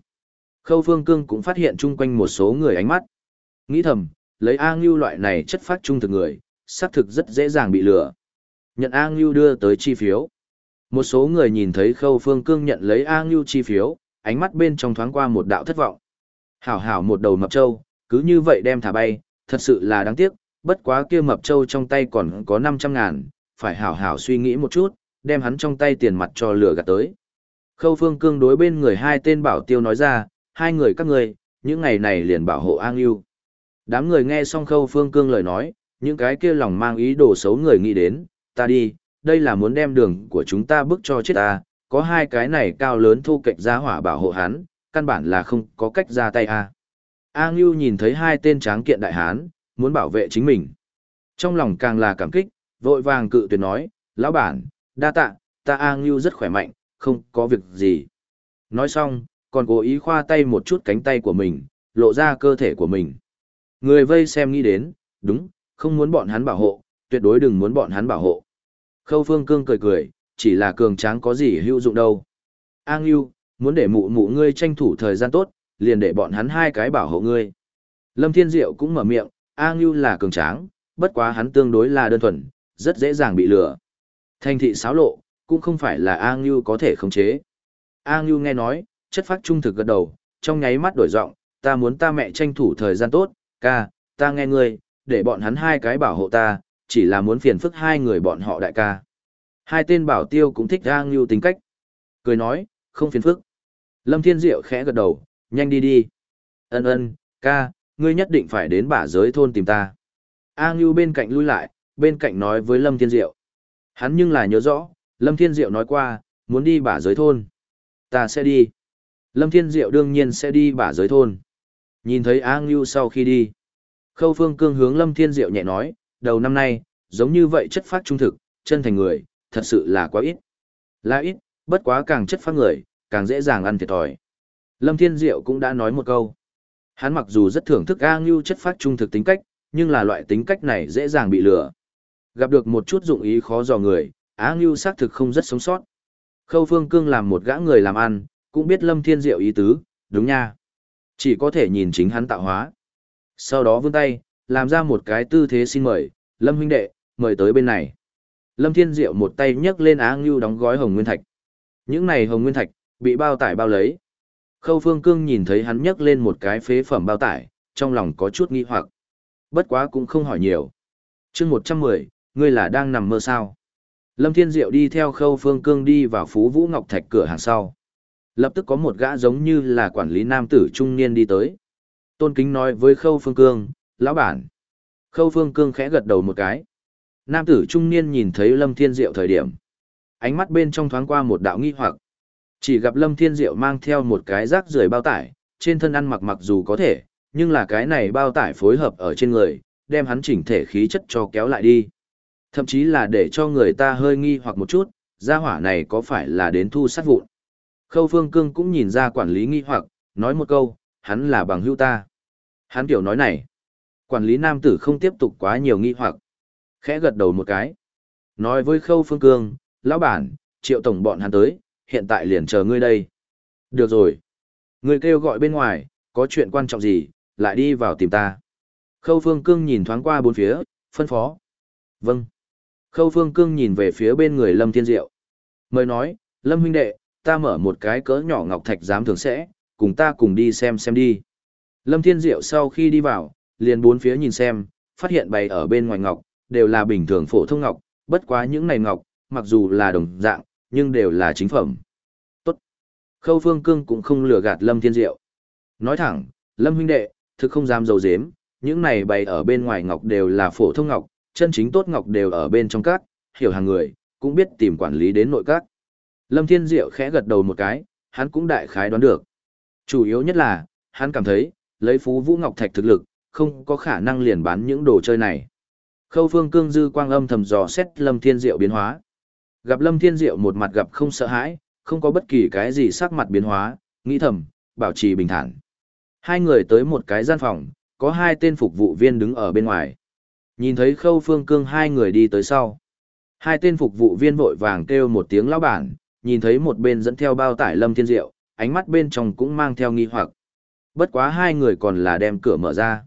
Khâu Phương Cương cũng phát hiện chung quanh một số người ánh mắt. Nghĩ thầm, lấy A Ngưu loại này chất phát trung thực người, xác thực rất dễ dàng bị lừa. Nhận A Ngưu đưa tới chi phiếu. Một số người nhìn thấy Khâu Phương Cương nhận lấy A Ngưu chi phiếu, ánh mắt bên trong thoáng qua một đạo thất vọng. Hảo hảo một đầu mập trâu, cứ như vậy đem thả bay, thật sự là đáng tiếc, bất quá kia mập trâu trong tay còn có 500 ngàn, phải hảo hảo suy nghĩ một chút, đem hắn trong tay tiền mặt cho lừa gạt tới. Khâu Phương Cương đối bên người hai tên bảo tiêu nói ra, hai người các người, những ngày này liền bảo hộ A Ngưu. Đám người nghe xong Khâu Phương Cương lời nói, những cái kia lòng mang ý đồ xấu người nghĩ đến, ta đi, đây là muốn đem đường của chúng ta bước cho chết ta, có hai cái này cao lớn thu cạnh ra hỏa bảo hộ hắn, căn bản là không có cách ra tay a. A Ngưu nhìn thấy hai tên tráng kiện đại hán, muốn bảo vệ chính mình. Trong lòng càng là cảm kích, vội vàng cự tuyệt nói, lão bản, đa tạ, ta A Ngưu rất khỏe mạnh, không có việc gì. Nói xong, còn cố ý khoa tay một chút cánh tay của mình, lộ ra cơ thể của mình. Người vây xem nghĩ đến, đúng, không muốn bọn hắn bảo hộ, tuyệt đối đừng muốn bọn hắn bảo hộ. Khâu Phương Cương cười cười, chỉ là cường tráng có gì hữu dụng đâu. An Yêu, muốn để mụ mụ ngươi tranh thủ thời gian tốt, liền để bọn hắn hai cái bảo hộ ngươi. Lâm Thiên Diệu cũng mở miệng, An Yêu là cường tráng, bất quá hắn tương đối là đơn thuần, rất dễ dàng bị lừa. Thành thị xáo lộ, cũng không phải là An Yêu có thể khống chế. An Yêu nghe nói, chất phát trung thực gật đầu, trong nháy mắt đổi giọng, ta muốn ta mẹ tranh thủ thời gian tốt, ca, ta nghe ngươi, để bọn hắn hai cái bảo hộ ta, chỉ là muốn phiền phức hai người bọn họ đại ca. Hai tên bảo tiêu cũng thích A Ngưu tính cách. Cười nói, không phiền phức. Lâm Thiên Diệu khẽ gật đầu, nhanh đi đi. Ân ân, ca, ngươi nhất định phải đến bả giới thôn tìm ta. A Ngưu bên cạnh lui lại, bên cạnh nói với Lâm Thiên Diệu. Hắn nhưng là nhớ rõ, Lâm Thiên Diệu nói qua, muốn đi bả giới thôn. Ta sẽ đi. Lâm Thiên Diệu đương nhiên sẽ đi bả giới thôn. Nhìn thấy A Ngưu sau khi đi. Khâu Phương Cương hướng Lâm Thiên Diệu nhẹ nói, đầu năm nay, giống như vậy chất phát trung thực, chân thành người, thật sự là quá ít. Là ít, bất quá càng chất phát người, càng dễ dàng ăn thiệt thòi. Lâm Thiên Diệu cũng đã nói một câu. Hắn mặc dù rất thưởng thức A Ngưu chất phát trung thực tính cách, nhưng là loại tính cách này dễ dàng bị lừa. Gặp được một chút dụng ý khó dò người, A Ngưu xác thực không rất sống sót. Khâu Phương Cương làm một gã người làm ăn, cũng biết Lâm Thiên Diệu ý tứ, đúng nha. Chỉ có thể nhìn chính hắn tạo hóa. Sau đó vươn tay, làm ra một cái tư thế xin mời, Lâm huynh đệ, mời tới bên này. Lâm Thiên Diệu một tay nhấc lên Á Ngưu đóng gói hồng nguyên thạch. Những này hồng nguyên thạch, bị bao tải bao lấy. Khâu Phương Cương nhìn thấy hắn nhấc lên một cái phế phẩm bao tải, trong lòng có chút nghi hoặc. Bất quá cũng không hỏi nhiều. chương 110, ngươi là đang nằm mơ sao? Lâm Thiên Diệu đi theo Khâu Phương Cương đi vào Phú Vũ Ngọc Thạch cửa hàng sau. Lập tức có một gã giống như là quản lý nam tử trung niên đi tới. Tôn Kính nói với Khâu Phương Cương, lão bản. Khâu Phương Cương khẽ gật đầu một cái. Nam tử trung niên nhìn thấy Lâm Thiên Diệu thời điểm. Ánh mắt bên trong thoáng qua một đạo nghi hoặc. Chỉ gặp Lâm Thiên Diệu mang theo một cái rác rưởi bao tải, trên thân ăn mặc mặc dù có thể, nhưng là cái này bao tải phối hợp ở trên người, đem hắn chỉnh thể khí chất cho kéo lại đi. Thậm chí là để cho người ta hơi nghi hoặc một chút, gia hỏa này có phải là đến thu sát vụn. Khâu Phương Cương cũng nhìn ra quản lý nghi hoặc, nói một câu, hắn là bằng hữu ta. Hắn kiểu nói này, quản lý nam tử không tiếp tục quá nhiều nghi hoặc. Khẽ gật đầu một cái. Nói với Khâu Phương Cương, lão bản, triệu tổng bọn hắn tới, hiện tại liền chờ ngươi đây. Được rồi. Ngươi kêu gọi bên ngoài, có chuyện quan trọng gì, lại đi vào tìm ta. Khâu Phương Cương nhìn thoáng qua bốn phía, phân phó. Vâng. Khâu Phương Cương nhìn về phía bên người Lâm Thiên Diệu. Mời nói, Lâm huynh đệ, ta mở một cái cỡ nhỏ ngọc thạch giám thường sẽ, cùng ta cùng đi xem xem đi. Lâm Thiên Diệu sau khi đi vào, liền bốn phía nhìn xem, phát hiện bày ở bên ngoài ngọc, đều là bình thường phổ thông ngọc, bất quá những này ngọc, mặc dù là đồng dạng, nhưng đều là chính phẩm. Tốt. Khâu Phương Cương cũng không lừa gạt Lâm Thiên Diệu. Nói thẳng, Lâm huynh đệ, thực không dám dầu dếm, những này bày ở bên ngoài ngọc đều là phổ thông ngọc, chân chính tốt ngọc đều ở bên trong các, hiểu hàng người, cũng biết tìm quản lý đến nội các. Lâm Thiên Diệu khẽ gật đầu một cái, hắn cũng đại khái đoán được. Chủ yếu nhất là, hắn cảm thấy, lấy Phú Vũ Ngọc Thạch thực lực, không có khả năng liền bán những đồ chơi này. Khâu Phương Cương dư quang âm thầm dò xét Lâm Thiên Diệu biến hóa. Gặp Lâm Thiên Diệu một mặt gặp không sợ hãi, không có bất kỳ cái gì sắc mặt biến hóa, nghĩ thầm, bảo trì bình thản. Hai người tới một cái gian phòng, có hai tên phục vụ viên đứng ở bên ngoài. Nhìn thấy Khâu Phương Cương hai người đi tới sau. Hai tên phục vụ viên vội vàng kêu một tiếng lão bản, nhìn thấy một bên dẫn theo bao tải Lâm Thiên Diệu, ánh mắt bên trong cũng mang theo nghi hoặc. Bất quá hai người còn là đem cửa mở ra.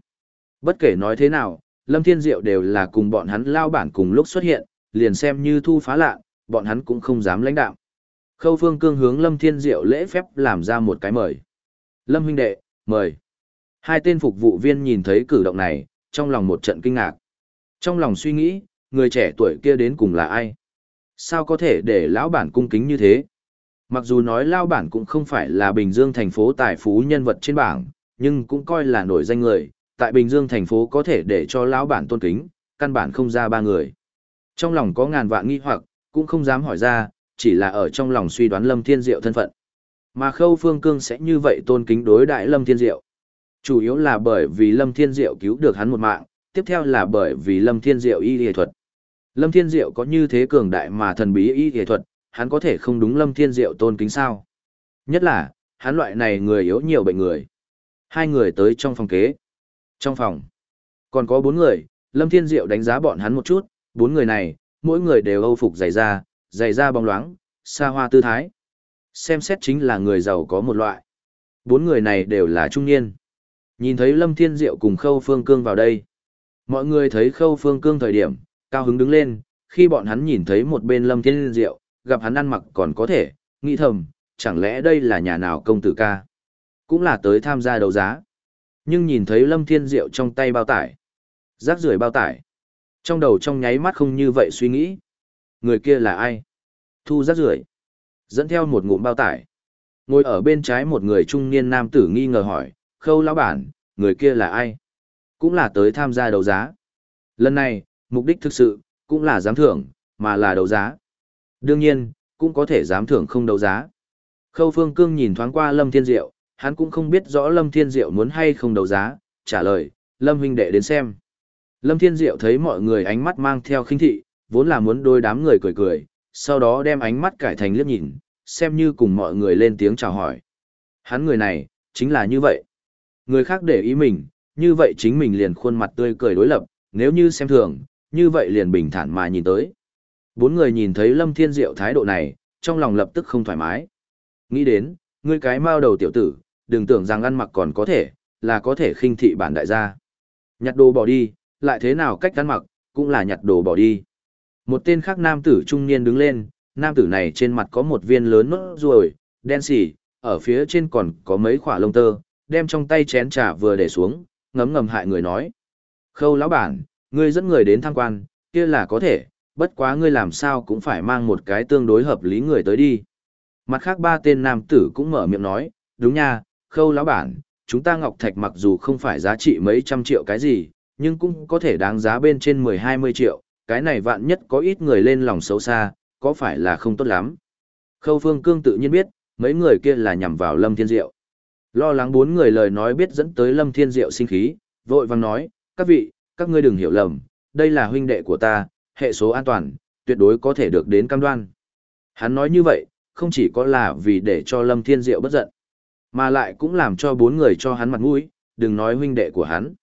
Bất kể nói thế nào, Lâm Thiên Diệu đều là cùng bọn hắn lao bản cùng lúc xuất hiện, liền xem như thu phá lạ, bọn hắn cũng không dám lãnh đạo. Khâu Phương Cương hướng Lâm Thiên Diệu lễ phép làm ra một cái mời. Lâm huynh đệ, mời. Hai tên phục vụ viên nhìn thấy cử động này, trong lòng một trận kinh ngạc. Trong lòng suy nghĩ, người trẻ tuổi kia đến cùng là ai? Sao có thể để lão bản cung kính như thế? Mặc dù nói lão bản cũng không phải là Bình Dương thành phố tài phú nhân vật trên bảng, nhưng cũng coi là nổi danh người, tại Bình Dương thành phố có thể để cho lão bản tôn kính, căn bản không ra ba người. Trong lòng có ngàn vạn nghi hoặc, cũng không dám hỏi ra, chỉ là ở trong lòng suy đoán Lâm Thiên Diệu thân phận. Mà Khâu Phương Cương sẽ như vậy tôn kính đối đại Lâm Thiên Diệu. Chủ yếu là bởi vì Lâm Thiên Diệu cứu được hắn một mạng, tiếp theo là bởi vì Lâm Thiên Diệu y y thuật. Lâm Thiên Diệu có như thế cường đại mà thần bí y y thuật, hắn có thể không đúng Lâm Thiên Diệu tôn kính sao. Nhất là, hắn loại này người yếu nhiều bệnh người. Hai người tới trong phòng kế. Trong phòng, còn có bốn người, Lâm Thiên Diệu đánh giá bọn hắn một chút, bốn người này, mỗi người đều âu phục dày da, dày da bóng loáng, xa hoa tư thái. Xem xét chính là người giàu có một loại. Bốn người này đều là trung niên. Nhìn thấy Lâm Thiên Diệu cùng Khâu Phương Cương vào đây. Mọi người thấy Khâu Phương Cương thời điểm, cao hứng đứng lên, khi bọn hắn nhìn thấy một bên Lâm Thiên Diệu, gặp hắn ăn mặc còn có thể, nghĩ thầm, chẳng lẽ đây là nhà nào công tử ca? Cũng là tới tham gia đấu giá. Nhưng nhìn thấy Lâm Thiên Diệu trong tay bao tải. Rác rưởi bao tải. Trong đầu trong nháy mắt không như vậy suy nghĩ. Người kia là ai? Thu rác rưởi Dẫn theo một ngụm bao tải. Ngồi ở bên trái một người trung niên nam tử nghi ngờ hỏi, khâu lão bản, người kia là ai? Cũng là tới tham gia đấu giá. Lần này, mục đích thực sự, cũng là giám thưởng, mà là đấu giá. Đương nhiên, cũng có thể giám thưởng không đấu giá. Khâu Phương Cương nhìn thoáng qua Lâm Thiên Diệu, hắn cũng không biết rõ Lâm Thiên Diệu muốn hay không đấu giá, trả lời, Lâm huynh đệ đến xem. Lâm Thiên Diệu thấy mọi người ánh mắt mang theo khinh thị, vốn là muốn đôi đám người cười cười, sau đó đem ánh mắt cải thành liếc nhìn, xem như cùng mọi người lên tiếng chào hỏi. Hắn người này, chính là như vậy. Người khác để ý mình, như vậy chính mình liền khuôn mặt tươi cười đối lập, nếu như xem thường, như vậy liền bình thản mà nhìn tới. Bốn người nhìn thấy Lâm Thiên Diệu thái độ này, trong lòng lập tức không thoải mái. Nghĩ đến, ngươi cái mao đầu tiểu tử, đừng tưởng rằng ăn mặc còn có thể, là có thể khinh thị bản đại gia. Nhặt đồ bỏ đi, lại thế nào cách ăn mặc, cũng là nhặt đồ bỏ đi. Một tên khác nam tử trung niên đứng lên, nam tử này trên mặt có một viên lớn nốt ruồi, đen xỉ, ở phía trên còn có mấy khỏa lông tơ, đem trong tay chén trà vừa để xuống, ngấm ngầm hại người nói. Khâu lão bản, ngươi dẫn người đến tham quan, kia là có thể, bất quá ngươi làm sao cũng phải mang một cái tương đối hợp lý người tới đi. Mặt khác ba tên nam tử cũng mở miệng nói, đúng nha, khâu lão bản, chúng ta ngọc thạch mặc dù không phải giá trị mấy trăm triệu cái gì, nhưng cũng có thể đáng giá bên trên 10-20 triệu, cái này vạn nhất có ít người lên lòng xấu xa, có phải là không tốt lắm. Khâu Phương Cương tự nhiên biết, mấy người kia là nhằm vào Lâm Thiên Diệu. Lo lắng bốn người lời nói biết dẫn tới Lâm Thiên Diệu sinh khí, vội vàng nói, các vị, các ngươi đừng hiểu lầm, đây là huynh đệ của ta, hệ số an toàn, tuyệt đối có thể được đến cam đoan. Hắn nói như vậy, không chỉ có là vì để cho Lâm Thiên Diệu bất giận, mà lại cũng làm cho bốn người cho hắn mặt mũi, đừng nói huynh đệ của hắn.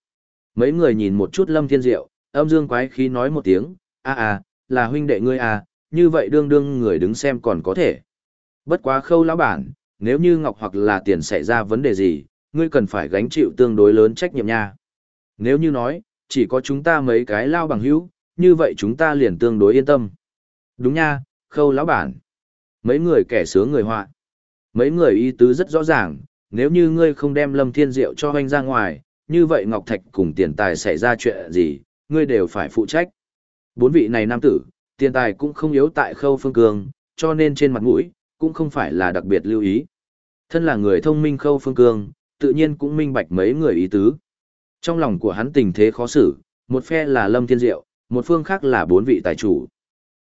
Mấy người nhìn một chút Lâm Thiên Diệu, âm dương quái khí nói một tiếng, a a, là huynh đệ ngươi à, như vậy đương đương người đứng xem còn có thể. Bất quá khâu lão bản, nếu như ngọc hoặc là tiền xảy ra vấn đề gì, ngươi cần phải gánh chịu tương đối lớn trách nhiệm nha. Nếu như nói, chỉ có chúng ta mấy cái lao bằng hữu, như vậy chúng ta liền tương đối yên tâm. Đúng nha, khâu lão bản. Mấy người kẻ sướng người họa. Mấy người ý tứ rất rõ ràng, nếu như ngươi không đem lâm thiên diệu cho hoanh ra ngoài, như vậy Ngọc Thạch cùng tiền tài xảy ra chuyện gì, ngươi đều phải phụ trách. Bốn vị này nam tử, tiền tài cũng không yếu tại khâu phương cương, cho nên trên mặt mũi, cũng không phải là đặc biệt lưu ý. Thân là người thông minh khâu phương cương, tự nhiên cũng minh bạch mấy người ý tứ. Trong lòng của hắn tình thế khó xử, một phe là Lâm Thiên Diệu, một phương khác là bốn vị tài chủ.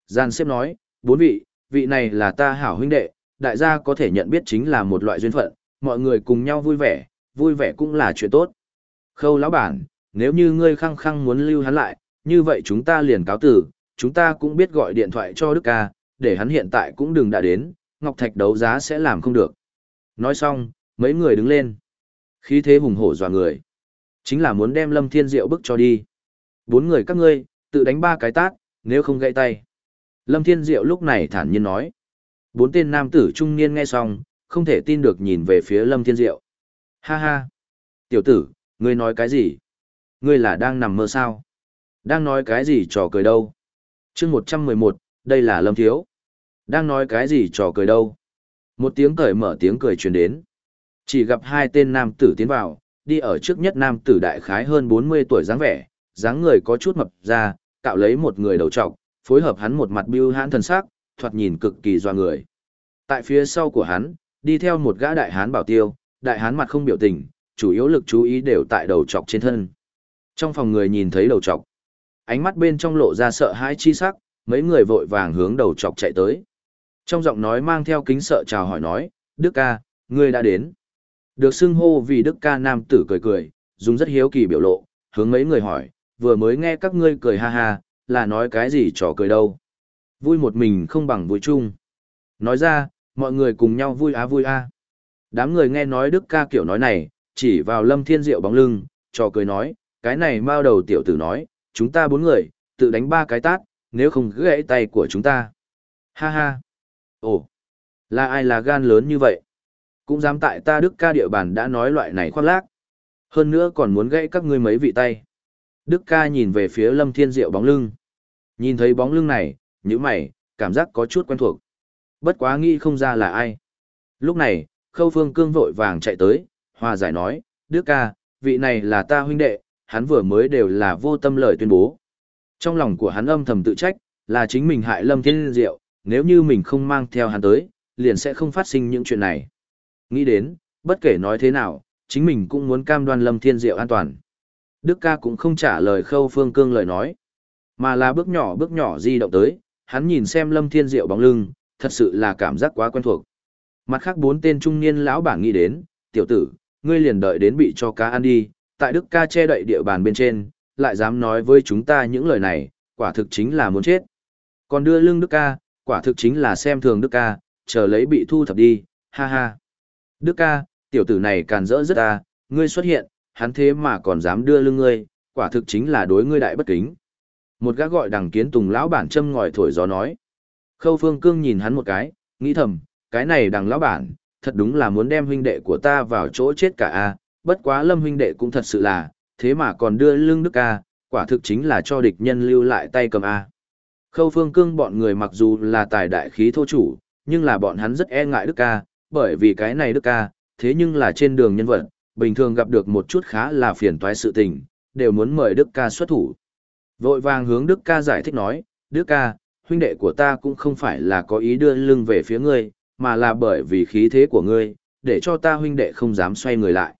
Gian xếp nói, bốn vị, vị này là ta hảo huynh đệ, đại gia có thể nhận biết chính là một loại duyên phận, mọi người cùng nhau vui vẻ, vui vẻ cũng là chuyện tốt. Khâu lão bản, nếu như ngươi khăng khăng muốn lưu hắn lại, như vậy chúng ta liền cáo tử, chúng ta cũng biết gọi điện thoại cho Đức ca, để hắn hiện tại cũng đừng đã đến, Ngọc Thạch đấu giá sẽ làm không được. Nói xong, mấy người đứng lên. Khí thế hùng hổ dọa người. Chính là muốn đem Lâm Thiên Diệu bức cho đi. Bốn người các ngươi, tự đánh ba cái tát, nếu không gãy tay. Lâm Thiên Diệu lúc này thản nhiên nói. Bốn tên nam tử trung niên nghe xong, không thể tin được nhìn về phía Lâm Thiên Diệu. Ha ha! Tiểu tử, ngươi nói cái gì? Ngươi là đang nằm mơ sao? Đang nói cái gì trò cười đâu? chương 111, đây là Lâm Thiếu. Đang nói cái gì trò cười đâu? Một tiếng cởi mở tiếng cười truyền đến. Chỉ gặp hai tên nam tử tiến vào, đi ở trước nhất nam tử đại khái hơn 40 tuổi dáng vẻ, dáng người có chút mập ra, cạo lấy một người đầu trọc, phối hợp hắn một mặt bưu hãn thần sắc, thoạt nhìn cực kỳ doa người. Tại phía sau của hắn, đi theo một gã đại hán bảo tiêu, đại hán mặt không biểu tình, chủ yếu lực chú ý đều tại đầu trọc trên thân. Trong phòng người nhìn thấy đầu trọc, ánh mắt bên trong lộ ra sợ hãi chi sắc, mấy người vội vàng hướng đầu trọc chạy tới. Trong giọng nói mang theo kính sợ chào hỏi nói, Đức ca, ngươi đã đến. Được xưng hô vì Đức ca nam tử cười cười, dùng rất hiếu kỳ biểu lộ, hướng mấy người hỏi, vừa mới nghe các ngươi cười ha ha, là nói cái gì trò cười đâu. Vui một mình không bằng vui chung. Nói ra, mọi người cùng nhau vui á vui a. Đám người nghe nói Đức ca kiểu nói này, chỉ vào Lâm Thiên Diệu bóng lưng, trò cười nói, cái này mao đầu tiểu tử nói, chúng ta bốn người, tự đánh ba cái tát, nếu không gãy tay của chúng ta. Ha ha. Ồ, là ai là gan lớn như vậy? Cũng dám tại ta Đức ca địa bàn đã nói loại này khoác lác. Hơn nữa còn muốn gãy các ngươi mấy vị tay. Đức ca nhìn về phía Lâm Thiên Diệu bóng lưng. Nhìn thấy bóng lưng này, như mày, cảm giác có chút quen thuộc. Bất quá nghĩ không ra là ai. Lúc này, Khâu Phương Cương vội vàng chạy tới, hòa giải nói, Đức ca, vị này là ta huynh đệ, hắn vừa mới đều là vô tâm lời tuyên bố. Trong lòng của hắn âm thầm tự trách, là chính mình hại Lâm Thiên Diệu, nếu như mình không mang theo hắn tới, liền sẽ không phát sinh những chuyện này. Nghĩ đến, bất kể nói thế nào, chính mình cũng muốn cam đoan Lâm Thiên Diệu an toàn. Đức ca cũng không trả lời Khâu Phương Cương lời nói, mà là bước nhỏ bước nhỏ di động tới, hắn nhìn xem Lâm Thiên Diệu bóng lưng, thật sự là cảm giác quá quen thuộc. Mặt khác bốn tên trung niên lão bảng nghĩ đến, tiểu tử, ngươi liền đợi đến bị cho cá ăn đi, tại Đức ca che đậy địa bàn bên trên, lại dám nói với chúng ta những lời này, quả thực chính là muốn chết. Còn đưa lưng Đức ca, quả thực chính là xem thường Đức ca, chờ lấy bị thu thập đi, ha ha. Đức ca, tiểu tử này càn rỡ rất ta, ngươi xuất hiện, hắn thế mà còn dám đưa lưng ngươi, quả thực chính là đối ngươi đại bất kính. Một gã gọi đằng kiến tùng lão bản châm ngòi thổi gió nói. Khâu phương cương nhìn hắn một cái, nghĩ thầm, cái này đằng lão bản, thật đúng là muốn đem huynh đệ của ta vào chỗ chết cả a bất quá lâm huynh đệ cũng thật sự là, thế mà còn đưa lưng đức ca, quả thực chính là cho địch nhân lưu lại tay cầm a Khâu phương cương bọn người mặc dù là tài đại khí thô chủ, nhưng là bọn hắn rất e ngại đức ca, bởi vì cái này đức ca, thế nhưng là trên đường nhân vật, bình thường gặp được một chút khá là phiền toái sự tình, đều muốn mời đức ca xuất thủ. Vội vàng hướng đức ca giải thích nói, đức ca, huynh đệ của ta cũng không phải là có ý đưa lưng về phía ngươi, mà là bởi vì khí thế của ngươi, để cho ta huynh đệ không dám xoay người lại.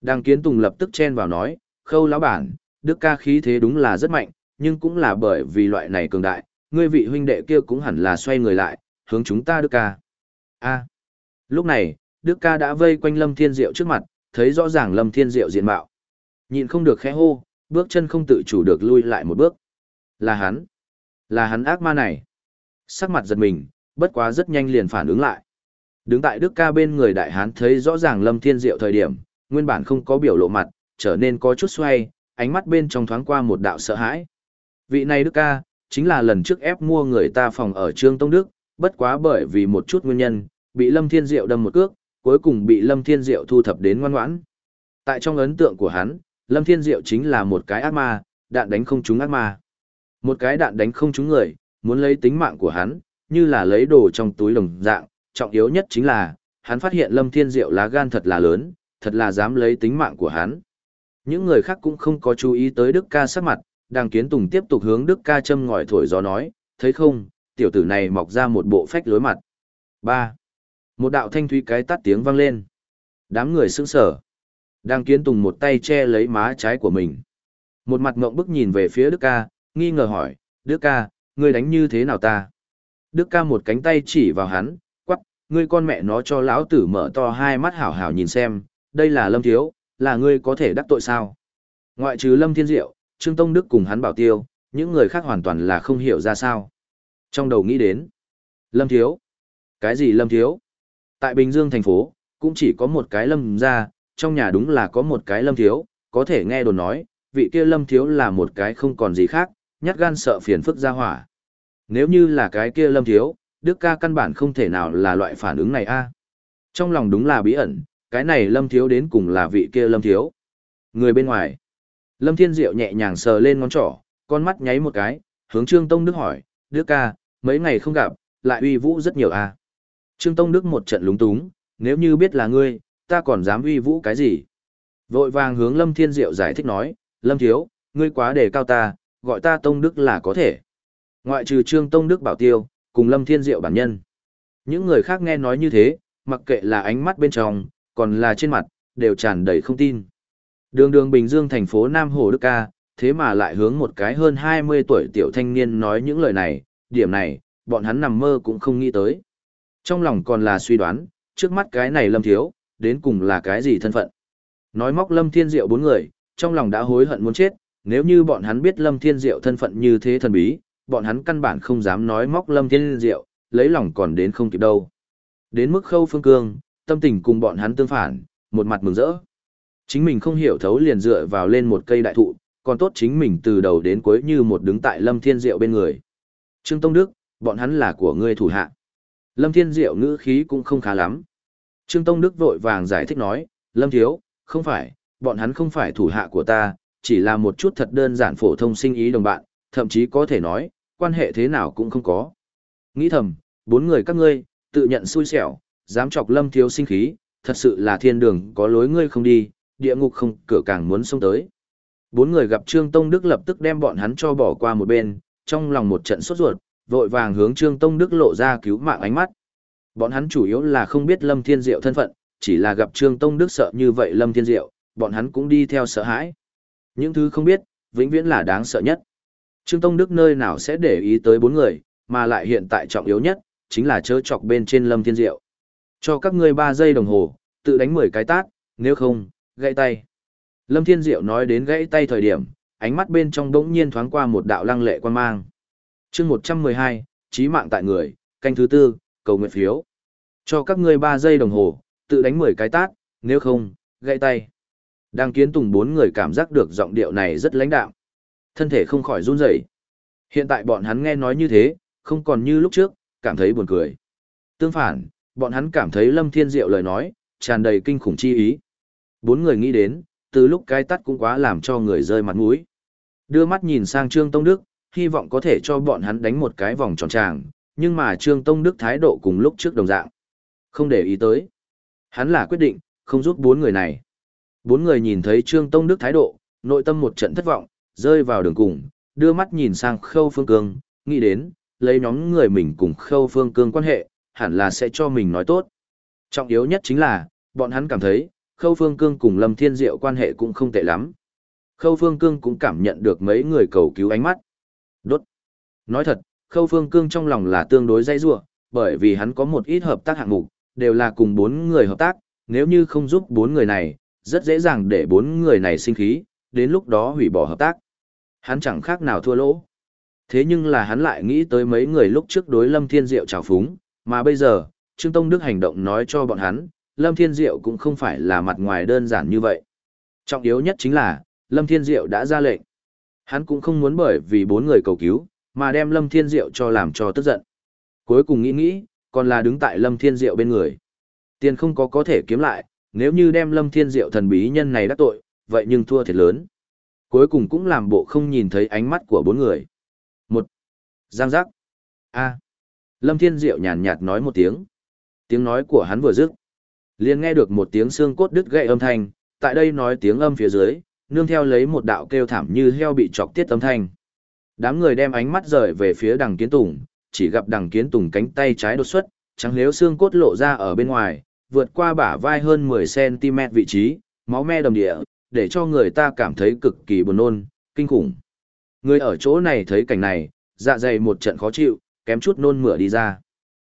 Đăng Kiến Tùng lập tức chen vào nói, khâu lão bản, đức ca khí thế đúng là rất mạnh, nhưng cũng là bởi vì loại này cường đại, ngươi vị huynh đệ kia cũng hẳn là xoay người lại, hướng chúng ta đức ca. A. Lúc này, đức ca đã vây quanh Lâm Thiên Diệu trước mặt, thấy rõ ràng Lâm Thiên Diệu diện mạo. Nhịn không được khẽ hô, bước chân không tự chủ được lui lại một bước. Là hắn. Là hắn ác ma này. Sắc mặt giật mình, bất quá rất nhanh liền phản ứng lại. Đứng tại Đức ca bên người đại hán thấy rõ ràng Lâm Thiên Diệu thời điểm, nguyên bản không có biểu lộ mặt, trở nên có chút xoay, ánh mắt bên trong thoáng qua một đạo sợ hãi. Vị này Đức ca, chính là lần trước ép mua người ta phòng ở Trương Tông Đức, bất quá bởi vì một chút nguyên nhân, bị Lâm Thiên Diệu đâm một cước, cuối cùng bị Lâm Thiên Diệu thu thập đến ngoan ngoãn. Tại trong ấn tượng của hắn, Lâm Thiên Diệu chính là một cái ác ma, đạn đánh không trúng ác ma. Một cái đạn đánh không trúng người, muốn lấy tính mạng của hắn, như là lấy đồ trong túi đồng dạng, trọng yếu nhất chính là, hắn phát hiện Lâm Thiên Diệu lá gan thật là lớn, thật là dám lấy tính mạng của hắn. Những người khác cũng không có chú ý tới Đức ca sắc mặt, đang kiến tùng tiếp tục hướng Đức ca châm ngòi thổi gió nói, thấy không, tiểu tử này mọc ra một bộ phách lối mặt. 3. Một đạo thanh thúy cái tắt tiếng vang lên. Đám người sững sờ. Đang kiến tùng một tay che lấy má trái của mình. Một mặt ngộng bức nhìn về phía Đức ca, nghi ngờ hỏi, Đức ca, ngươi đánh như thế nào ta? Đức ca một cánh tay chỉ vào hắn, quắc, ngươi con mẹ nó cho lão tử mở to hai mắt hảo hảo nhìn xem, đây là Lâm Thiếu, là ngươi có thể đắc tội sao? Ngoại trừ Lâm Thiên Diệu, Trương Tông Đức cùng hắn bảo tiêu, những người khác hoàn toàn là không hiểu ra sao. Trong đầu nghĩ đến, Lâm Thiếu. Cái gì Lâm Thiếu? Tại Bình Dương thành phố, cũng chỉ có một cái Lâm ra, trong nhà đúng là có một cái Lâm Thiếu, có thể nghe đồn nói, vị kia Lâm Thiếu là một cái không còn gì khác, nhát gan sợ phiền phức ra hỏa. Nếu như là cái kia Lâm Thiếu, Đức ca căn bản không thể nào là loại phản ứng này a. Trong lòng đúng là bí ẩn, cái này Lâm Thiếu đến cùng là vị kia Lâm Thiếu. Người bên ngoài. Lâm Thiên Diệu nhẹ nhàng sờ lên ngón trỏ, con mắt nháy một cái, hướng Trương Tông Đức hỏi, Đức ca, mấy ngày không gặp, lại uy vũ rất nhiều a. Trương Tông Đức một trận lúng túng, nếu như biết là ngươi, ta còn dám uy vũ cái gì? Vội vàng hướng Lâm Thiên Diệu giải thích nói, Lâm Thiếu, ngươi quá đề cao ta, gọi ta Tông Đức là có thể. Ngoại trừ Trương Tông Đức bảo tiêu, cùng Lâm Thiên Diệu bản nhân. Những người khác nghe nói như thế, mặc kệ là ánh mắt bên trong, còn là trên mặt, đều tràn đầy không tin. Đường đường Bình Dương thành phố Nam Hồ Đức Ca, thế mà lại hướng một cái hơn 20 tuổi tiểu thanh niên nói những lời này, điểm này, bọn hắn nằm mơ cũng không nghĩ tới. Trong lòng còn là suy đoán, trước mắt cái này Lâm Thiếu, đến cùng là cái gì thân phận. Nói móc Lâm Thiên Diệu bốn người, trong lòng đã hối hận muốn chết, nếu như bọn hắn biết Lâm Thiên Diệu thân phận như thế thần bí, bọn hắn căn bản không dám nói móc Lâm Thiên Diệu, lấy lòng còn đến không kịp đâu. Đến mức khâu phương cương, tâm tình cùng bọn hắn tương phản, một mặt mừng rỡ. Chính mình không hiểu thấu liền dựa vào lên một cây đại thụ, còn tốt chính mình từ đầu đến cuối như một đứng tại Lâm Thiên Diệu bên người. Trương Tông Đức, bọn hắn là của ngươi thủ hạ. Lâm Thiên Diệu ngữ khí cũng không khá lắm. Trương Tông Đức vội vàng giải thích nói, Lâm Thiếu, không phải, bọn hắn không phải thủ hạ của ta, chỉ là một chút thật đơn giản phổ thông sinh ý đồng bạn, thậm chí có thể nói, quan hệ thế nào cũng không có. Nghĩ thầm, bốn người các ngươi, tự nhận xui xẻo, dám chọc Lâm Thiếu sinh khí, thật sự là thiên đường có lối ngươi không đi, địa ngục không cửa càng muốn xông tới. Bốn người gặp Trương Tông Đức lập tức đem bọn hắn cho bỏ qua một bên, trong lòng một trận sốt ruột, vội vàng hướng Trương Tông Đức lộ ra cứu mạng ánh mắt. Bọn hắn chủ yếu là không biết Lâm Thiên Diệu thân phận, chỉ là gặp Trương Tông Đức sợ như vậy Lâm Thiên Diệu, bọn hắn cũng đi theo sợ hãi. Những thứ không biết, vĩnh viễn là đáng sợ nhất. Trương Tông Đức nơi nào sẽ để ý tới bốn người, mà lại hiện tại trọng yếu nhất, chính là chớ chọc bên trên Lâm Thiên Diệu. Cho các ngươi 3 giây đồng hồ, tự đánh 10 cái tát, nếu không, gãy tay. Lâm Thiên Diệu nói đến gãy tay thời điểm, ánh mắt bên trong đống nhiên thoáng qua một đạo lăng lệ quan mang chương 112, trí mạng tại người, canh thứ tư, cầu nguyện phiếu. Cho các ngươi 3 giây đồng hồ, tự đánh 10 cái tát, nếu không, gãy tay. Đang kiến tùng bốn người cảm giác được giọng điệu này rất lãnh đạm. Thân thể không khỏi run rẩy. Hiện tại bọn hắn nghe nói như thế, không còn như lúc trước, cảm thấy buồn cười. Tương phản, bọn hắn cảm thấy Lâm Thiên Diệu lời nói, tràn đầy kinh khủng chi ý. Bốn người nghĩ đến, từ lúc cái tắt cũng quá làm cho người rơi mặt mũi. Đưa mắt nhìn sang Trương Tông Đức, hy vọng có thể cho bọn hắn đánh một cái vòng tròn tràng, nhưng mà Trương Tông Đức thái độ cùng lúc trước đồng dạng. Không để ý tới. Hắn là quyết định, không giúp bốn người này. Bốn người nhìn thấy Trương Tông Đức thái độ, nội tâm một trận thất vọng, rơi vào đường cùng, đưa mắt nhìn sang Khâu Phương Cương, nghĩ đến, lấy nhóm người mình cùng Khâu Phương Cương quan hệ, hẳn là sẽ cho mình nói tốt. Trọng yếu nhất chính là, bọn hắn cảm thấy, Khâu Phương Cương cùng Lâm Thiên Diệu quan hệ cũng không tệ lắm. Khâu Phương Cương cũng cảm nhận được mấy người cầu cứu ánh mắt. Đốt. Nói thật, Khâu Phương Cương trong lòng là tương đối dây rua, bởi vì hắn có một ít hợp tác hạng mục, đều là cùng bốn người hợp tác, nếu như không giúp bốn người này, rất dễ dàng để bốn người này sinh khí, đến lúc đó hủy bỏ hợp tác. Hắn chẳng khác nào thua lỗ. Thế nhưng là hắn lại nghĩ tới mấy người lúc trước đối Lâm Thiên Diệu trào phúng, mà bây giờ, Trương Tông Đức hành động nói cho bọn hắn, Lâm Thiên Diệu cũng không phải là mặt ngoài đơn giản như vậy. Trọng yếu nhất chính là, Lâm Thiên Diệu đã ra lệnh. Hắn cũng không muốn bởi vì bốn người cầu cứu, mà đem Lâm Thiên Diệu cho làm cho tức giận. Cuối cùng nghĩ nghĩ, còn là đứng tại Lâm Thiên Diệu bên người. Tiền không có có thể kiếm lại, nếu như đem Lâm Thiên Diệu thần bí nhân này đắc tội, vậy nhưng thua thiệt lớn. Cuối cùng cũng làm bộ không nhìn thấy ánh mắt của bốn người. Một. Giang giác. A. Lâm Thiên Diệu nhàn nhạt nói một tiếng. Tiếng nói của hắn vừa dứt. liền nghe được một tiếng xương cốt đứt gãy âm thanh, tại đây nói tiếng âm phía dưới, nương theo lấy một đạo kêu thảm như heo bị chọc tiết âm thanh. Đám người đem ánh mắt rời về phía đằng kiến tùng, chỉ gặp đằng kiến tùng cánh tay trái đột xuất, trắng nếu xương cốt lộ ra ở bên ngoài, vượt qua bả vai hơn 10cm vị trí, máu me đầm địa, để cho người ta cảm thấy cực kỳ buồn nôn, kinh khủng. Người ở chỗ này thấy cảnh này, dạ dày một trận khó chịu, kém chút nôn mửa đi ra.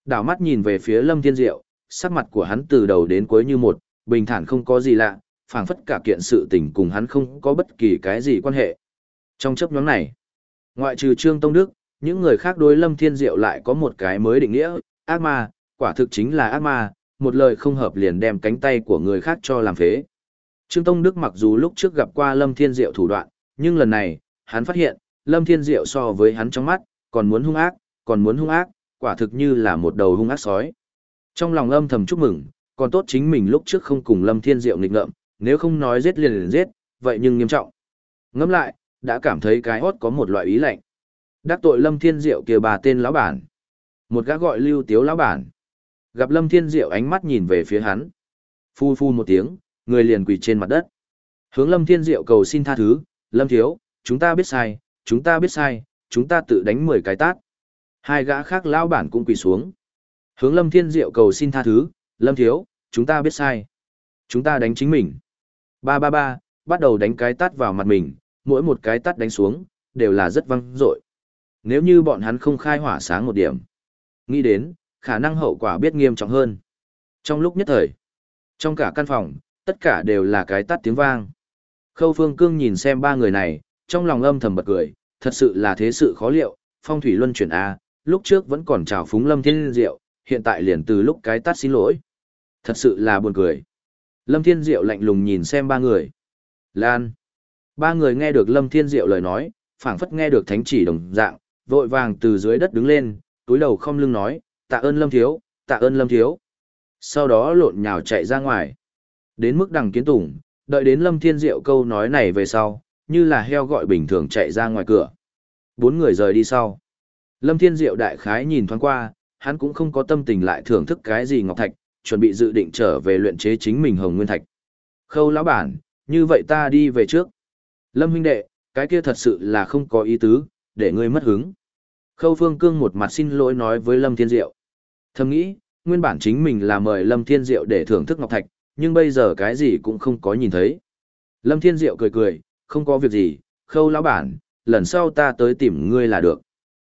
Đảo mắt nhìn về phía Lâm Thiên Diệu, sắc mặt của hắn từ đầu đến cuối như một, bình thản không có gì lạ, phảng phất cả kiện sự tình cùng hắn không có bất kỳ cái gì quan hệ. Trong chấp nhóm này, ngoại trừ Trương Tông Đức, những người khác đối Lâm Thiên Diệu lại có một cái mới định nghĩa, ác ma, quả thực chính là ác ma, một lời không hợp liền đem cánh tay của người khác cho làm phế. Trương Tông Đức mặc dù lúc trước gặp qua Lâm Thiên Diệu thủ đoạn, nhưng lần này, hắn phát hiện, Lâm Thiên Diệu so với hắn trong mắt, còn muốn hung ác, còn muốn hung ác, quả thực như là một đầu hung ác sói. Trong lòng âm thầm chúc mừng, còn tốt chính mình lúc trước không cùng Lâm Thiên Diệu nghịch ngợm, nếu không nói giết liền liền giết, vậy nhưng nghiêm trọng. Ngẫm lại, đã cảm thấy cái hốt có một loại ý lạnh. Đắc tội Lâm Thiên Diệu kia bà tên lão bản. Một gã gọi Lưu Tiếu lão bản. Gặp Lâm Thiên Diệu ánh mắt nhìn về phía hắn. Phu phu một tiếng, người liền quỳ trên mặt đất. Hướng Lâm Thiên Diệu cầu xin tha thứ, Lâm Thiếu, chúng ta biết sai, chúng ta biết sai, chúng ta tự đánh 10 cái tát. Hai gã khác lão bản cũng quỳ xuống. Hướng Lâm Thiên Diệu cầu xin tha thứ, Lâm Thiếu, chúng ta biết sai. Chúng ta đánh chính mình. Ba ba ba, bắt đầu đánh cái tát vào mặt mình, mỗi một cái tát đánh xuống, đều là rất văng dội. Nếu như bọn hắn không khai hỏa sáng một điểm. Nghĩ đến, khả năng hậu quả biết nghiêm trọng hơn. Trong lúc nhất thời, trong cả căn phòng, tất cả đều là cái tát tiếng vang. Khâu Phương Cương nhìn xem ba người này, trong lòng âm thầm bật cười, thật sự là thế sự khó liệu, phong thủy luân chuyển A, lúc trước vẫn còn chào phúng lâm thiên diệu, hiện tại liền từ lúc cái tát xin lỗi. Thật sự là buồn cười. Lâm Thiên Diệu lạnh lùng nhìn xem ba người. Lan. Ba người nghe được Lâm Thiên Diệu lời nói, phảng phất nghe được thánh chỉ đồng dạng, vội vàng từ dưới đất đứng lên, túi đầu không lưng nói, tạ ơn Lâm Thiếu, tạ ơn Lâm Thiếu. Sau đó lộn nhào chạy ra ngoài. Đến mức đằng kiến tủng, đợi đến Lâm Thiên Diệu câu nói này về sau, như là heo gọi bình thường chạy ra ngoài cửa. Bốn người rời đi sau. Lâm Thiên Diệu đại khái nhìn thoáng qua, hắn cũng không có tâm tình lại thưởng thức cái gì ngọc thạch, chuẩn bị dự định trở về luyện chế chính mình hồng nguyên thạch. Khâu lão bản, như vậy ta đi về trước. Lâm huynh đệ, cái kia thật sự là không có ý tứ, để ngươi mất hứng. Khâu Phương Cương một mặt xin lỗi nói với Lâm Thiên Diệu. Thầm nghĩ, nguyên bản chính mình là mời Lâm Thiên Diệu để thưởng thức ngọc thạch, nhưng bây giờ cái gì cũng không có nhìn thấy. Lâm Thiên Diệu cười cười, không có việc gì, khâu lão bản, lần sau ta tới tìm ngươi là được.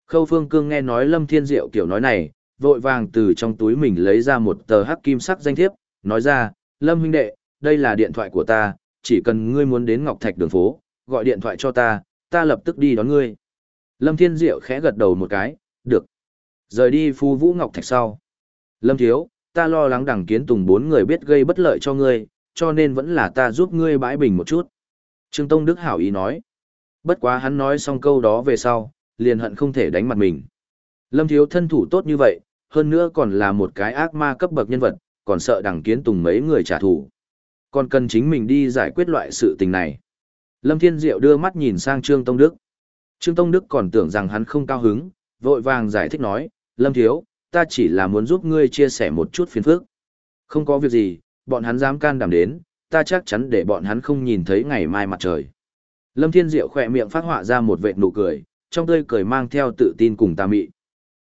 Khâu Phương Cương nghe nói Lâm Thiên Diệu kiểu nói này, vội vàng từ trong túi mình lấy ra một tờ hắc kim sắc danh thiếp, nói ra, Lâm huynh đệ, đây là điện thoại của ta, chỉ cần ngươi muốn đến Ngọc Thạch đường phố, gọi điện thoại cho ta, ta lập tức đi đón ngươi. Lâm Thiên Diệu khẽ gật đầu một cái, được. Rời đi phu vũ Ngọc Thạch sau. Lâm Thiếu, ta lo lắng đằng kiến tùng bốn người biết gây bất lợi cho ngươi, cho nên vẫn là ta giúp ngươi bãi bình một chút. Trương Tông Đức hảo ý nói. Bất quá hắn nói xong câu đó về sau, liền hận không thể đánh mặt mình. Lâm Thiếu thân thủ tốt như vậy, hơn nữa còn là một cái ác ma cấp bậc nhân vật, còn sợ đằng kiến tùng mấy người trả thù. Còn cần chính mình đi giải quyết loại sự tình này. Lâm Thiên Diệu đưa mắt nhìn sang Trương Tông Đức. Trương Tông Đức còn tưởng rằng hắn không cao hứng, vội vàng giải thích nói, Lâm Thiếu, ta chỉ là muốn giúp ngươi chia sẻ một chút phiền phức. Không có việc gì, bọn hắn dám can đảm đến, ta chắc chắn để bọn hắn không nhìn thấy ngày mai mặt trời. Lâm Thiên Diệu khỏe miệng phát họa ra một vệt nụ cười, trong tươi cười mang theo tự tin cùng tà mị.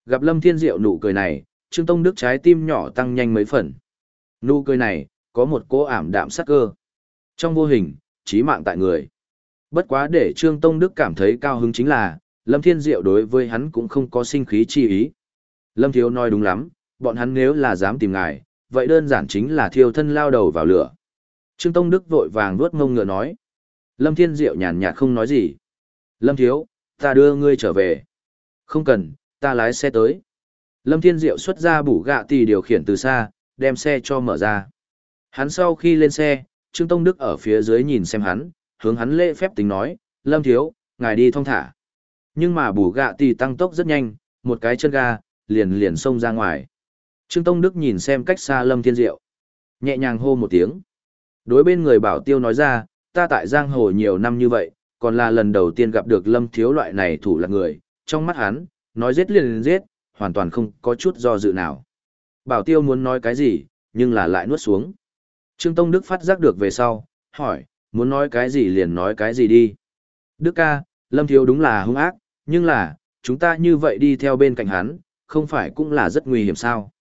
Gặp Lâm Thiên Diệu nụ cười này, Trương Tông Đức trái tim nhỏ tăng nhanh mấy phần. Nụ cười này, có một cố ảm đạm sắc cơ. Trong vô hình, chí mạng tại người. Bất quá để Trương Tông Đức cảm thấy cao hứng chính là, Lâm Thiên Diệu đối với hắn cũng không có sinh khí chi ý. Lâm Thiếu nói đúng lắm, bọn hắn nếu là dám tìm ngài, vậy đơn giản chính là thiêu thân lao đầu vào lửa. Trương Tông Đức vội vàng vuốt ngông ngựa nói. Lâm Thiên Diệu nhàn nhạt không nói gì. Lâm Thiếu, ta đưa ngươi trở về. Không cần, ta lái xe tới. Lâm Thiên Diệu xuất ra bủ gạ tỷ điều khiển từ xa, đem xe cho mở ra. Hắn sau khi lên xe, Trương Tông Đức ở phía dưới nhìn xem hắn, hướng hắn lễ phép tính nói, Lâm Thiếu, ngài đi thong thả. Nhưng mà bủ gạ tỷ tăng tốc rất nhanh, một cái chân ga, liền liền xông ra ngoài. Trương Tông Đức nhìn xem cách xa Lâm Thiên Diệu. Nhẹ nhàng hô một tiếng. Đối bên người bảo tiêu nói ra, ta tại giang hồ nhiều năm như vậy, còn là lần đầu tiên gặp được Lâm Thiếu loại này thủ là người, trong mắt hắn, nói giết liền liền giết, hoàn toàn không có chút do dự nào. Bảo tiêu muốn nói cái gì, nhưng là lại nuốt xuống. Trương Tông Đức phát giác được về sau, hỏi, muốn nói cái gì liền nói cái gì đi. Đức ca, Lâm Thiếu đúng là hung ác, nhưng là, chúng ta như vậy đi theo bên cạnh hắn, không phải cũng là rất nguy hiểm sao.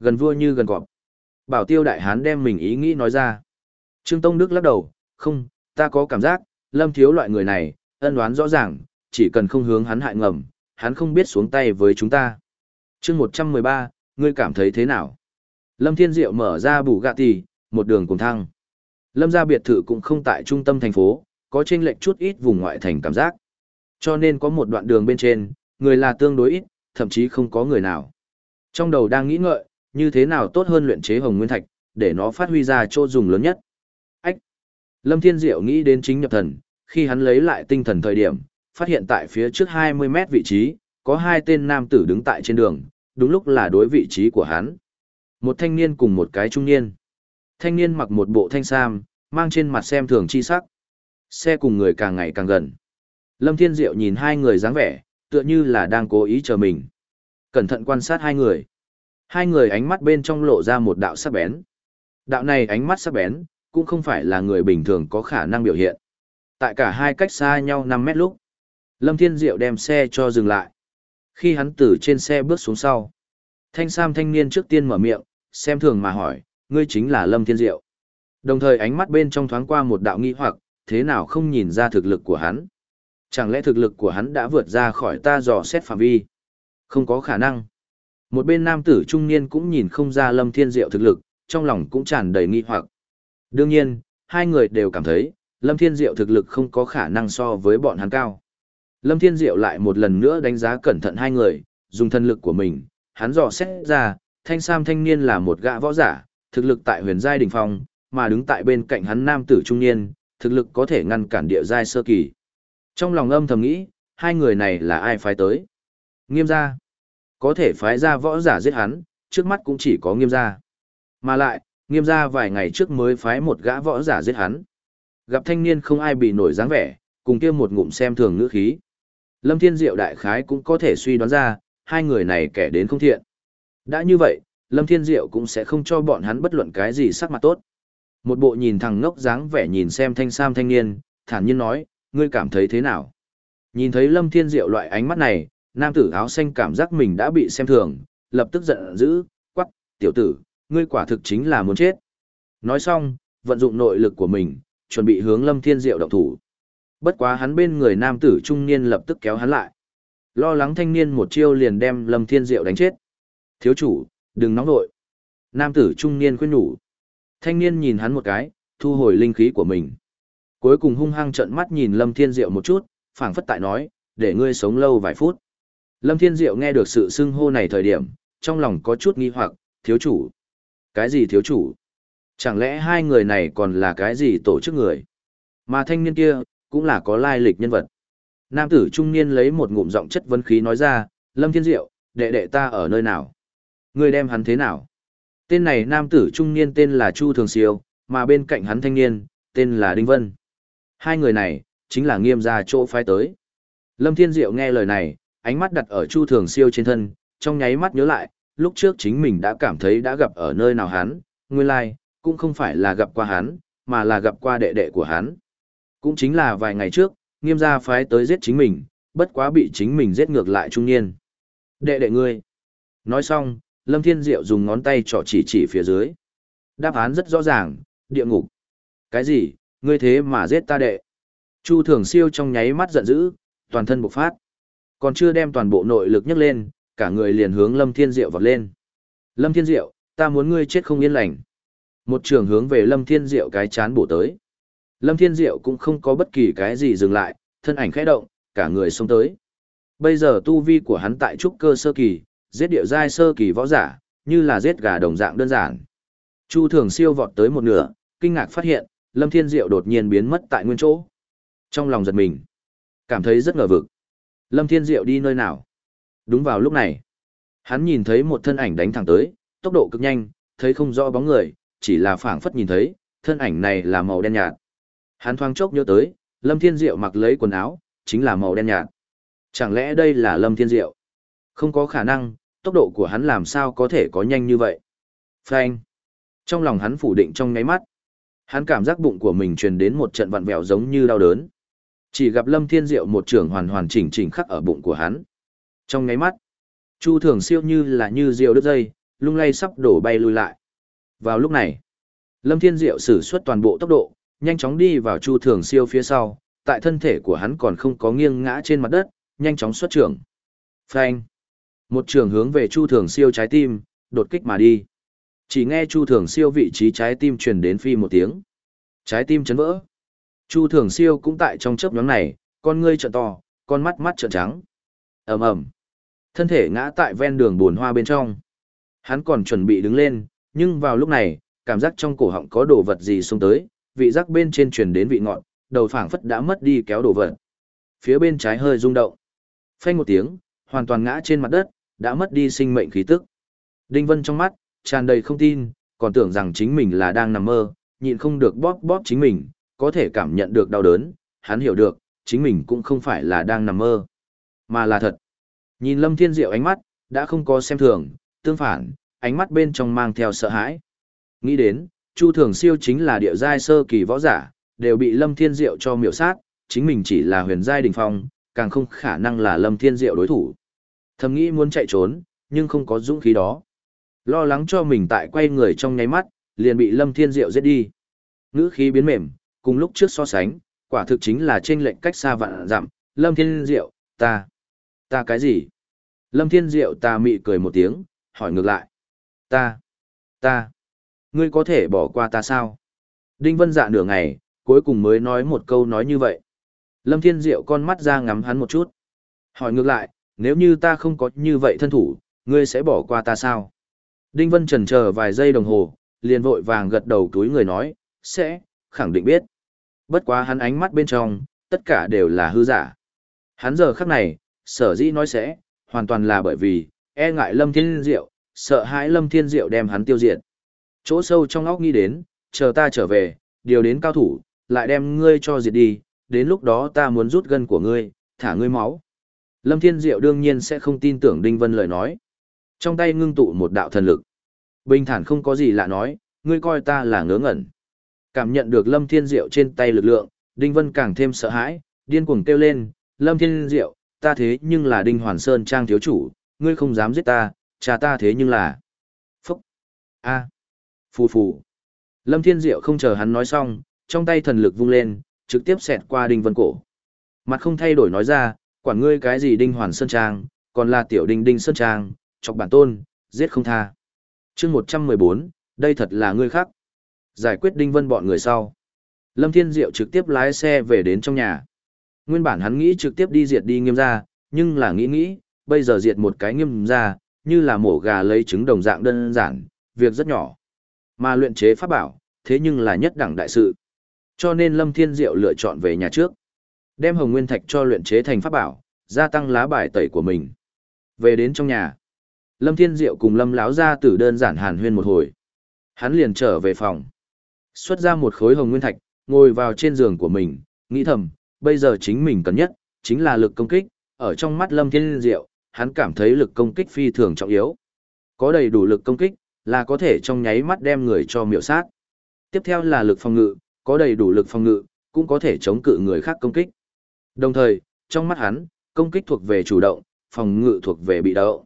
Gần vua như gần cọp. Bảo tiêu đại hán đem mình ý nghĩ nói ra. Trương Tông Đức lắc đầu, không, ta có cảm giác, Lâm Thiếu loại người này, ân oán rõ ràng, chỉ cần không hướng hắn hại ngầm, hắn không biết xuống tay với chúng ta. chương 113, ngươi cảm thấy thế nào? Lâm Thiên Diệu mở ra bù gạ tỷ, một đường cùng thăng. Lâm gia biệt thự cũng không tại trung tâm thành phố, có chênh lệch chút ít vùng ngoại thành cảm giác. Cho nên có một đoạn đường bên trên, người là tương đối ít, thậm chí không có người nào. Trong đầu đang nghĩ ngợi, như thế nào tốt hơn luyện chế hồng nguyên thạch, để nó phát huy ra chỗ dùng lớn nhất. Ách! Lâm Thiên Diệu nghĩ đến chính nhập thần, khi hắn lấy lại tinh thần thời điểm, phát hiện tại phía trước 20 mét vị trí, có hai tên nam tử đứng tại trên đường, đúng lúc là đối vị trí của hắn. Một thanh niên cùng một cái trung niên. Thanh niên mặc một bộ thanh sam, mang trên mặt xem thường chi sắc. Xe cùng người càng ngày càng gần. Lâm Thiên Diệu nhìn hai người dáng vẻ, tựa như là đang cố ý chờ mình. Cẩn thận quan sát hai người. Hai người ánh mắt bên trong lộ ra một đạo sắc bén. Đạo này ánh mắt sắc bén, cũng không phải là người bình thường có khả năng biểu hiện. Tại cả hai cách xa nhau 5 mét lúc, Lâm Thiên Diệu đem xe cho dừng lại. Khi hắn từ trên xe bước xuống sau, thanh sam thanh niên trước tiên mở miệng, xem thường mà hỏi, ngươi chính là Lâm Thiên Diệu. Đồng thời ánh mắt bên trong thoáng qua một đạo nghi hoặc, thế nào không nhìn ra thực lực của hắn. Chẳng lẽ thực lực của hắn đã vượt ra khỏi ta dò xét phạm vi? Không có khả năng. Một bên nam tử trung niên cũng nhìn không ra Lâm Thiên Diệu thực lực, trong lòng cũng tràn đầy nghi hoặc. Đương nhiên, hai người đều cảm thấy, Lâm Thiên Diệu thực lực không có khả năng so với bọn hắn cao. Lâm Thiên Diệu lại một lần nữa đánh giá cẩn thận hai người, dùng thân lực của mình, hắn dò xét ra, thanh sam thanh niên là một gã võ giả, thực lực tại huyền giai đỉnh phong, mà đứng tại bên cạnh hắn nam tử trung niên, thực lực có thể ngăn cản địa giai sơ kỳ. Trong lòng âm thầm nghĩ, hai người này là ai phái tới? Nghiêm gia. Có thể phái ra võ giả giết hắn, trước mắt cũng chỉ có nghiêm gia. Mà lại, nghiêm gia vài ngày trước mới phái một gã võ giả giết hắn. Gặp thanh niên không ai bị nổi dáng vẻ, cùng kia một ngụm xem thường ngữ khí. Lâm Thiên Diệu đại khái cũng có thể suy đoán ra, hai người này kẻ đến không thiện. Đã như vậy, Lâm Thiên Diệu cũng sẽ không cho bọn hắn bất luận cái gì sắc mặt tốt. Một bộ nhìn thằng ngốc dáng vẻ nhìn xem thanh sam thanh niên, thản nhiên nói, ngươi cảm thấy thế nào? Nhìn thấy Lâm Thiên Diệu loại ánh mắt này, nam tử áo xanh cảm giác mình đã bị xem thường, lập tức giận dữ, quắc, tiểu tử, ngươi quả thực chính là muốn chết. Nói xong, vận dụng nội lực của mình, chuẩn bị hướng Lâm Thiên Diệu động thủ. Bất quá hắn bên người nam tử trung niên lập tức kéo hắn lại. Lo lắng thanh niên một chiêu liền đem Lâm Thiên Diệu đánh chết. Thiếu chủ, đừng nóng nội. Nam tử trung niên khuyên nhủ. Thanh niên nhìn hắn một cái, thu hồi linh khí của mình. Cuối cùng hung hăng trợn mắt nhìn Lâm Thiên Diệu một chút, phảng phất tại nói, để ngươi sống lâu vài phút. Lâm Thiên Diệu nghe được sự xưng hô này thời điểm, trong lòng có chút nghi hoặc, thiếu chủ. Cái gì thiếu chủ? Chẳng lẽ hai người này còn là cái gì tổ chức người? Mà thanh niên kia, cũng là có lai lịch nhân vật. Nam tử trung niên lấy một ngụm giọng chất vấn khí nói ra, Lâm Thiên Diệu, đệ đệ ta ở nơi nào? Ngươi đem hắn thế nào? Tên này nam tử trung niên tên là Chu Thường Siêu, mà bên cạnh hắn thanh niên, tên là Đinh Vân. Hai người này, chính là nghiêm gia chỗ phái tới. Lâm Thiên Diệu nghe lời này, ánh mắt đặt ở Chu Thường Siêu trên thân, trong nháy mắt nhớ lại, lúc trước chính mình đã cảm thấy đã gặp ở nơi nào hắn, nguyên lai, like, cũng không phải là gặp qua hắn, mà là gặp qua đệ đệ của hắn. Cũng chính là vài ngày trước, nghiêm gia phái tới giết chính mình, bất quá bị chính mình giết ngược lại trung niên. Đệ đệ ngươi. Nói xong, Lâm Thiên Diệu dùng ngón tay trỏ chỉ chỉ phía dưới. Đáp án rất rõ ràng, địa ngục. Cái gì, ngươi thế mà giết ta đệ. Chu Thường Siêu trong nháy mắt giận dữ, toàn thân bộc phát. Còn chưa đem toàn bộ nội lực nhấc lên, cả người liền hướng Lâm Thiên Diệu vọt lên. Lâm Thiên Diệu, ta muốn ngươi chết không yên lành. Một trường hướng về Lâm Thiên Diệu cái chán bổ tới. Lâm Thiên Diệu cũng không có bất kỳ cái gì dừng lại, thân ảnh khẽ động, cả người xông tới. Bây giờ tu vi của hắn tại trúc cơ sơ kỳ, giết điệu giai sơ kỳ võ giả, như là giết gà đồng dạng đơn giản. Chu Thường Siêu vọt tới một nửa, kinh ngạc phát hiện, Lâm Thiên Diệu đột nhiên biến mất tại nguyên chỗ. Trong lòng giật mình, cảm thấy rất ngờ vực. Lâm Thiên Diệu đi nơi nào? Đúng vào lúc này, hắn nhìn thấy một thân ảnh đánh thẳng tới, tốc độ cực nhanh, thấy không rõ bóng người, chỉ là phảng phất nhìn thấy, thân ảnh này là màu đen nhạt. Hắn thoáng chốc nhớ tới, Lâm Thiên Diệu mặc lấy quần áo, chính là màu đen nhạt. Chẳng lẽ đây là Lâm Thiên Diệu? Không có khả năng, tốc độ của hắn làm sao có thể có nhanh như vậy? Phanh! Trong lòng hắn phủ định trong ngáy mắt. Hắn cảm giác bụng của mình truyền đến một trận vặn vẹo giống như đau đớn. Chỉ gặp Lâm Thiên Diệu một trường hoàn hoàn chỉnh chỉnh khắc ở bụng của hắn. Trong ngáy mắt, Chu Thường siêu như là như diều đứt dây, lung lay sắp đổ bay lui lại. Vào lúc này, Lâm Thiên Diệu sử xuất toàn bộ tốc độ, nhanh chóng đi vào Chu Thường Siêu phía sau, tại thân thể của hắn còn không có nghiêng ngã trên mặt đất, nhanh chóng xuất trưởng. Phanh! Một trường hướng về Chu Thường Siêu trái tim, đột kích mà đi. Chỉ nghe Chu Thường Siêu vị trí trái tim truyền đến phi một tiếng. Trái tim chấn vỡ. Chu Thường Siêu cũng tại trong chớp nhoáng này, con ngươi trợn to, con mắt mắt trợn trắng. Ầm ầm. Thân thể ngã tại ven đường buồn hoa bên trong. Hắn còn chuẩn bị đứng lên, nhưng vào lúc này, cảm giác trong cổ họng có đồ vật gì xông tới, vị giác bên trên truyền đến vị ngọt, đầu phảng phất đã mất đi kéo đổ vật. Phía bên trái hơi rung động. Phanh một tiếng, hoàn toàn ngã trên mặt đất, đã mất đi sinh mệnh khí tức. Đinh Vân trong mắt, tràn đầy không tin, còn tưởng rằng chính mình là đang nằm mơ, nhịn không được bóp bóp chính mình, có thể cảm nhận được đau đớn, hắn hiểu được, chính mình cũng không phải là đang nằm mơ, mà là thật. Nhìn Lâm Thiên Diệu ánh mắt, đã không có xem thường, tương phản, ánh mắt bên trong mang theo sợ hãi. Nghĩ đến, Chu Thường Siêu chính là địa giai sơ kỳ võ giả, đều bị Lâm Thiên Diệu cho miểu sát, chính mình chỉ là huyền giai đỉnh phong, càng không khả năng là Lâm Thiên Diệu đối thủ. Thầm nghĩ muốn chạy trốn, nhưng không có dũng khí đó. Lo lắng cho mình tại quay người trong nháy mắt, liền bị Lâm Thiên Diệu giết đi. Ngữ khí biến mềm, cùng lúc trước so sánh, quả thực chính là trên lệnh cách xa vạn dặm, Lâm Thiên Diệu, ta, ta cái gì? Lâm Thiên Diệu ta mị cười một tiếng, hỏi ngược lại. Ta, ta, ngươi có thể bỏ qua ta sao? Đinh Vân dạ nửa ngày, cuối cùng mới nói một câu nói như vậy. Lâm Thiên Diệu con mắt ra ngắm hắn một chút. Hỏi ngược lại, nếu như ta không có như vậy thân thủ, ngươi sẽ bỏ qua ta sao? Đinh Vân trần chờ vài giây đồng hồ, liền vội vàng gật đầu túi người nói, sẽ, khẳng định biết. Bất quá hắn ánh mắt bên trong, tất cả đều là hư giả. Hắn giờ khắc này, sở dĩ nói sẽ, hoàn toàn là bởi vì, e ngại Lâm Thiên Diệu, sợ hãi Lâm Thiên Diệu đem hắn tiêu diệt. Chỗ sâu trong óc nghĩ đến, chờ ta trở về, điều đến cao thủ, lại đem ngươi cho diệt đi, đến lúc đó ta muốn rút gân của ngươi, thả ngươi máu. Lâm Thiên Diệu đương nhiên sẽ không tin tưởng Đinh Vân lời nói. Trong tay ngưng tụ một đạo thần lực. Bình thản không có gì lạ nói, ngươi coi ta là ngớ ngẩn. Cảm nhận được Lâm Thiên Diệu trên tay lực lượng, Đinh Vân càng thêm sợ hãi, điên cuồng kêu lên, Lâm Thiên Diệu, ta thế nhưng là Đinh Hoàn Sơn Trang thiếu chủ, ngươi không dám giết ta, cha ta thế nhưng là... Phúc! a Phù phù! Lâm Thiên Diệu không chờ hắn nói xong, trong tay thần lực vung lên, trực tiếp xẹt qua Đinh Vân cổ. Mặt không thay đổi nói ra, quản ngươi cái gì Đinh Hoàn Sơn Trang, còn là tiểu Đinh Đinh Sơn Trang, chọc bản tôn, giết không tha. chương 114, đây thật là ngươi khác. Giải quyết Đinh Vân bọn người sau. Lâm Thiên Diệu trực tiếp lái xe về đến trong nhà. Nguyên bản hắn nghĩ trực tiếp đi diệt đi nghiêm ra, nhưng là nghĩ nghĩ, bây giờ diệt một cái nghiêm ra, như là mổ gà lấy trứng đồng dạng đơn giản, việc rất nhỏ. Mà luyện chế pháp bảo, thế nhưng là nhất đẳng đại sự. Cho nên Lâm Thiên Diệu lựa chọn về nhà trước. Đem hồng nguyên thạch cho luyện chế thành pháp bảo, gia tăng lá bài tẩy của mình. Về đến trong nhà, Lâm Thiên Diệu cùng Lâm Láo ra tử đơn giản hàn huyên một hồi. Hắn liền trở về phòng. Xuất ra một khối hồng nguyên thạch, ngồi vào trên giường của mình, nghĩ thầm, bây giờ chính mình cần nhất, chính là lực công kích, ở trong mắt Lâm Thiên Diệu, hắn cảm thấy lực công kích phi thường trọng yếu. Có đầy đủ lực công kích, là có thể trong nháy mắt đem người cho miểu sát. Tiếp theo là lực phòng ngự, có đầy đủ lực phòng ngự, cũng có thể chống cự người khác công kích. Đồng thời, trong mắt hắn, công kích thuộc về chủ động, phòng ngự thuộc về bị động.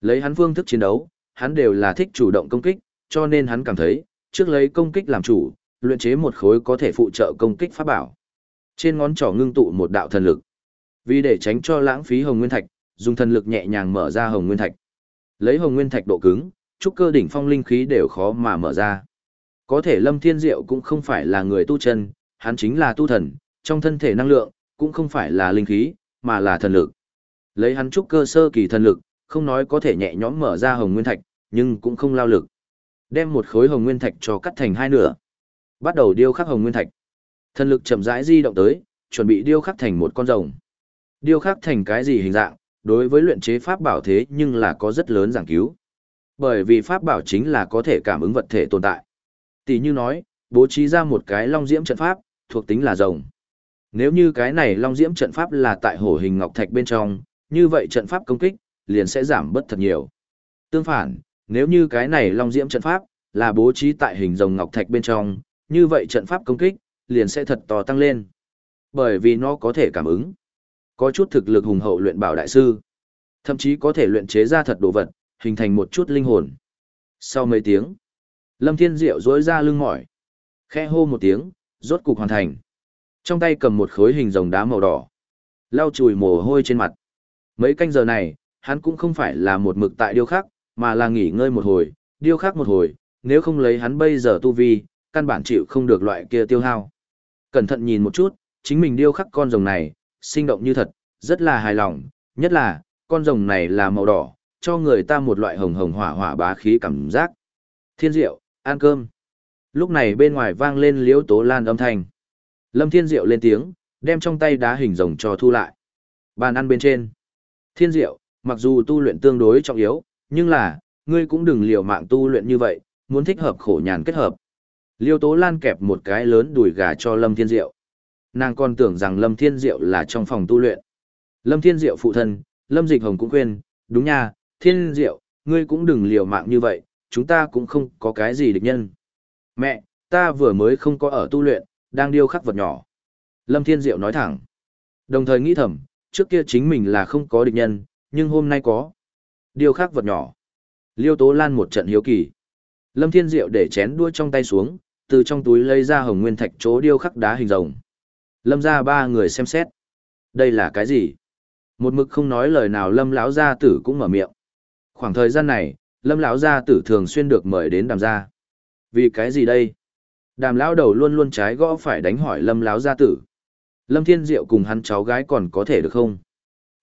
Lấy hắn phương thức chiến đấu, hắn đều là thích chủ động công kích, cho nên hắn cảm thấy, trước lấy công kích làm chủ, luyện chế một khối có thể phụ trợ công kích pháp bảo. Trên ngón trỏ ngưng tụ một đạo thần lực. Vì để tránh cho lãng phí hồng nguyên thạch, dùng thần lực nhẹ nhàng mở ra hồng nguyên thạch. Lấy hồng nguyên thạch độ cứng, trúc cơ đỉnh phong linh khí đều khó mà mở ra. Có thể Lâm Thiên Diệu cũng không phải là người tu chân, hắn chính là tu thần, trong thân thể năng lượng cũng không phải là linh khí, mà là thần lực. Lấy hắn trúc cơ sơ kỳ thần lực, không nói có thể nhẹ nhõm mở ra hồng nguyên thạch, nhưng cũng không lao lực. Đem một khối hồng nguyên thạch cho cắt thành hai nửa. Bắt đầu điêu khắc hồng nguyên thạch. Thần lực chậm rãi di động tới, chuẩn bị điêu khắc thành một con rồng. Điêu khắc thành cái gì hình dạng, đối với luyện chế pháp bảo thế nhưng là có rất lớn giảng cứu. Bởi vì pháp bảo chính là có thể cảm ứng vật thể tồn tại. Tỷ như nói, bố trí ra một cái long diễm trận pháp, thuộc tính là rồng. Nếu như cái này long diễm trận pháp là tại hổ hình ngọc thạch bên trong, như vậy trận pháp công kích liền sẽ giảm bớt thật nhiều. Tương phản, nếu như cái này long diễm trận pháp là bố trí tại hình rồng ngọc thạch bên trong, như vậy trận pháp công kích liền sẽ thật to tăng lên. Bởi vì nó có thể cảm ứng. Có chút thực lực hùng hậu luyện bảo đại sư, thậm chí có thể luyện chế ra thật đồ vật, hình thành một chút linh hồn. Sau mấy tiếng, Lâm Thiên Diệu dối ra lưng mỏi. Khe hô một tiếng, rốt cục hoàn thành. Trong tay cầm một khối hình rồng đá màu đỏ. Lau chùi mồ hôi trên mặt. Mấy canh giờ này, hắn cũng không phải là một mực tại điêu khắc, mà là nghỉ ngơi một hồi, điêu khắc một hồi, nếu không lấy hắn bây giờ tu vi, căn bản chịu không được loại kia tiêu hao. Cẩn thận nhìn một chút, chính mình điêu khắc con rồng này, sinh động như thật, rất là hài lòng, nhất là, con rồng này là màu đỏ, cho người ta một loại hồng hồng hỏa hỏa bá khí cảm giác. Thiên diệu, ăn cơm. Lúc này bên ngoài vang lên liếu tố lan âm thanh. Lâm Thiên Diệu lên tiếng, đem trong tay đá hình rồng cho thu lại. Bàn ăn bên trên. Thiên Diệu, mặc dù tu luyện tương đối trọng yếu, nhưng là, ngươi cũng đừng liều mạng tu luyện như vậy, muốn thích hợp khổ nhàn kết hợp. Liêu Tố Lan kẹp một cái lớn đùi gà cho Lâm Thiên Diệu. Nàng còn tưởng rằng Lâm Thiên Diệu là trong phòng tu luyện. Lâm Thiên Diệu phụ thân, Lâm Dịch Hồng cũng khuyên, đúng nha, Thiên Diệu, ngươi cũng đừng liều mạng như vậy, chúng ta cũng không có cái gì địch nhân. Mẹ, ta vừa mới không có ở tu luyện, đang điêu khắc vật nhỏ. Lâm Thiên Diệu nói thẳng. Đồng thời nghĩ thầm, trước kia chính mình là không có địch nhân, nhưng hôm nay có. Điêu khắc vật nhỏ. Liêu Tố Lan một trận hiếu kỳ. Lâm Thiên Diệu để chén đua trong tay xuống, từ trong túi lấy ra hồng nguyên thạch chỗ điêu khắc đá hình rồng. Lâm ra ba người xem xét. Đây là cái gì? Một mực không nói lời nào Lâm lão gia tử cũng mở miệng. Khoảng thời gian này, Lâm lão gia tử thường xuyên được mời đến đàm gia. Vì cái gì đây? Đàm lão đầu luôn luôn trái gõ phải đánh hỏi Lâm lão gia tử. Lâm Thiên Diệu cùng hắn cháu gái còn có thể được không?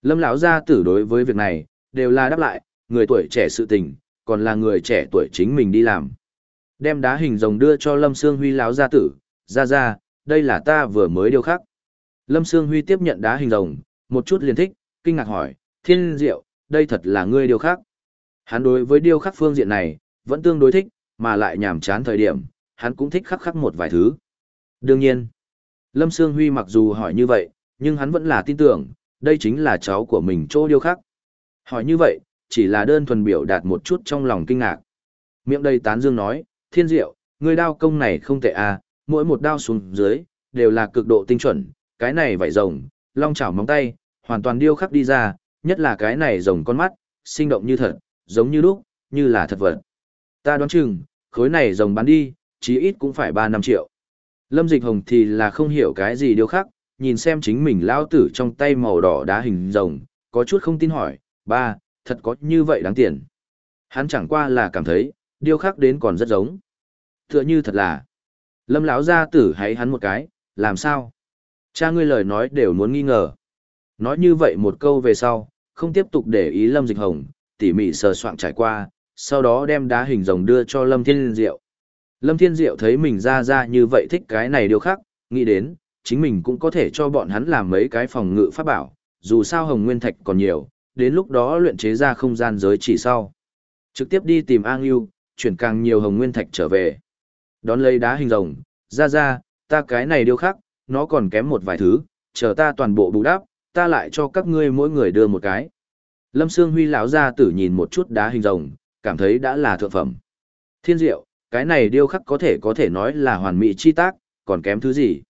Lâm lão gia tử đối với việc này đều là đáp lại, người tuổi trẻ sự tình, còn là người trẻ tuổi chính mình đi làm. Đem đá hình rồng đưa cho Lâm Sương Huy Lão gia tử, ra ra, đây là ta vừa mới điêu khắc. Lâm Sương Huy tiếp nhận đá hình rồng, một chút liền thích, kinh ngạc hỏi, thiên diệu, đây thật là ngươi điêu khắc. Hắn đối với điêu khắc phương diện này, vẫn tương đối thích, mà lại nhàm chán thời điểm, hắn cũng thích khắc khắc một vài thứ. Đương nhiên, Lâm Sương Huy mặc dù hỏi như vậy, nhưng hắn vẫn là tin tưởng, đây chính là cháu của mình chỗ điêu khắc. Hỏi như vậy, chỉ là đơn thuần biểu đạt một chút trong lòng kinh ngạc. Miệng đầy tán dương nói, thiên diệu, người đao công này không tệ à, mỗi một đao xuống dưới, đều là cực độ tinh chuẩn, cái này vảy rồng, long chảo móng tay, hoàn toàn điêu khắc đi ra, nhất là cái này rồng con mắt, sinh động như thật, giống như lúc, như là thật vật. Ta đoán chừng, khối này rồng bán đi, chí ít cũng phải 3 năm triệu. Lâm Dịch Hồng thì là không hiểu cái gì điều khác, nhìn xem chính mình lao tử trong tay màu đỏ đá hình rồng, có chút không tin hỏi, ba, thật có như vậy đáng tiền. Hắn chẳng qua là cảm thấy, điêu khắc đến còn rất giống. Tựa như thật là. Lâm lão gia tử hãy hắn một cái, làm sao? Cha ngươi lời nói đều muốn nghi ngờ. Nói như vậy một câu về sau, không tiếp tục để ý Lâm Dịch Hồng, tỉ mỉ sờ soạn trải qua, sau đó đem đá hình rồng đưa cho Lâm Thiên Diệu. Lâm Thiên Diệu thấy mình ra ra như vậy thích cái này điều khác, nghĩ đến, chính mình cũng có thể cho bọn hắn làm mấy cái phòng ngự pháp bảo, dù sao Hồng Nguyên Thạch còn nhiều, đến lúc đó luyện chế ra không gian giới chỉ sau. Trực tiếp đi tìm An Yêu, chuyển càng nhiều Hồng Nguyên Thạch trở về. Đón lấy đá hình rồng, ra ra, ta cái này điều khác, nó còn kém một vài thứ, chờ ta toàn bộ bù đắp, ta lại cho các ngươi mỗi người đưa một cái. Lâm Sương Huy lão ra tử nhìn một chút đá hình rồng, cảm thấy đã là thượng phẩm. Thiên diệu, cái này điêu khắc có thể có thể nói là hoàn mỹ chi tác, còn kém thứ gì?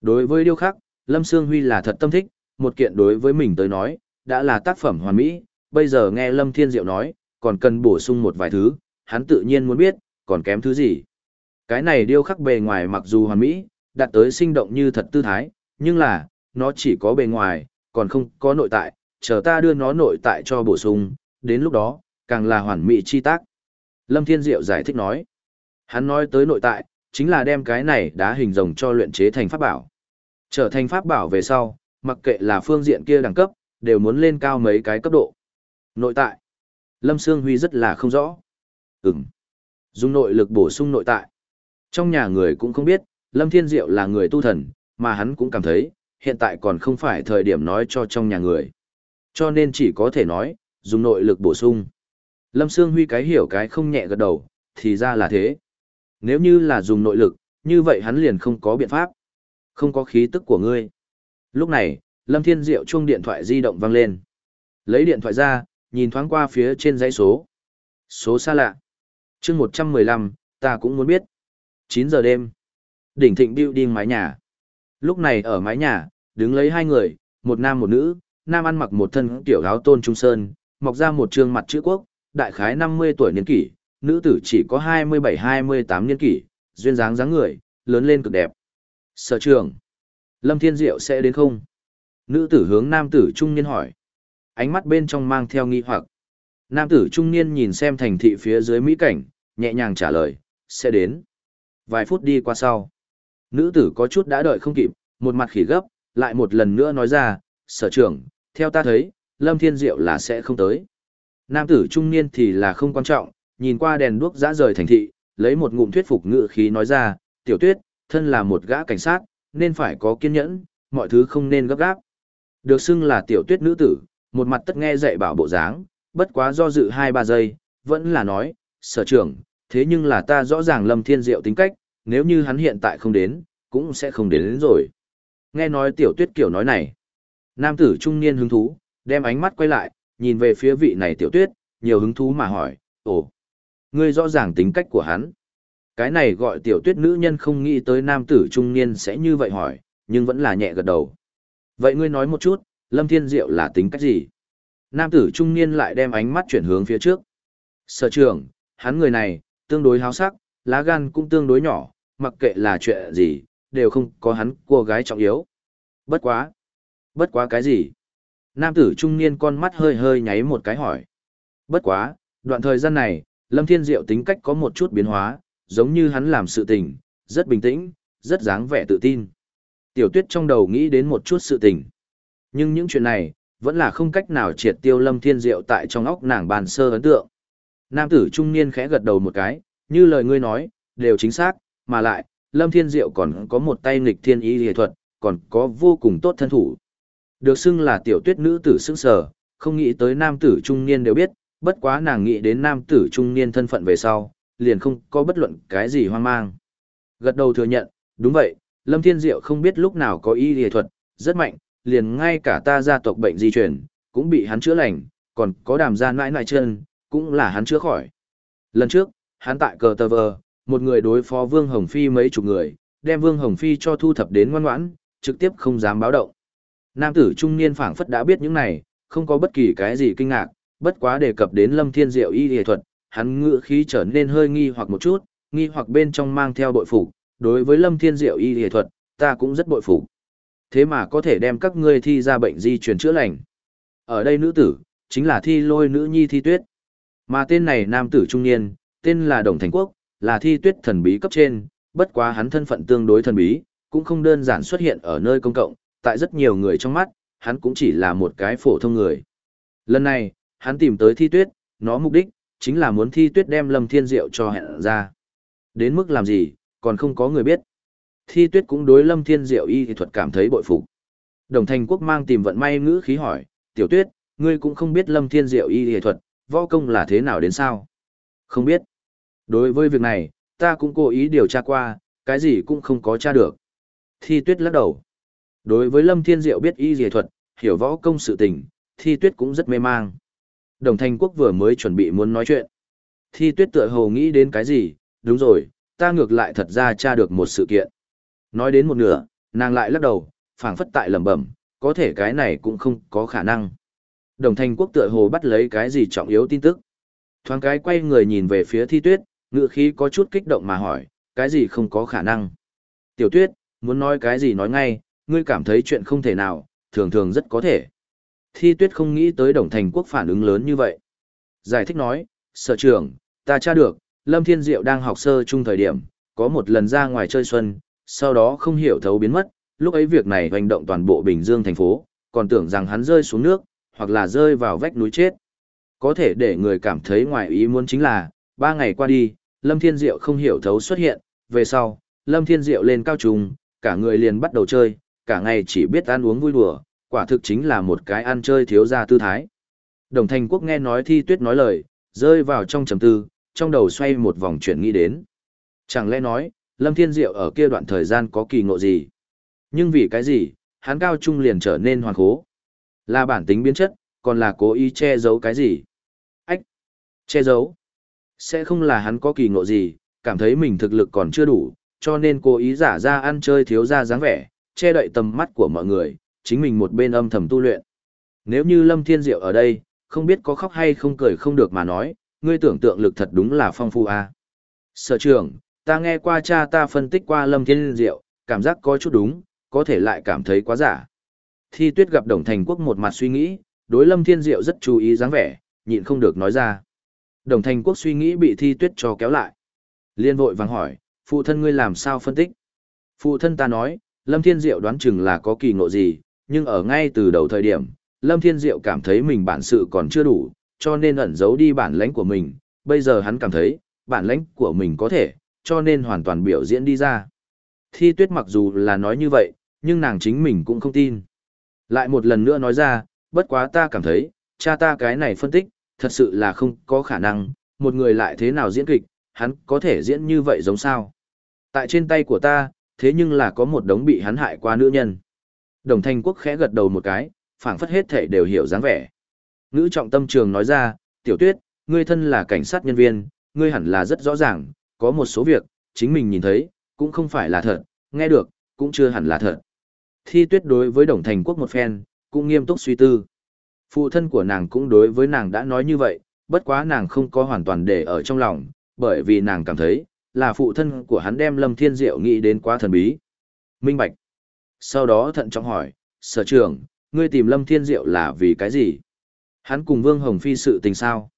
Đối với điêu khắc, Lâm Sương Huy là thật tâm thích, một kiện đối với mình tới nói, đã là tác phẩm hoàn mỹ, bây giờ nghe Lâm Thiên Diệu nói, còn cần bổ sung một vài thứ, hắn tự nhiên muốn biết, còn kém thứ gì. Cái này điêu khắc bề ngoài mặc dù hoàn mỹ, đạt tới sinh động như thật tư thái, nhưng là, nó chỉ có bề ngoài, còn không có nội tại, chờ ta đưa nó nội tại cho bổ sung, đến lúc đó, càng là hoàn mỹ chi tác. Lâm Thiên Diệu giải thích nói, hắn nói tới nội tại, chính là đem cái này đá hình rồng cho luyện chế thành pháp bảo. Trở thành pháp bảo về sau, mặc kệ là phương diện kia đẳng cấp, đều muốn lên cao mấy cái cấp độ. Nội tại. Lâm Sương Huy rất là không rõ. Ừm. Dùng nội lực bổ sung nội tại. Trong nhà người cũng không biết, Lâm Thiên Diệu là người tu thần, mà hắn cũng cảm thấy, hiện tại còn không phải thời điểm nói cho trong nhà người. Cho nên chỉ có thể nói, dùng nội lực bổ sung. Lâm Sương Huy cái hiểu cái không nhẹ gật đầu, thì ra là thế. Nếu như là dùng nội lực, như vậy hắn liền không có biện pháp. Không có khí tức của ngươi. Lúc này, Lâm Thiên Diệu chuông điện thoại di động vang lên. Lấy điện thoại ra, nhìn thoáng qua phía trên dãy số. Số xa lạ. chương 115, ta cũng muốn biết. 9 giờ đêm. Đỉnh thịnh building mái nhà. Lúc này ở mái nhà, đứng lấy hai người, một nam một nữ, nam ăn mặc một thân tiểu áo tôn trung sơn, mọc ra một trương mặt chữ quốc, đại khái 50 tuổi niên kỷ, nữ tử chỉ có 27-28 niên kỷ, duyên dáng dáng người, lớn lên cực đẹp. Sở trường. Lâm Thiên Diệu sẽ đến không? Nữ tử hướng nam tử trung niên hỏi. Ánh mắt bên trong mang theo nghi hoặc. Nam tử trung niên nhìn xem thành thị phía dưới mỹ cảnh, nhẹ nhàng trả lời, sẽ đến. Vài phút đi qua sau. Nữ tử có chút đã đợi không kịp, một mặt khỉ gấp, lại một lần nữa nói ra, sở trưởng, theo ta thấy, Lâm Thiên Diệu là sẽ không tới. Nam tử trung niên thì là không quan trọng, nhìn qua đèn đuốc dã rời thành thị, lấy một ngụm thuyết phục ngự khí nói ra, tiểu tuyết, thân là một gã cảnh sát, nên phải có kiên nhẫn, mọi thứ không nên gấp gáp. Được xưng là tiểu tuyết nữ tử, một mặt tất nghe dạy bảo bộ dáng, bất quá do dự 2-3 giây, vẫn là nói, sở trưởng, thế nhưng là ta rõ ràng Lâm Thiên Diệu tính cách, nếu như hắn hiện tại không đến, cũng sẽ không đến, đến rồi. Nghe nói tiểu tuyết kiểu nói này. Nam tử trung niên hứng thú, đem ánh mắt quay lại, nhìn về phía vị này tiểu tuyết, nhiều hứng thú mà hỏi, ồ, ngươi rõ ràng tính cách của hắn. Cái này gọi tiểu tuyết nữ nhân không nghĩ tới nam tử trung niên sẽ như vậy hỏi, nhưng vẫn là nhẹ gật đầu. Vậy ngươi nói một chút, Lâm Thiên Diệu là tính cách gì? Nam tử trung niên lại đem ánh mắt chuyển hướng phía trước. Sở trường, hắn người này, tương đối háo sắc, lá gan cũng tương đối nhỏ, mặc kệ là chuyện gì, đều không có hắn cô gái trọng yếu. Bất quá. Bất quá cái gì? Nam tử trung niên con mắt hơi hơi nháy một cái hỏi. Bất quá, đoạn thời gian này, Lâm Thiên Diệu tính cách có một chút biến hóa, giống như hắn làm sự tình, rất bình tĩnh, rất dáng vẻ tự tin. Tiểu tuyết trong đầu nghĩ đến một chút sự tình. Nhưng những chuyện này, vẫn là không cách nào triệt tiêu Lâm Thiên Diệu tại trong óc nàng bàn sơ ấn tượng. Nam tử trung niên khẽ gật đầu một cái, như lời ngươi nói, đều chính xác, mà lại, Lâm Thiên Diệu còn có một tay nghịch thiên ý y thuật, còn có vô cùng tốt thân thủ. Được xưng là tiểu tuyết nữ tử xưng sở, không nghĩ tới nam tử trung niên đều biết, bất quá nàng nghĩ đến nam tử trung niên thân phận về sau, liền không có bất luận cái gì hoang mang. Gật đầu thừa nhận, đúng vậy, Lâm Thiên Diệu không biết lúc nào có y y thuật, rất mạnh, liền ngay cả ta gia tộc bệnh di truyền, cũng bị hắn chữa lành, còn có đàm gia nãi nãi chân, cũng là hắn chữa khỏi. Lần trước, hắn tại cờ tờ vờ, một người đối phó Vương Hồng Phi mấy chục người, đem Vương Hồng Phi cho thu thập đến ngoan ngoãn, trực tiếp không dám báo động. Nam tử trung niên phảng phất đã biết những này, không có bất kỳ cái gì kinh ngạc, bất quá đề cập đến Lâm Thiên Diệu y y thuật, hắn ngựa khí trở nên hơi nghi hoặc một chút, nghi hoặc bên trong mang theo bội phục, đối với Lâm Thiên Diệu y y thuật, ta cũng rất bội phục. Thế mà có thể đem các ngươi thi ra bệnh di truyền chữa lành. Ở đây nữ tử, chính là thi lôi nữ nhi thi tuyết. Mà tên này nam tử trung niên, tên là Đồng Thành Quốc, là thi tuyết thần bí cấp trên, bất quá hắn thân phận tương đối thần bí, cũng không đơn giản xuất hiện ở nơi công cộng, tại rất nhiều người trong mắt, hắn cũng chỉ là một cái phổ thông người. Lần này, hắn tìm tới thi tuyết, nó mục đích, chính là muốn thi tuyết đem Lâm Thiên Diệu cho hẹn ra. Đến mức làm gì, còn không có người biết. Thi tuyết cũng đối Lâm Thiên Diệu y thuật cảm thấy bội phục. Đồng thành quốc mang tìm vận may ngữ khí hỏi, tiểu tuyết, ngươi cũng không biết Lâm Thiên Diệu y y thuật, võ công là thế nào đến sao? Không biết. Đối với việc này, ta cũng cố ý điều tra qua, cái gì cũng không có tra được. Thi tuyết lắc đầu. Đối với Lâm Thiên Diệu biết y dề thuật, hiểu võ công sự tình, thi tuyết cũng rất mê mang. Đồng thành quốc vừa mới chuẩn bị muốn nói chuyện. Thi tuyết tựa hồ nghĩ đến cái gì, đúng rồi, ta ngược lại thật ra tra được một sự kiện. Nói đến một nửa, nàng lại lắc đầu, phảng phất tại lẩm bẩm, có thể cái này cũng không có khả năng. Đồng thành quốc tựa hồ bắt lấy cái gì trọng yếu tin tức. Thoáng cái quay người nhìn về phía thi tuyết, ngựa khí có chút kích động mà hỏi, cái gì không có khả năng. Tiểu tuyết, muốn nói cái gì nói ngay, ngươi cảm thấy chuyện không thể nào, thường thường rất có thể. Thi tuyết không nghĩ tới đồng thành quốc phản ứng lớn như vậy. Giải thích nói, sở trưởng, ta tra được, Lâm Thiên Diệu đang học sơ chung thời điểm, có một lần ra ngoài chơi xuân, sau đó không hiểu thấu biến mất, lúc ấy việc này hoành động toàn bộ Bình Dương thành phố, còn tưởng rằng hắn rơi xuống nước, hoặc là rơi vào vách núi chết. Có thể để người cảm thấy ngoài ý muốn chính là, ba ngày qua đi, Lâm Thiên Diệu không hiểu thấu xuất hiện, về sau, Lâm Thiên Diệu lên cao trùng, cả người liền bắt đầu chơi, cả ngày chỉ biết ăn uống vui đùa, quả thực chính là một cái ăn chơi thiếu gia tư thái. Đồng Thành Quốc nghe nói Thi Tuyết nói lời, rơi vào trong trầm tư, trong đầu xoay một vòng chuyển nghĩ đến. Chẳng lẽ nói, Lâm Thiên Diệu ở kia đoạn thời gian có kỳ ngộ gì? Nhưng vì cái gì, hắn cao trung liền trở nên hoàn khố? Là bản tính biến chất, còn là cố ý che giấu cái gì? Ách! Che giấu? Sẽ không là hắn có kỳ ngộ gì, cảm thấy mình thực lực còn chưa đủ, cho nên cố ý giả ra ăn chơi thiếu ra dáng vẻ, che đậy tầm mắt của mọi người, chính mình một bên âm thầm tu luyện. Nếu như Lâm Thiên Diệu ở đây, không biết có khóc hay không cười không được mà nói, ngươi tưởng tượng lực thật đúng là phong phu a. À. Sở trưởng, ta nghe qua cha ta phân tích qua Lâm Thiên Diệu, cảm giác có chút đúng, có thể lại cảm thấy quá giả. Thi Tuyết gặp Đồng Thành Quốc một mặt suy nghĩ, đối Lâm Thiên Diệu rất chú ý dáng vẻ, nhịn không được nói ra. Đồng Thành Quốc suy nghĩ bị Thi Tuyết cho kéo lại. Liên vội vàng hỏi, phụ thân ngươi làm sao phân tích? Phụ thân ta nói, Lâm Thiên Diệu đoán chừng là có kỳ ngộ gì, nhưng ở ngay từ đầu thời điểm, Lâm Thiên Diệu cảm thấy mình bản sự còn chưa đủ, cho nên ẩn giấu đi bản lãnh của mình, bây giờ hắn cảm thấy, bản lãnh của mình có thể, cho nên hoàn toàn biểu diễn đi ra. Thi tuyết mặc dù là nói như vậy, nhưng nàng chính mình cũng không tin. Lại một lần nữa nói ra, bất quá ta cảm thấy, cha ta cái này phân tích, thật sự là không có khả năng, một người lại thế nào diễn kịch, hắn có thể diễn như vậy giống sao. Tại trên tay của ta, thế nhưng là có một đống bị hắn hại qua nữ nhân. Đồng thanh quốc khẽ gật đầu một cái, phảng phất hết thể đều hiểu dáng vẻ. Nữ trọng tâm trường nói ra, tiểu tuyết, ngươi thân là cảnh sát nhân viên, ngươi hẳn là rất rõ ràng, có một số việc, chính mình nhìn thấy, cũng không phải là thật, nghe được, cũng chưa hẳn là thật. Thi tuyết đối với đồng thành quốc một phen, cũng nghiêm túc suy tư. Phụ thân của nàng cũng đối với nàng đã nói như vậy, bất quá nàng không có hoàn toàn để ở trong lòng, bởi vì nàng cảm thấy, là phụ thân của hắn đem Lâm Thiên Diệu nghĩ đến quá thần bí. Minh Bạch. Sau đó thận trọng hỏi, sở trưởng, ngươi tìm Lâm Thiên Diệu là vì cái gì? Hắn cùng Vương Hồng Phi sự tình sao?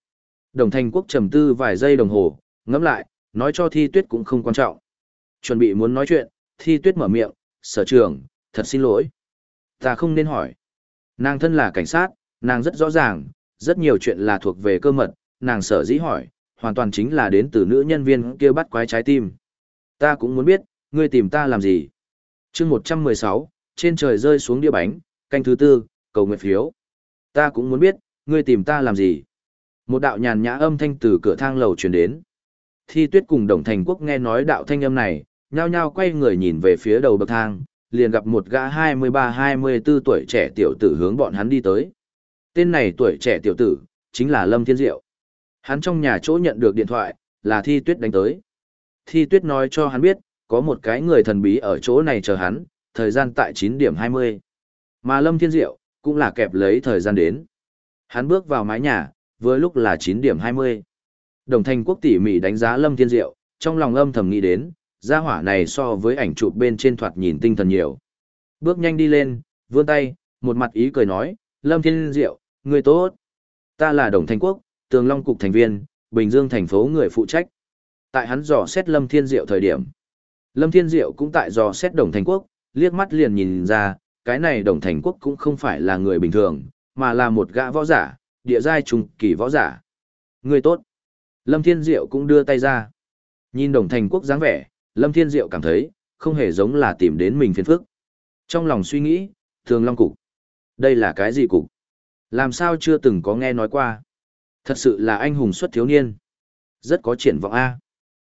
Đồng Thành Quốc trầm tư vài giây đồng hồ, ngẫm lại, nói cho Thi Tuyết cũng không quan trọng. Chuẩn bị muốn nói chuyện, Thi Tuyết mở miệng, sở trưởng, thật xin lỗi. Ta không nên hỏi. Nàng thân là cảnh sát, nàng rất rõ ràng, rất nhiều chuyện là thuộc về cơ mật, nàng sở dĩ hỏi, hoàn toàn chính là đến từ nữ nhân viên kia bắt quái trái tim, Ta cũng muốn biết, ngươi tìm ta làm gì? chương 116, trên trời rơi xuống đĩa bánh, canh thứ tư, cầu nguyện phiếu. Ta cũng muốn biết, ngươi tìm ta làm gì? Một đạo nhàn nhã âm thanh từ cửa thang lầu truyền đến. Thi tuyết cùng đồng thành quốc nghe nói đạo thanh âm này, nhao nhao quay người nhìn về phía đầu bậc thang, liền gặp một gã 23-24 tuổi trẻ tiểu tử hướng bọn hắn đi tới. Tên này tuổi trẻ tiểu tử, chính là Lâm Thiên Diệu. Hắn trong nhà chỗ nhận được điện thoại, là Thi Tuyết đánh tới. Thi Tuyết nói cho hắn biết, có một cái người thần bí ở chỗ này chờ hắn, thời gian tại 9 điểm 20. Mà Lâm Thiên Diệu, cũng là kẹp lấy thời gian đến. Hắn bước vào mái nhà, vừa lúc là 9 điểm 20. Đồng Thanh Quốc tỉ mỉ đánh giá Lâm Thiên Diệu, trong lòng âm thầm nghĩ đến, gia hỏa này so với ảnh chụp bên trên thoạt nhìn tinh thần nhiều. Bước nhanh đi lên, vươn tay, một mặt ý cười nói, Lâm Thiên Diệu, người tốt. Ta là Đồng Thanh Quốc, Tường Long Cục thành viên, Bình Dương thành phố người phụ trách. Tại hắn dò xét Lâm Thiên Diệu thời điểm. Lâm Thiên Diệu cũng tại dò xét Đồng Thành Quốc, liếc mắt liền nhìn ra, cái này Đồng Thành Quốc cũng không phải là người bình thường, mà là một gã võ giả, địa giai trùng kỳ võ giả. Người tốt. Lâm Thiên Diệu cũng đưa tay ra. Nhìn Đồng Thành Quốc dáng vẻ, Lâm Thiên Diệu cảm thấy, không hề giống là tìm đến mình phiền phức. Trong lòng suy nghĩ, Thường Long Cục. Đây là cái gì cục? Làm sao chưa từng có nghe nói qua? Thật sự là anh hùng xuất thiếu niên. Rất có triển vọng A.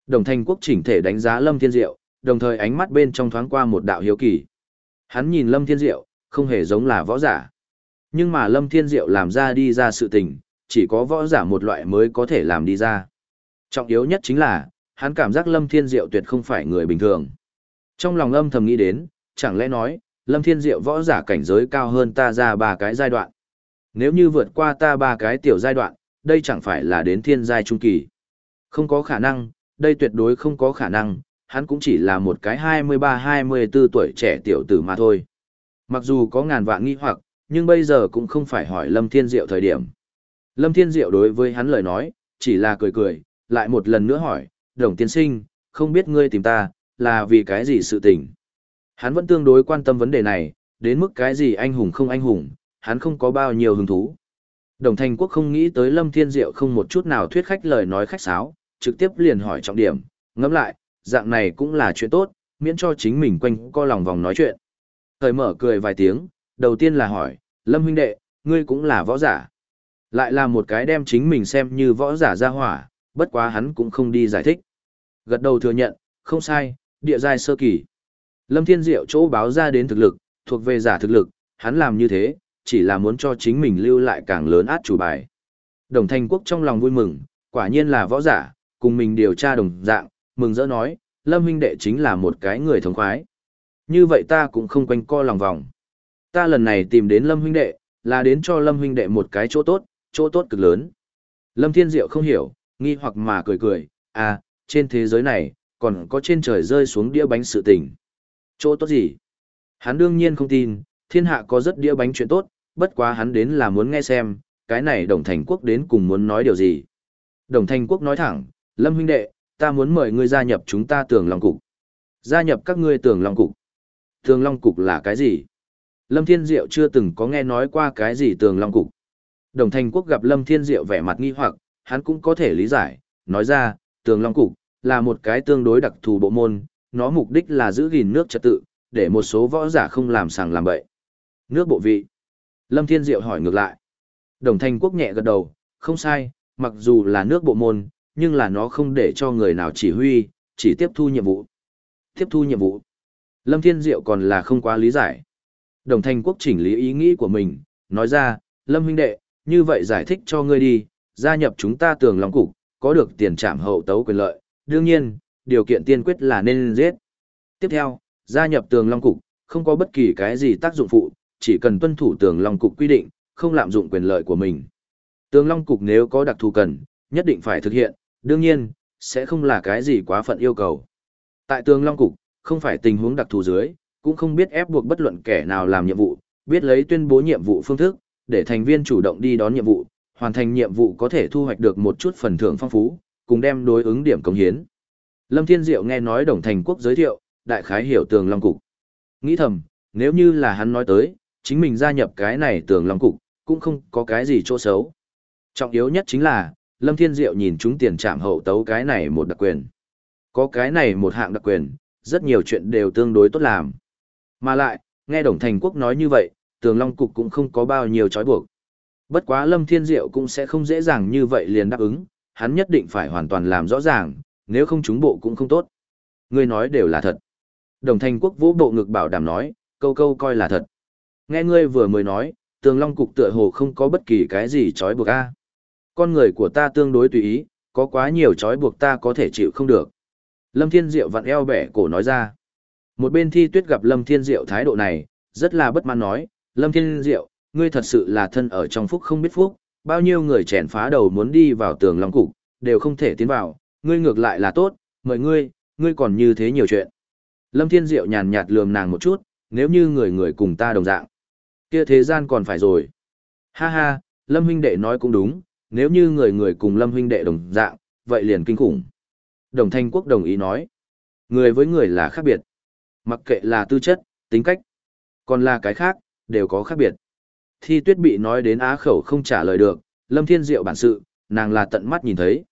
Đồng Thanh Quốc chỉnh thể đánh giá Lâm Thiên Diệu, đồng thời ánh mắt bên trong thoáng qua một đạo hiếu kỳ. Hắn nhìn Lâm Thiên Diệu, không hề giống là võ giả. Nhưng mà Lâm Thiên Diệu làm ra đi ra sự tình, chỉ có võ giả một loại mới có thể làm đi ra. Trọng yếu nhất chính là, hắn cảm giác Lâm Thiên Diệu tuyệt không phải người bình thường. Trong lòng âm thầm nghĩ đến, chẳng lẽ nói, Lâm Thiên Diệu võ giả cảnh giới cao hơn ta ra ba cái giai đoạn. Nếu như vượt qua ta ba cái tiểu giai đoạn, đây chẳng phải là đến thiên giai trung kỳ. Không có khả năng, đây tuyệt đối không có khả năng, hắn cũng chỉ là một cái 23-24 tuổi trẻ tiểu tử mà thôi. Mặc dù có ngàn vạn nghi hoặc, nhưng bây giờ cũng không phải hỏi Lâm Thiên Diệu thời điểm. Lâm Thiên Diệu đối với hắn lời nói, chỉ là cười cười, lại một lần nữa hỏi, đồng tiên sinh, không biết ngươi tìm ta, là vì cái gì sự tình. Hắn vẫn tương đối quan tâm vấn đề này, đến mức cái gì anh hùng không anh hùng, hắn không có bao nhiêu hứng thú. Đồng Thành Quốc không nghĩ tới Lâm Thiên Diệu không một chút nào thuyết khách lời nói khách sáo, trực tiếp liền hỏi trọng điểm, ngẫm lại, dạng này cũng là chuyện tốt, miễn cho chính mình quanh co lòng vòng nói chuyện. Thời mở cười vài tiếng, đầu tiên là hỏi, Lâm huynh đệ, ngươi cũng là võ giả. Lại là một cái đem chính mình xem như võ giả ra hỏa, bất quá hắn cũng không đi giải thích. Gật đầu thừa nhận, không sai, địa giai sơ kỳ. Lâm Thiên Diệu chỗ báo ra đến thực lực, thuộc về giả thực lực, hắn làm như thế, chỉ là muốn cho chính mình lưu lại càng lớn át chủ bài. Đồng Thanh Quốc trong lòng vui mừng, quả nhiên là võ giả, cùng mình điều tra đồng dạng, mừng rỡ nói, Lâm huynh đệ chính là một cái người thống khoái. Như vậy ta cũng không quanh co lòng vòng. Ta lần này tìm đến Lâm huynh đệ, là đến cho Lâm huynh đệ một cái chỗ tốt, chỗ tốt cực lớn. Lâm Thiên Diệu không hiểu, nghi hoặc mà cười cười, à, trên thế giới này, còn có trên trời rơi xuống đĩa bánh sự tình. Chỗ tốt gì? Hắn đương nhiên không tin, thiên hạ có rất đĩa bánh chuyện tốt, bất quá hắn đến là muốn nghe xem, cái này Đồng Thành Quốc đến cùng muốn nói điều gì. Đồng Thành Quốc nói thẳng, Lâm huynh đệ, ta muốn mời ngươi gia nhập chúng ta tường long cục. Gia nhập các ngươi tường long cục. Tường long cục là cái gì? Lâm Thiên Diệu chưa từng có nghe nói qua cái gì tường long cục. Đồng Thành Quốc gặp Lâm Thiên Diệu vẻ mặt nghi hoặc, hắn cũng có thể lý giải, nói ra, tường long cục, là một cái tương đối đặc thù bộ môn, nó mục đích là giữ gìn nước trật tự, để một số võ giả không làm sàng làm bậy. Nước bộ vị. Lâm Thiên Diệu hỏi ngược lại. Đồng Thanh Quốc nhẹ gật đầu, không sai, mặc dù là nước bộ môn, nhưng là nó không để cho người nào chỉ huy, chỉ tiếp thu nhiệm vụ. Tiếp thu nhiệm vụ. Lâm Thiên Diệu còn là không quá lý giải. Đồng Thanh Quốc chỉnh lý ý nghĩ của mình, nói ra, Lâm huynh đệ, như vậy giải thích cho ngươi đi, gia nhập chúng ta tường long cục, có được tiền trảm hậu tấu quyền lợi, đương nhiên, điều kiện tiên quyết là nên giết. Tiếp theo, gia nhập tường long cục, không có bất kỳ cái gì tác dụng phụ, chỉ cần tuân thủ tường long cục quy định, không lạm dụng quyền lợi của mình. Tường long cục nếu có đặc thù cần, nhất định phải thực hiện, đương nhiên, sẽ không là cái gì quá phận yêu cầu. Tại tường long cục, không phải tình huống đặc thù dưới, cũng không biết ép buộc bất luận kẻ nào làm nhiệm vụ, biết lấy tuyên bố nhiệm vụ phương thức, để thành viên chủ động đi đón nhiệm vụ, hoàn thành nhiệm vụ có thể thu hoạch được một chút phần thưởng phong phú, cùng đem đối ứng điểm công hiến. Lâm Thiên Diệu nghe nói Đồng Thành Quốc giới thiệu, đại khái hiểu tường long cục. Nghĩ thầm, nếu như là hắn nói tới, chính mình gia nhập cái này tường long cục, cũng không có cái gì chỗ xấu. Trọng yếu nhất chính là, Lâm Thiên Diệu nhìn chúng tiền trạm hậu tấu cái này một đặc quyền. Có cái này một hạng đặc quyền, rất nhiều chuyện đều tương đối tốt làm. Mà lại, nghe Đồng Thành Quốc nói như vậy, tường long cục cũng không có bao nhiêu trói buộc. Bất quá Lâm Thiên Diệu cũng sẽ không dễ dàng như vậy liền đáp ứng, hắn nhất định phải hoàn toàn làm rõ ràng, nếu không chúng bộ cũng không tốt. Ngươi nói đều là thật. Đồng Thành Quốc vũ bộ ngực bảo đảm nói, câu câu coi là thật. Nghe ngươi vừa mới nói, tường long cục tựa hồ không có bất kỳ cái gì trói buộc a. Con người của ta tương đối tùy ý, có quá nhiều trói buộc ta có thể chịu không được. Lâm Thiên Diệu vặn eo bẻ cổ nói ra. Một bên thi tuyết gặp Lâm Thiên Diệu thái độ này, rất là bất mãn nói, Lâm Thiên Diệu, ngươi thật sự là thân ở trong phúc không biết phúc, bao nhiêu người chèn phá đầu muốn đi vào tường long cục, đều không thể tiến vào, ngươi ngược lại là tốt, mời ngươi, ngươi còn như thế nhiều chuyện. Lâm Thiên Diệu nhàn nhạt lườm nàng một chút, nếu như người người cùng ta đồng dạng. Kia thế gian còn phải rồi. Ha ha, Lâm huynh đệ nói cũng đúng, nếu như người người cùng Lâm huynh đệ đồng dạng, vậy liền kinh khủng. Đồng Thanh Quốc đồng ý nói. Người với người là khác biệt. Mặc kệ là tư chất, tính cách, còn là cái khác, đều có khác biệt. Thi tuyết bị nói đến á khẩu không trả lời được, Lâm Thiên Diệu bản sự, nàng là tận mắt nhìn thấy.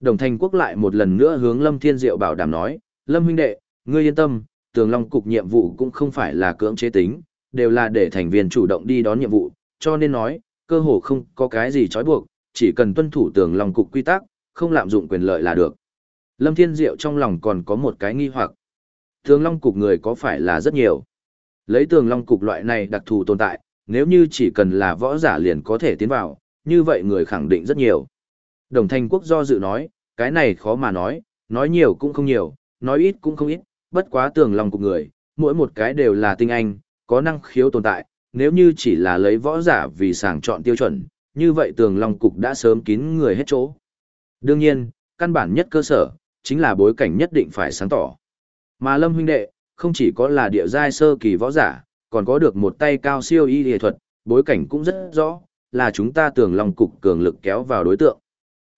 Đồng Thanh Quốc lại một lần nữa hướng Lâm Thiên Diệu bảo đảm nói, Lâm huynh đệ, ngươi yên tâm, tường long cục nhiệm vụ cũng không phải là cưỡng chế tính, đều là để thành viên chủ động đi đón nhiệm vụ, cho nên nói, cơ hồ không có cái gì trói buộc, chỉ cần tuân thủ tường long cục quy tắc, không lạm dụng quyền lợi là được. Lâm Thiên Diệu trong lòng còn có một cái nghi hoặc. Tường long cục người có phải là rất nhiều? Lấy tường long cục loại này đặc thù tồn tại, nếu như chỉ cần là võ giả liền có thể tiến vào, như vậy người khẳng định rất nhiều. Đồng Thanh Quốc do dự nói, cái này khó mà nói, nói nhiều cũng không nhiều, nói ít cũng không ít, bất quá tường long cục người, mỗi một cái đều là tinh anh, có năng khiếu tồn tại, nếu như chỉ là lấy võ giả vì sàng chọn tiêu chuẩn, như vậy tường long cục đã sớm kín người hết chỗ. Đương nhiên, căn bản nhất cơ sở, chính là bối cảnh nhất định phải sáng tỏ. Mà Lâm huynh đệ, không chỉ có là địa giai sơ kỳ võ giả, còn có được một tay cao siêu y y thuật, bối cảnh cũng rất rõ, là chúng ta tường long cục cường lực kéo vào đối tượng.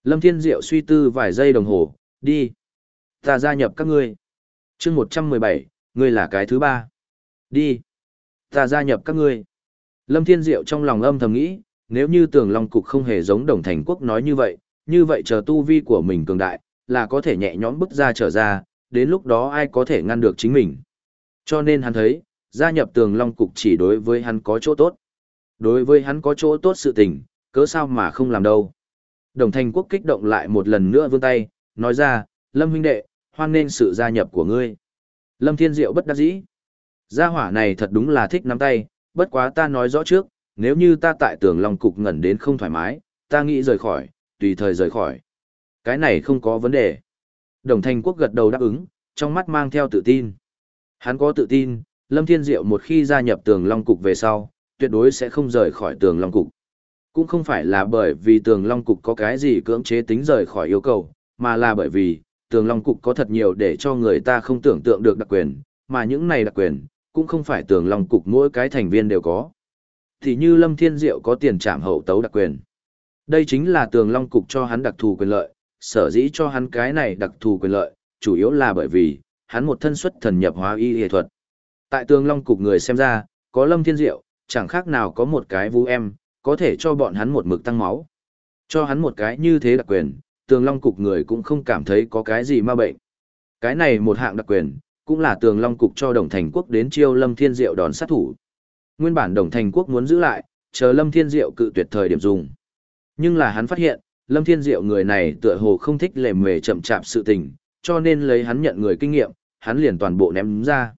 Lâm Thiên Diệu suy tư vài giây đồng hồ, đi. Ta gia nhập các ngươi. chương 117, ngươi là cái thứ ba. Đi. Ta gia nhập các ngươi. Lâm Thiên Diệu trong lòng âm thầm nghĩ, nếu như tường long cục không hề giống đồng thành quốc nói như vậy, như vậy chờ tu vi của mình cường đại, là có thể nhẹ nhõm bước ra trở ra, đến lúc đó ai có thể ngăn được chính mình. Cho nên hắn thấy, gia nhập tường long cục chỉ đối với hắn có chỗ tốt. Đối với hắn có chỗ tốt sự tình, cớ sao mà không làm đâu. Đồng thành quốc kích động lại một lần nữa vươn tay, nói ra, Lâm huynh đệ, hoan nên sự gia nhập của ngươi. Lâm Thiên Diệu bất đắc dĩ. Gia hỏa này thật đúng là thích nắm tay, bất quá ta nói rõ trước, nếu như ta tại tường long cục ngẩn đến không thoải mái, ta nghĩ rời khỏi, tùy thời rời khỏi. Cái này không có vấn đề. Đồng Thanh Quốc gật đầu đáp ứng, trong mắt mang theo tự tin. Hắn có tự tin, Lâm Thiên Diệu một khi gia nhập tường long cục về sau, tuyệt đối sẽ không rời khỏi tường long cục. Cũng không phải là bởi vì tường long cục có cái gì cưỡng chế tính rời khỏi yêu cầu, mà là bởi vì, tường long cục có thật nhiều để cho người ta không tưởng tượng được đặc quyền, mà những này đặc quyền, cũng không phải tường long cục mỗi cái thành viên đều có. Thì như Lâm Thiên Diệu có tiền trảm hậu tấu đặc quyền. Đây chính là tường long cục cho hắn đặc thù quyền lợi, sở dĩ cho hắn cái này đặc thù quyền lợi, chủ yếu là bởi vì, hắn một thân xuất thần nhập hóa y y thuật. Tại tường long cục người xem ra, có Lâm Thiên Diệu, chẳng khác nào có một cái vũ em, có thể cho bọn hắn một mực tăng máu. Cho hắn một cái như thế đặc quyền, tường long cục người cũng không cảm thấy có cái gì ma bệnh. Cái này một hạng đặc quyền, cũng là tường long cục cho đồng thành quốc đến chiêu lâm thiên diệu đòn sát thủ. Nguyên bản đồng thành quốc muốn giữ lại, chờ lâm thiên diệu cự tuyệt thời điểm dùng. Nhưng là hắn phát hiện, lâm thiên diệu người này tựa hồ không thích lề mề chậm chạp sự tình, cho nên lấy hắn nhận người kinh nghiệm, hắn liền toàn bộ ném ra.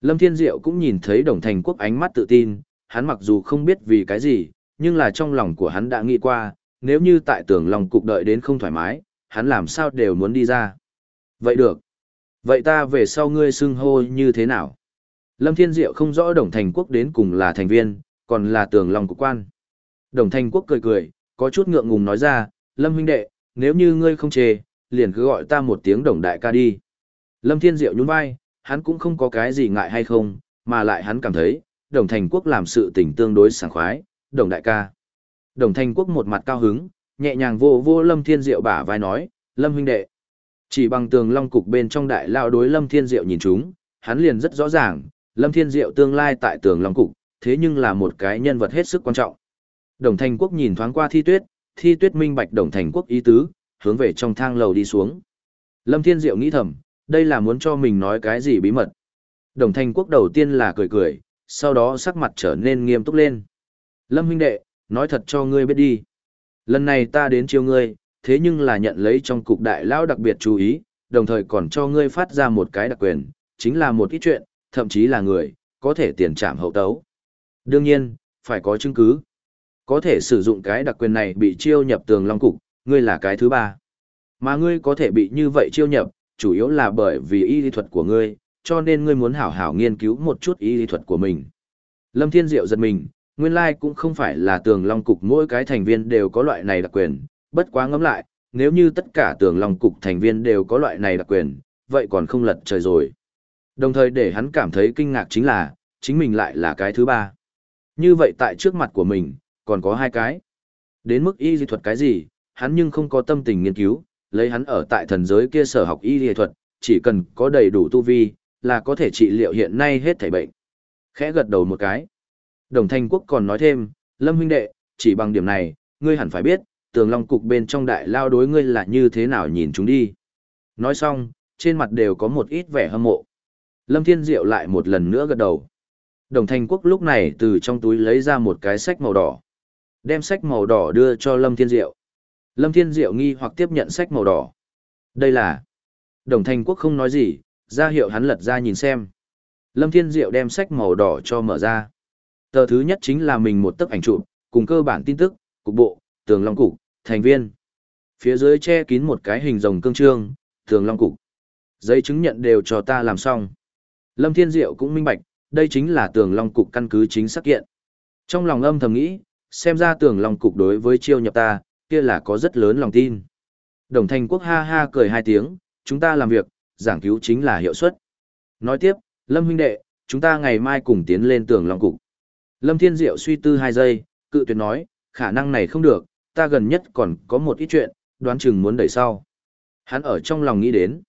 Lâm Thiên Diệu cũng nhìn thấy đồng thành quốc ánh mắt tự tin, hắn mặc dù không biết vì cái gì, nhưng là trong lòng của hắn đã nghĩ qua, nếu như tại tường lòng cục đợi đến không thoải mái, hắn làm sao đều muốn đi ra. Vậy được. Vậy ta về sau ngươi xưng hô như thế nào? Lâm Thiên Diệu không rõ Đồng Thành Quốc đến cùng là thành viên, còn là tường lòng của quan. Đồng Thành Quốc cười cười, có chút ngượng ngùng nói ra, Lâm huynh đệ, nếu như ngươi không chê, liền cứ gọi ta một tiếng đồng đại ca đi. Lâm Thiên Diệu nhún vai, hắn cũng không có cái gì ngại hay không, mà lại hắn cảm thấy, đồng thành quốc làm sự tình tương đối sảng khoái, đồng đại ca. Đồng thành quốc một mặt cao hứng, nhẹ nhàng vô vô Lâm Thiên Diệu bả vai nói, Lâm huynh đệ. Chỉ bằng tường long cục bên trong đại lao đối Lâm Thiên Diệu nhìn chúng, hắn liền rất rõ ràng, Lâm Thiên Diệu tương lai tại tường long cục, thế nhưng là một cái nhân vật hết sức quan trọng. Đồng thành quốc nhìn thoáng qua thi tuyết, thi tuyết minh bạch đồng thành quốc ý tứ, hướng về trong thang lầu đi xuống. Lâm Thiên Diệu nghĩ thầm, đây là muốn cho mình nói cái gì bí mật. Đồng Thanh Quốc đầu tiên là cười cười, sau đó sắc mặt trở nên nghiêm túc lên. Lâm huynh đệ, nói thật cho ngươi biết đi. Lần này ta đến chiêu ngươi, thế nhưng là nhận lấy trong cục đại lão đặc biệt chú ý, đồng thời còn cho ngươi phát ra một cái đặc quyền, chính là một ít chuyện, thậm chí là người, có thể tiền trảm hậu tấu. Đương nhiên, phải có chứng cứ. Có thể sử dụng cái đặc quyền này bị chiêu nhập tường long cục, ngươi là cái thứ ba. Mà ngươi có thể bị như vậy chiêu nhập, chủ yếu là bởi vì y lý thuật của ngươi, cho nên ngươi muốn hảo hảo nghiên cứu một chút y lý thuật của mình. Lâm Thiên Diệu giật mình, nguyên lai cũng không phải là tường long cục mỗi cái thành viên đều có loại này đặc quyền, bất quá ngẫm lại, nếu như tất cả tường long cục thành viên đều có loại này đặc quyền, vậy còn không lật trời rồi. Đồng thời để hắn cảm thấy kinh ngạc chính là, chính mình lại là cái thứ ba. Như vậy tại trước mặt của mình, còn có hai cái. Đến mức y di thuật cái gì, hắn nhưng không có tâm tình nghiên cứu, lấy hắn ở tại thần giới kia sở học y di thuật, chỉ cần có đầy đủ tu vi, là có thể trị liệu hiện nay hết thảy bệnh. Khẽ gật đầu một cái. Đồng Thanh Quốc còn nói thêm, Lâm huynh đệ, chỉ bằng điểm này, ngươi hẳn phải biết, tường long cục bên trong đại lao đối ngươi là như thế nào nhìn chúng đi. Nói xong, trên mặt đều có một ít vẻ hâm mộ. Lâm Thiên Diệu lại một lần nữa gật đầu. Đồng thành Quốc lúc này từ trong túi lấy ra một cái sách màu đỏ. Đem sách màu đỏ đưa cho Lâm Thiên Diệu. Lâm Thiên Diệu nghi hoặc tiếp nhận sách màu đỏ. Đây là... Đồng thành Quốc không nói gì, ra hiệu hắn lật ra nhìn xem. Lâm Thiên Diệu đem sách màu đỏ cho mở ra. Tờ thứ nhất chính là mình một tấc ảnh chụp, cùng cơ bản tin tức, cục bộ, tường long cục, thành viên. Phía dưới che kín một cái hình rồng cương trương, tường long cục. Giấy chứng nhận đều cho ta làm xong. Lâm Thiên Diệu cũng minh bạch, đây chính là tường long cục căn cứ chính xác kiện. Trong lòng âm thầm nghĩ, xem ra tường long cục đối với chiêu nhập ta, kia là có rất lớn lòng tin. Đồng thành quốc ha ha cười hai tiếng, chúng ta làm việc, giảng cứu chính là hiệu suất. Nói tiếp, Lâm huynh đệ, chúng ta ngày mai cùng tiến lên tường long cục. Lâm Thiên Diệu suy tư hai giây, cự tuyệt nói, khả năng này không được, ta gần nhất còn có một ít chuyện, đoán chừng muốn đẩy sau. Hắn ở trong lòng nghĩ đến,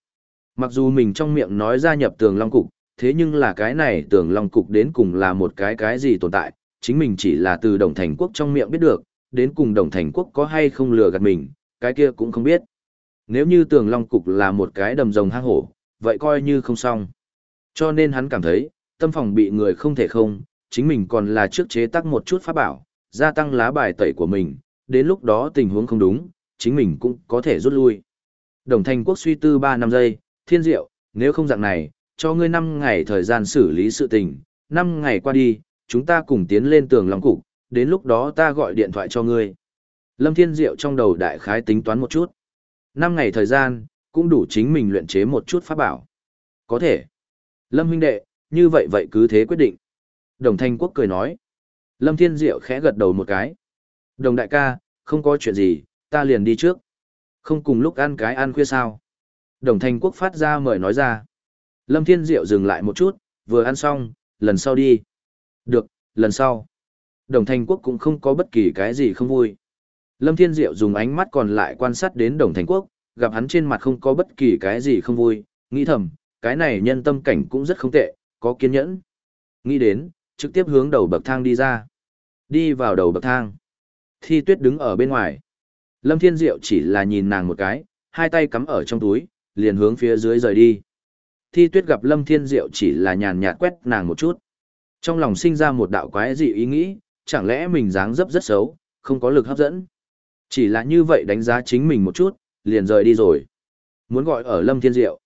mặc dù mình trong miệng nói gia nhập tường long cục, thế nhưng là cái này tường long cục đến cùng là một cái cái gì tồn tại, chính mình chỉ là từ đồng thành quốc trong miệng biết được, đến cùng đồng thành quốc có hay không lừa gạt mình, cái kia cũng không biết. Nếu như tường long cục là một cái đầm rồng hang hổ, vậy coi như không xong. Cho nên hắn cảm thấy, tâm phòng bị người không thể không, chính mình còn là trước chế tác một chút pháp bảo, gia tăng lá bài tẩy của mình, đến lúc đó tình huống không đúng, chính mình cũng có thể rút lui. Đồng thành quốc suy tư 3 năm giây, thiên diệu, nếu không dạng này, cho ngươi 5 ngày thời gian xử lý sự tình, 5 ngày qua đi, chúng ta cùng tiến lên tường lòng cục, đến lúc đó ta gọi điện thoại cho ngươi. Lâm Thiên Diệu trong đầu đại khái tính toán một chút. 5 ngày thời gian, cũng đủ chính mình luyện chế một chút pháp bảo. Có thể. Lâm huynh đệ, như vậy vậy cứ thế quyết định. Đồng Thanh Quốc cười nói. Lâm Thiên Diệu khẽ gật đầu một cái. Đồng đại ca, không có chuyện gì, ta liền đi trước. Không cùng lúc ăn cái ăn khuya sao. Đồng Thanh Quốc phát ra mời nói ra. Lâm Thiên Diệu dừng lại một chút, vừa ăn xong, lần sau đi. Được, lần sau. Đồng Thanh Quốc cũng không có bất kỳ cái gì không vui. Lâm Thiên Diệu dùng ánh mắt còn lại quan sát đến Đồng Thanh Quốc, gặp hắn trên mặt không có bất kỳ cái gì không vui, nghĩ thầm, cái này nhân tâm cảnh cũng rất không tệ, có kiên nhẫn. Nghĩ đến, trực tiếp hướng đầu bậc thang đi ra. Đi vào đầu bậc thang. Thi tuyết đứng ở bên ngoài. Lâm Thiên Diệu chỉ là nhìn nàng một cái, hai tay cắm ở trong túi, liền hướng phía dưới rời đi. Thi tuyết gặp Lâm Thiên Diệu chỉ là nhàn nhạt quét nàng một chút. Trong lòng sinh ra một đạo quái dị ý nghĩ, chẳng lẽ mình dáng dấp rất xấu, không có lực hấp dẫn. Chỉ là như vậy đánh giá chính mình một chút, liền rời đi rồi. Muốn gọi ở Lâm Thiên Diệu.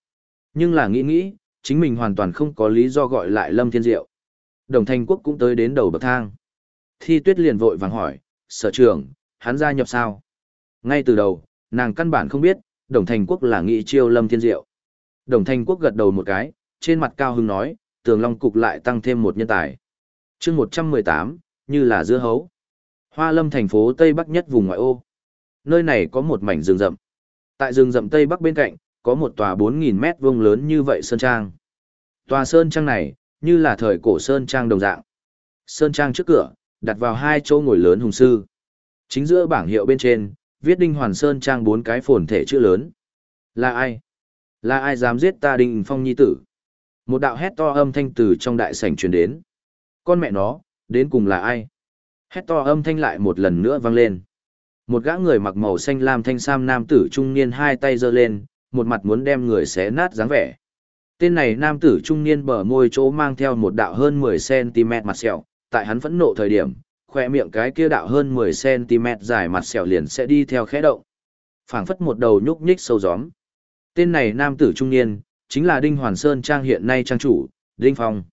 Nhưng là nghĩ nghĩ, chính mình hoàn toàn không có lý do gọi lại Lâm Thiên Diệu. Đồng Thanh Quốc cũng tới đến đầu bậc thang. Thi Tuyết liền vội vàng hỏi, sở trưởng, hắn gia nhập sao? Ngay từ đầu, nàng căn bản không biết, Đồng Thanh Quốc là nghị chiêu Lâm Thiên Diệu. Đồng Thanh Quốc gật đầu một cái, trên mặt cao hưng nói, tường long cục lại tăng thêm một nhân tài. chương 118, như là dưa hấu. Hoa Lâm thành phố Tây Bắc nhất vùng ngoại ô. Nơi này có một mảnh rừng rậm. Tại rừng rậm Tây Bắc bên cạnh, có một tòa 4.000 mét vuông lớn như vậy Sơn Trang. Tòa Sơn Trang này, như là thời cổ Sơn Trang đồng dạng. Sơn Trang trước cửa, đặt vào hai chỗ ngồi lớn hùng sư. Chính giữa bảng hiệu bên trên, viết Đinh Hoàn Sơn Trang bốn cái phồn thể chữ lớn. Là ai? Là ai dám giết ta Đinh Phong Nhi tử? Một đạo hét to âm thanh từ trong đại sảnh truyền đến. Con mẹ nó, đến cùng là ai? Hét to âm thanh lại một lần nữa vang lên. Một gã người mặc màu xanh lam thanh sam nam tử trung niên hai tay giơ lên, một mặt muốn đem người xé nát dáng vẻ. Tên này nam tử trung niên bờ môi chỗ mang theo một đạo hơn 10cm mặt sẹo, tại hắn phẫn nộ thời điểm, khoe miệng cái kia đạo hơn 10cm dài mặt sẹo liền sẽ đi theo khẽ động. phảng phất một đầu nhúc nhích sâu gióm. Tên này nam tử trung niên, chính là Đinh Hoàn Sơn Trang hiện nay trang chủ, Đinh Phong.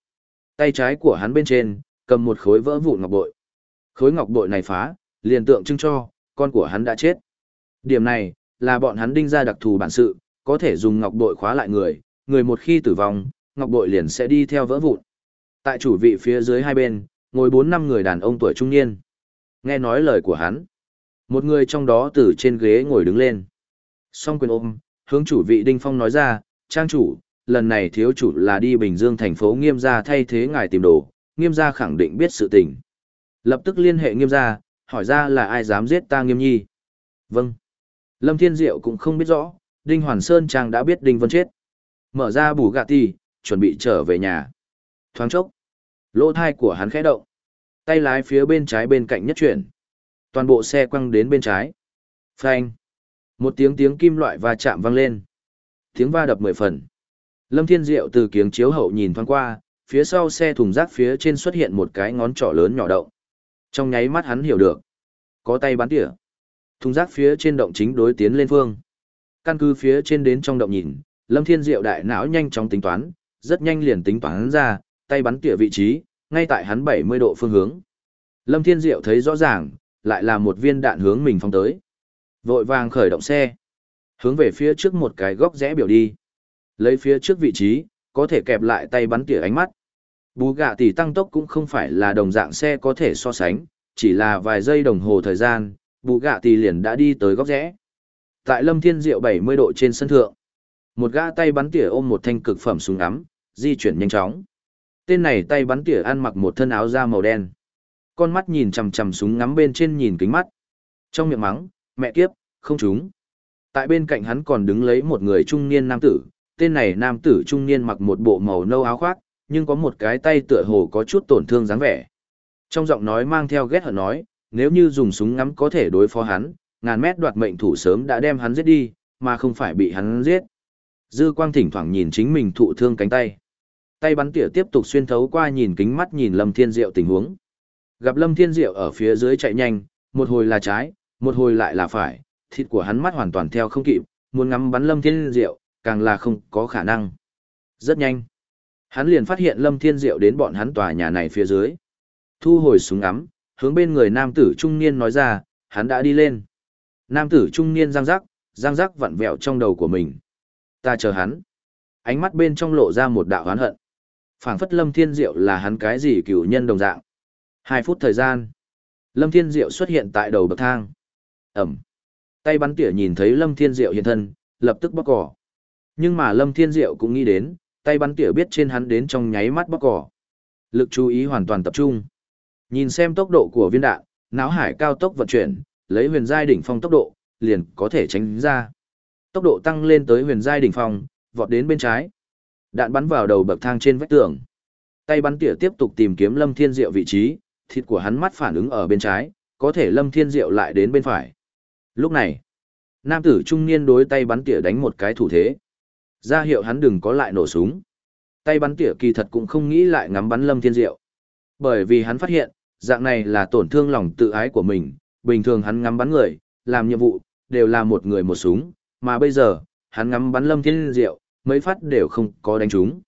Tay trái của hắn bên trên, cầm một khối vỡ vụn ngọc bội. Khối ngọc bội này phá, liền tượng trưng cho, con của hắn đã chết. Điểm này, là bọn hắn đinh ra đặc thù bản sự, có thể dùng ngọc bội khóa lại người, người một khi tử vong, ngọc bội liền sẽ đi theo vỡ vụn. Tại chủ vị phía dưới hai bên, ngồi bốn năm người đàn ông tuổi trung niên. Nghe nói lời của hắn. Một người trong đó từ trên ghế ngồi đứng lên. Song quyền ôm, hướng chủ vị Đinh Phong nói ra, trang chủ, lần này thiếu chủ là đi Bình Dương thành phố nghiêm gia thay thế ngài tìm đồ, nghiêm gia khẳng định biết sự tình. Lập tức liên hệ nghiêm gia, hỏi ra là ai dám giết ta nghiêm nhi. Vâng. Lâm Thiên Diệu cũng không biết rõ, Đinh Hoàn Sơn Trang đã biết Đinh Vân chết. Mở ra bù gạ tì, chuẩn bị trở về nhà. Thoáng chốc. Lỗ thai của hắn khẽ động. Tay lái phía bên trái bên cạnh nhất chuyển. Toàn bộ xe quăng đến bên trái. Phanh. Một tiếng tiếng kim loại va chạm vang lên. Tiếng va đập mười phần. Lâm Thiên Diệu từ kiếng chiếu hậu nhìn thoáng qua, phía sau xe thùng rác phía trên xuất hiện một cái ngón trỏ lớn nhỏ động. Trong nháy mắt hắn hiểu được. Có tay bắn tỉa. Thùng rác phía trên động chính đối tiến lên phương. Căn cứ phía trên đến trong động nhìn, Lâm Thiên Diệu đại não nhanh chóng tính toán, rất nhanh liền tính toán ra, tay bắn tỉa vị trí, ngay tại hắn 70 độ phương hướng. Lâm Thiên Diệu thấy rõ ràng, lại là một viên đạn hướng mình phóng tới. Vội vàng khởi động xe, hướng về phía trước một cái góc rẽ biểu đi. Lấy phía trước vị trí, có thể kẹp lại tay bắn tỉa ánh mắt. Bú gạ tỷ tăng tốc cũng không phải là đồng dạng xe có thể so sánh, chỉ là vài giây đồng hồ thời gian, bù gạ tỷ liền đã đi tới góc rẽ. Tại lâm thiên diệu 70 độ trên sân thượng, một gã tay bắn tỉa ôm một thanh cực phẩm súng ngắm, di chuyển nhanh chóng. Tên này tay bắn tỉa ăn mặc một thân áo da màu đen. Con mắt nhìn chằm chằm súng ngắm bên trên nhìn kính mắt. Trong miệng mắng, mẹ kiếp, không trúng. Tại bên cạnh hắn còn đứng lấy một người trung niên nam tử, tên này nam tử trung niên mặc một bộ màu nâu áo khoác, nhưng có một cái tay tựa hồ có chút tổn thương dáng vẻ. Trong giọng nói mang theo ghét hận nói, nếu như dùng súng ngắm có thể đối phó hắn, ngàn mét đoạt mệnh thủ sớm đã đem hắn giết đi, mà không phải bị hắn giết. Dư quang thỉnh thoảng nhìn chính mình thụ thương cánh tay. Tay bắn tỉa tiếp tục xuyên thấu qua nhìn kính mắt nhìn Lâm Thiên Diệu tình huống. Gặp Lâm Thiên Diệu ở phía dưới chạy nhanh, một hồi là trái, một hồi lại là phải, thịt của hắn mắt hoàn toàn theo không kịp, muốn ngắm bắn Lâm Thiên Diệu, càng là không có khả năng. Rất nhanh. Hắn liền phát hiện Lâm Thiên Diệu đến bọn hắn tòa nhà này phía dưới. Thu hồi súng ngắm, hướng bên người nam tử trung niên nói ra, hắn đã đi lên. Nam tử trung niên giang giác giang giác vặn vẹo trong đầu của mình. Ta chờ hắn. Ánh mắt bên trong lộ ra một đạo oán hận phảng phất Lâm Thiên Diệu là hắn cái gì cửu nhân đồng dạng. Hai phút thời gian. Lâm Thiên Diệu xuất hiện tại đầu bậc thang. Ẩm. Tay bắn tỉa nhìn thấy Lâm Thiên Diệu hiện thân, lập tức bóc cỏ. Nhưng mà Lâm Thiên Diệu cũng nghĩ đến, tay bắn tỉa biết trên hắn đến trong nháy mắt bóc cỏ. Lực chú ý hoàn toàn tập trung. Nhìn xem tốc độ của viên đạn, náo hải cao tốc vận chuyển, lấy huyền giai đỉnh phong tốc độ, liền có thể tránh ra. Tốc độ tăng lên tới huyền giai đỉnh phong, vọt đến bên trái. Đạn bắn vào đầu bậc thang trên vách tường. Tay bắn tỉa tiếp tục tìm kiếm Lâm Thiên Diệu vị trí, thịt của hắn mắt phản ứng ở bên trái, có thể Lâm Thiên Diệu lại đến bên phải. Lúc này, nam tử trung niên đối tay bắn tỉa đánh một cái thủ thế. Ra hiệu hắn đừng có lại nổ súng. Tay bắn tỉa kỳ thật cũng không nghĩ lại ngắm bắn Lâm Thiên Diệu. Bởi vì hắn phát hiện, dạng này là tổn thương lòng tự ái của mình, bình thường hắn ngắm bắn người, làm nhiệm vụ, đều là một người một súng, mà bây giờ, hắn ngắm bắn Lâm Thiên Diệu, mấy phát đều không có đánh trúng.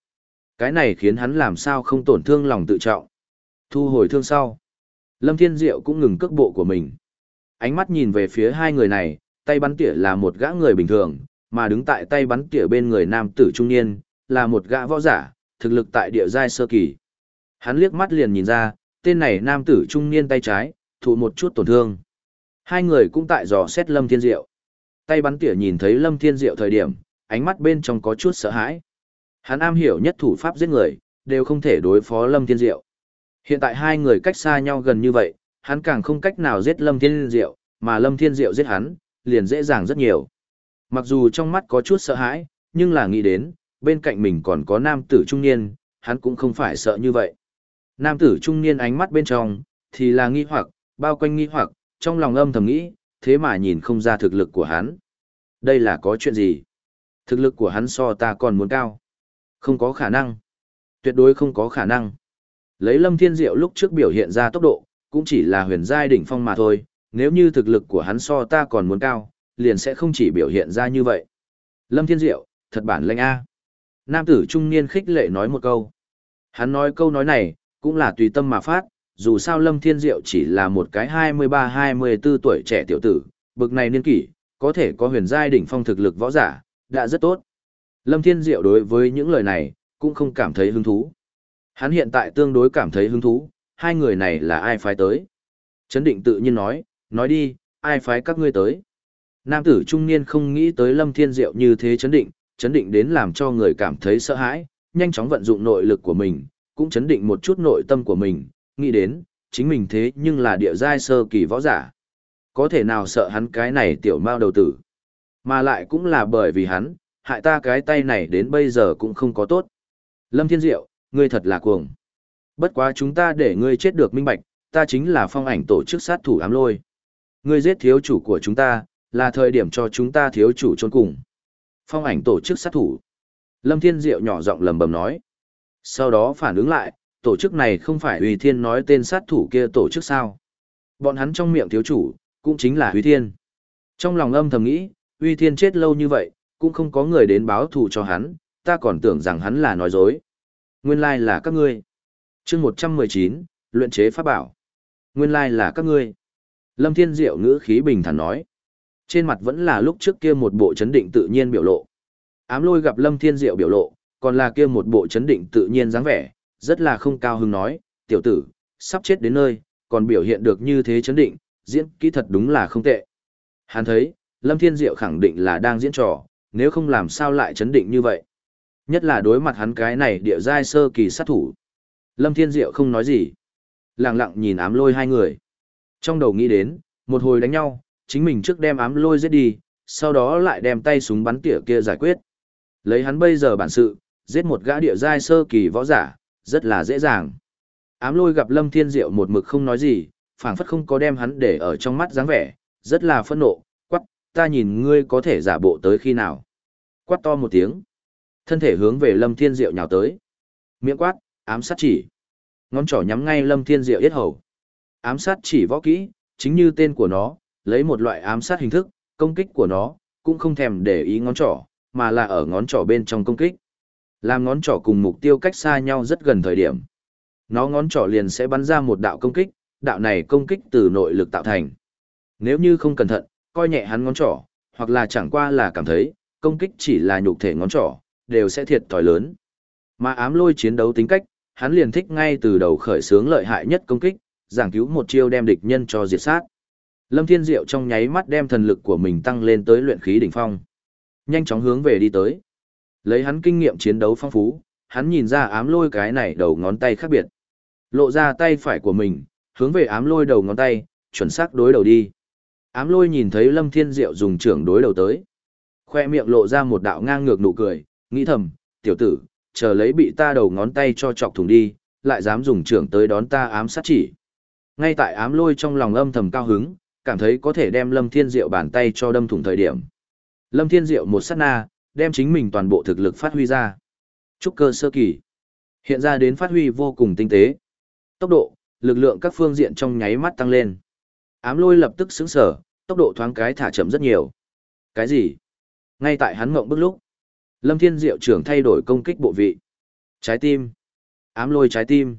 Cái này khiến hắn làm sao không tổn thương lòng tự trọng. Thu hồi thương sau. Lâm Thiên Diệu cũng ngừng cước bộ của mình. Ánh mắt nhìn về phía hai người này, tay bắn tỉa là một gã người bình thường, mà đứng tại tay bắn tỉa bên người nam tử trung niên, là một gã võ giả, thực lực tại địa giai sơ kỳ. Hắn liếc mắt liền nhìn ra, tên này nam tử trung niên tay trái, thụ một chút tổn thương. Hai người cũng tại dò xét Lâm Thiên Diệu. Tay bắn tỉa nhìn thấy Lâm Thiên Diệu thời điểm, ánh mắt bên trong có chút sợ hãi. Hắn am hiểu nhất thủ pháp giết người, đều không thể đối phó Lâm Thiên Diệu. Hiện tại hai người cách xa nhau gần như vậy, hắn càng không cách nào giết Lâm Thiên Diệu, mà Lâm Thiên Diệu giết hắn, liền dễ dàng rất nhiều. Mặc dù trong mắt có chút sợ hãi, nhưng là nghĩ đến, bên cạnh mình còn có nam tử trung niên, hắn cũng không phải sợ như vậy. Nam tử trung niên ánh mắt bên trong, thì là nghi hoặc, bao quanh nghi hoặc, trong lòng âm thầm nghĩ, thế mà nhìn không ra thực lực của hắn. Đây là có chuyện gì? Thực lực của hắn so ta còn muốn cao. Không có khả năng. Tuyệt đối không có khả năng. Lấy Lâm Thiên Diệu lúc trước biểu hiện ra tốc độ, cũng chỉ là huyền giai đỉnh phong mà thôi, nếu như thực lực của hắn so ta còn muốn cao, liền sẽ không chỉ biểu hiện ra như vậy. Lâm Thiên Diệu, thật bản lĩnh A. Nam tử trung niên khích lệ nói một câu. Hắn nói câu nói này, cũng là tùy tâm mà phát, dù sao Lâm Thiên Diệu chỉ là một cái 23-24 tuổi trẻ tiểu tử, bực này niên kỷ, có thể có huyền giai đỉnh phong thực lực võ giả, đã rất tốt. Lâm Thiên Diệu đối với những lời này, cũng không cảm thấy hứng thú. Hắn hiện tại tương đối cảm thấy hứng thú, hai người này là ai phái tới. Chấn định tự nhiên nói, nói đi, ai phái các ngươi tới. Nam tử trung niên không nghĩ tới Lâm Thiên Diệu như thế chấn định, chấn định đến làm cho người cảm thấy sợ hãi, nhanh chóng vận dụng nội lực của mình, cũng chấn định một chút nội tâm của mình, nghĩ đến, chính mình thế nhưng là địa giai sơ kỳ võ giả. Có thể nào sợ hắn cái này tiểu mao đầu tử. Mà lại cũng là bởi vì hắn, hại ta cái tay này đến bây giờ cũng không có tốt. Lâm Thiên Diệu, ngươi thật là cuồng. Bất quá chúng ta để ngươi chết được minh bạch, ta chính là phong ảnh tổ chức sát thủ ám lôi. Ngươi giết thiếu chủ của chúng ta, là thời điểm cho chúng ta thiếu chủ trốn cùng. Phong ảnh tổ chức sát thủ. Lâm Thiên Diệu nhỏ giọng lầm bầm nói. Sau đó phản ứng lại, tổ chức này không phải Uy Thiên nói tên sát thủ kia tổ chức sao. Bọn hắn trong miệng thiếu chủ, cũng chính là Uy Thiên. Trong lòng âm thầm nghĩ, Uy Thiên chết lâu như vậy, cũng không có người đến báo thù cho hắn, ta còn tưởng rằng hắn là nói dối. Nguyên lai là các ngươi. chương 119, luyện chế pháp bảo. Nguyên lai là các ngươi. Lâm Thiên Diệu ngữ khí bình thản nói. Trên mặt vẫn là lúc trước kia một bộ chấn định tự nhiên biểu lộ. Ám lôi gặp Lâm Thiên Diệu biểu lộ, còn là kia một bộ chấn định tự nhiên dáng vẻ, rất là không cao hứng nói, tiểu tử, sắp chết đến nơi, còn biểu hiện được như thế chấn định, diễn kỹ thật đúng là không tệ. Hắn thấy, Lâm Thiên Diệu khẳng định là đang diễn trò, nếu không làm sao lại chấn định như vậy. Nhất là đối mặt hắn cái này địa giai sơ kỳ sát thủ. Lâm Thiên Diệu không nói gì. Lặng lặng nhìn ám lôi hai người. Trong đầu nghĩ đến, một hồi đánh nhau, chính mình trước đem ám lôi giết đi, sau đó lại đem tay súng bắn tỉa kia giải quyết. Lấy hắn bây giờ bản sự, giết một gã địa giai sơ kỳ võ giả, rất là dễ dàng. Ám lôi gặp Lâm Thiên Diệu một mực không nói gì, phảng phất không có đem hắn để ở trong mắt dáng vẻ, rất là phẫn nộ, ta nhìn ngươi có thể giả bộ tới khi nào. Quát to một tiếng. Thân thể hướng về Lâm Thiên Diệu nhào tới. Miệng quát, ám sát chỉ. Ngón trỏ nhắm ngay Lâm Thiên Diệu yết hầu. Ám sát chỉ võ kỹ, chính như tên của nó, lấy một loại ám sát hình thức, công kích của nó, cũng không thèm để ý ngón trỏ, mà là ở ngón trỏ bên trong công kích. Làm ngón trỏ cùng mục tiêu cách xa nhau rất gần thời điểm. Nó ngón trỏ liền sẽ bắn ra một đạo công kích, đạo này công kích từ nội lực tạo thành. Nếu như không cẩn thận, coi nhẹ hắn ngón trỏ, hoặc là chẳng qua là cảm thấy, công kích chỉ là nhục thể ngón trỏ, đều sẽ thiệt thòi lớn. Mà ám lôi chiến đấu tính cách, hắn liền thích ngay từ đầu khởi sướng lợi hại nhất công kích, giảng cứu một chiêu đem địch nhân cho diệt sát. Lâm Thiên Diệu trong nháy mắt đem thần lực của mình tăng lên tới luyện khí đỉnh phong. Nhanh chóng hướng về đi tới. Lấy hắn kinh nghiệm chiến đấu phong phú, hắn nhìn ra ám lôi cái này đầu ngón tay khác biệt. Lộ ra tay phải của mình, hướng về ám lôi đầu ngón tay, chuẩn xác đối đầu đi. Ám lôi nhìn thấy Lâm Thiên Diệu dùng trưởng đối đầu tới. Khoe miệng lộ ra một đạo ngang ngược nụ cười, nghĩ thầm, tiểu tử, chờ lấy bị ta đầu ngón tay cho chọc thủng đi, lại dám dùng trưởng tới đón ta ám sát chỉ. Ngay tại ám lôi trong lòng âm thầm cao hứng, cảm thấy có thể đem Lâm Thiên Diệu bàn tay cho đâm thủng thời điểm. Lâm Thiên Diệu một sát na, đem chính mình toàn bộ thực lực phát huy ra. Trúc cơ sơ kỳ. Hiện ra đến phát huy vô cùng tinh tế. Tốc độ, lực lượng các phương diện trong nháy mắt tăng lên. Ám lôi lập tức sững sở, tốc độ thoáng cái thả chậm rất nhiều. Cái gì? Ngay tại hắn ngộng bức lúc, Lâm Thiên Diệu trưởng thay đổi công kích bộ vị. Trái tim. Ám lôi trái tim.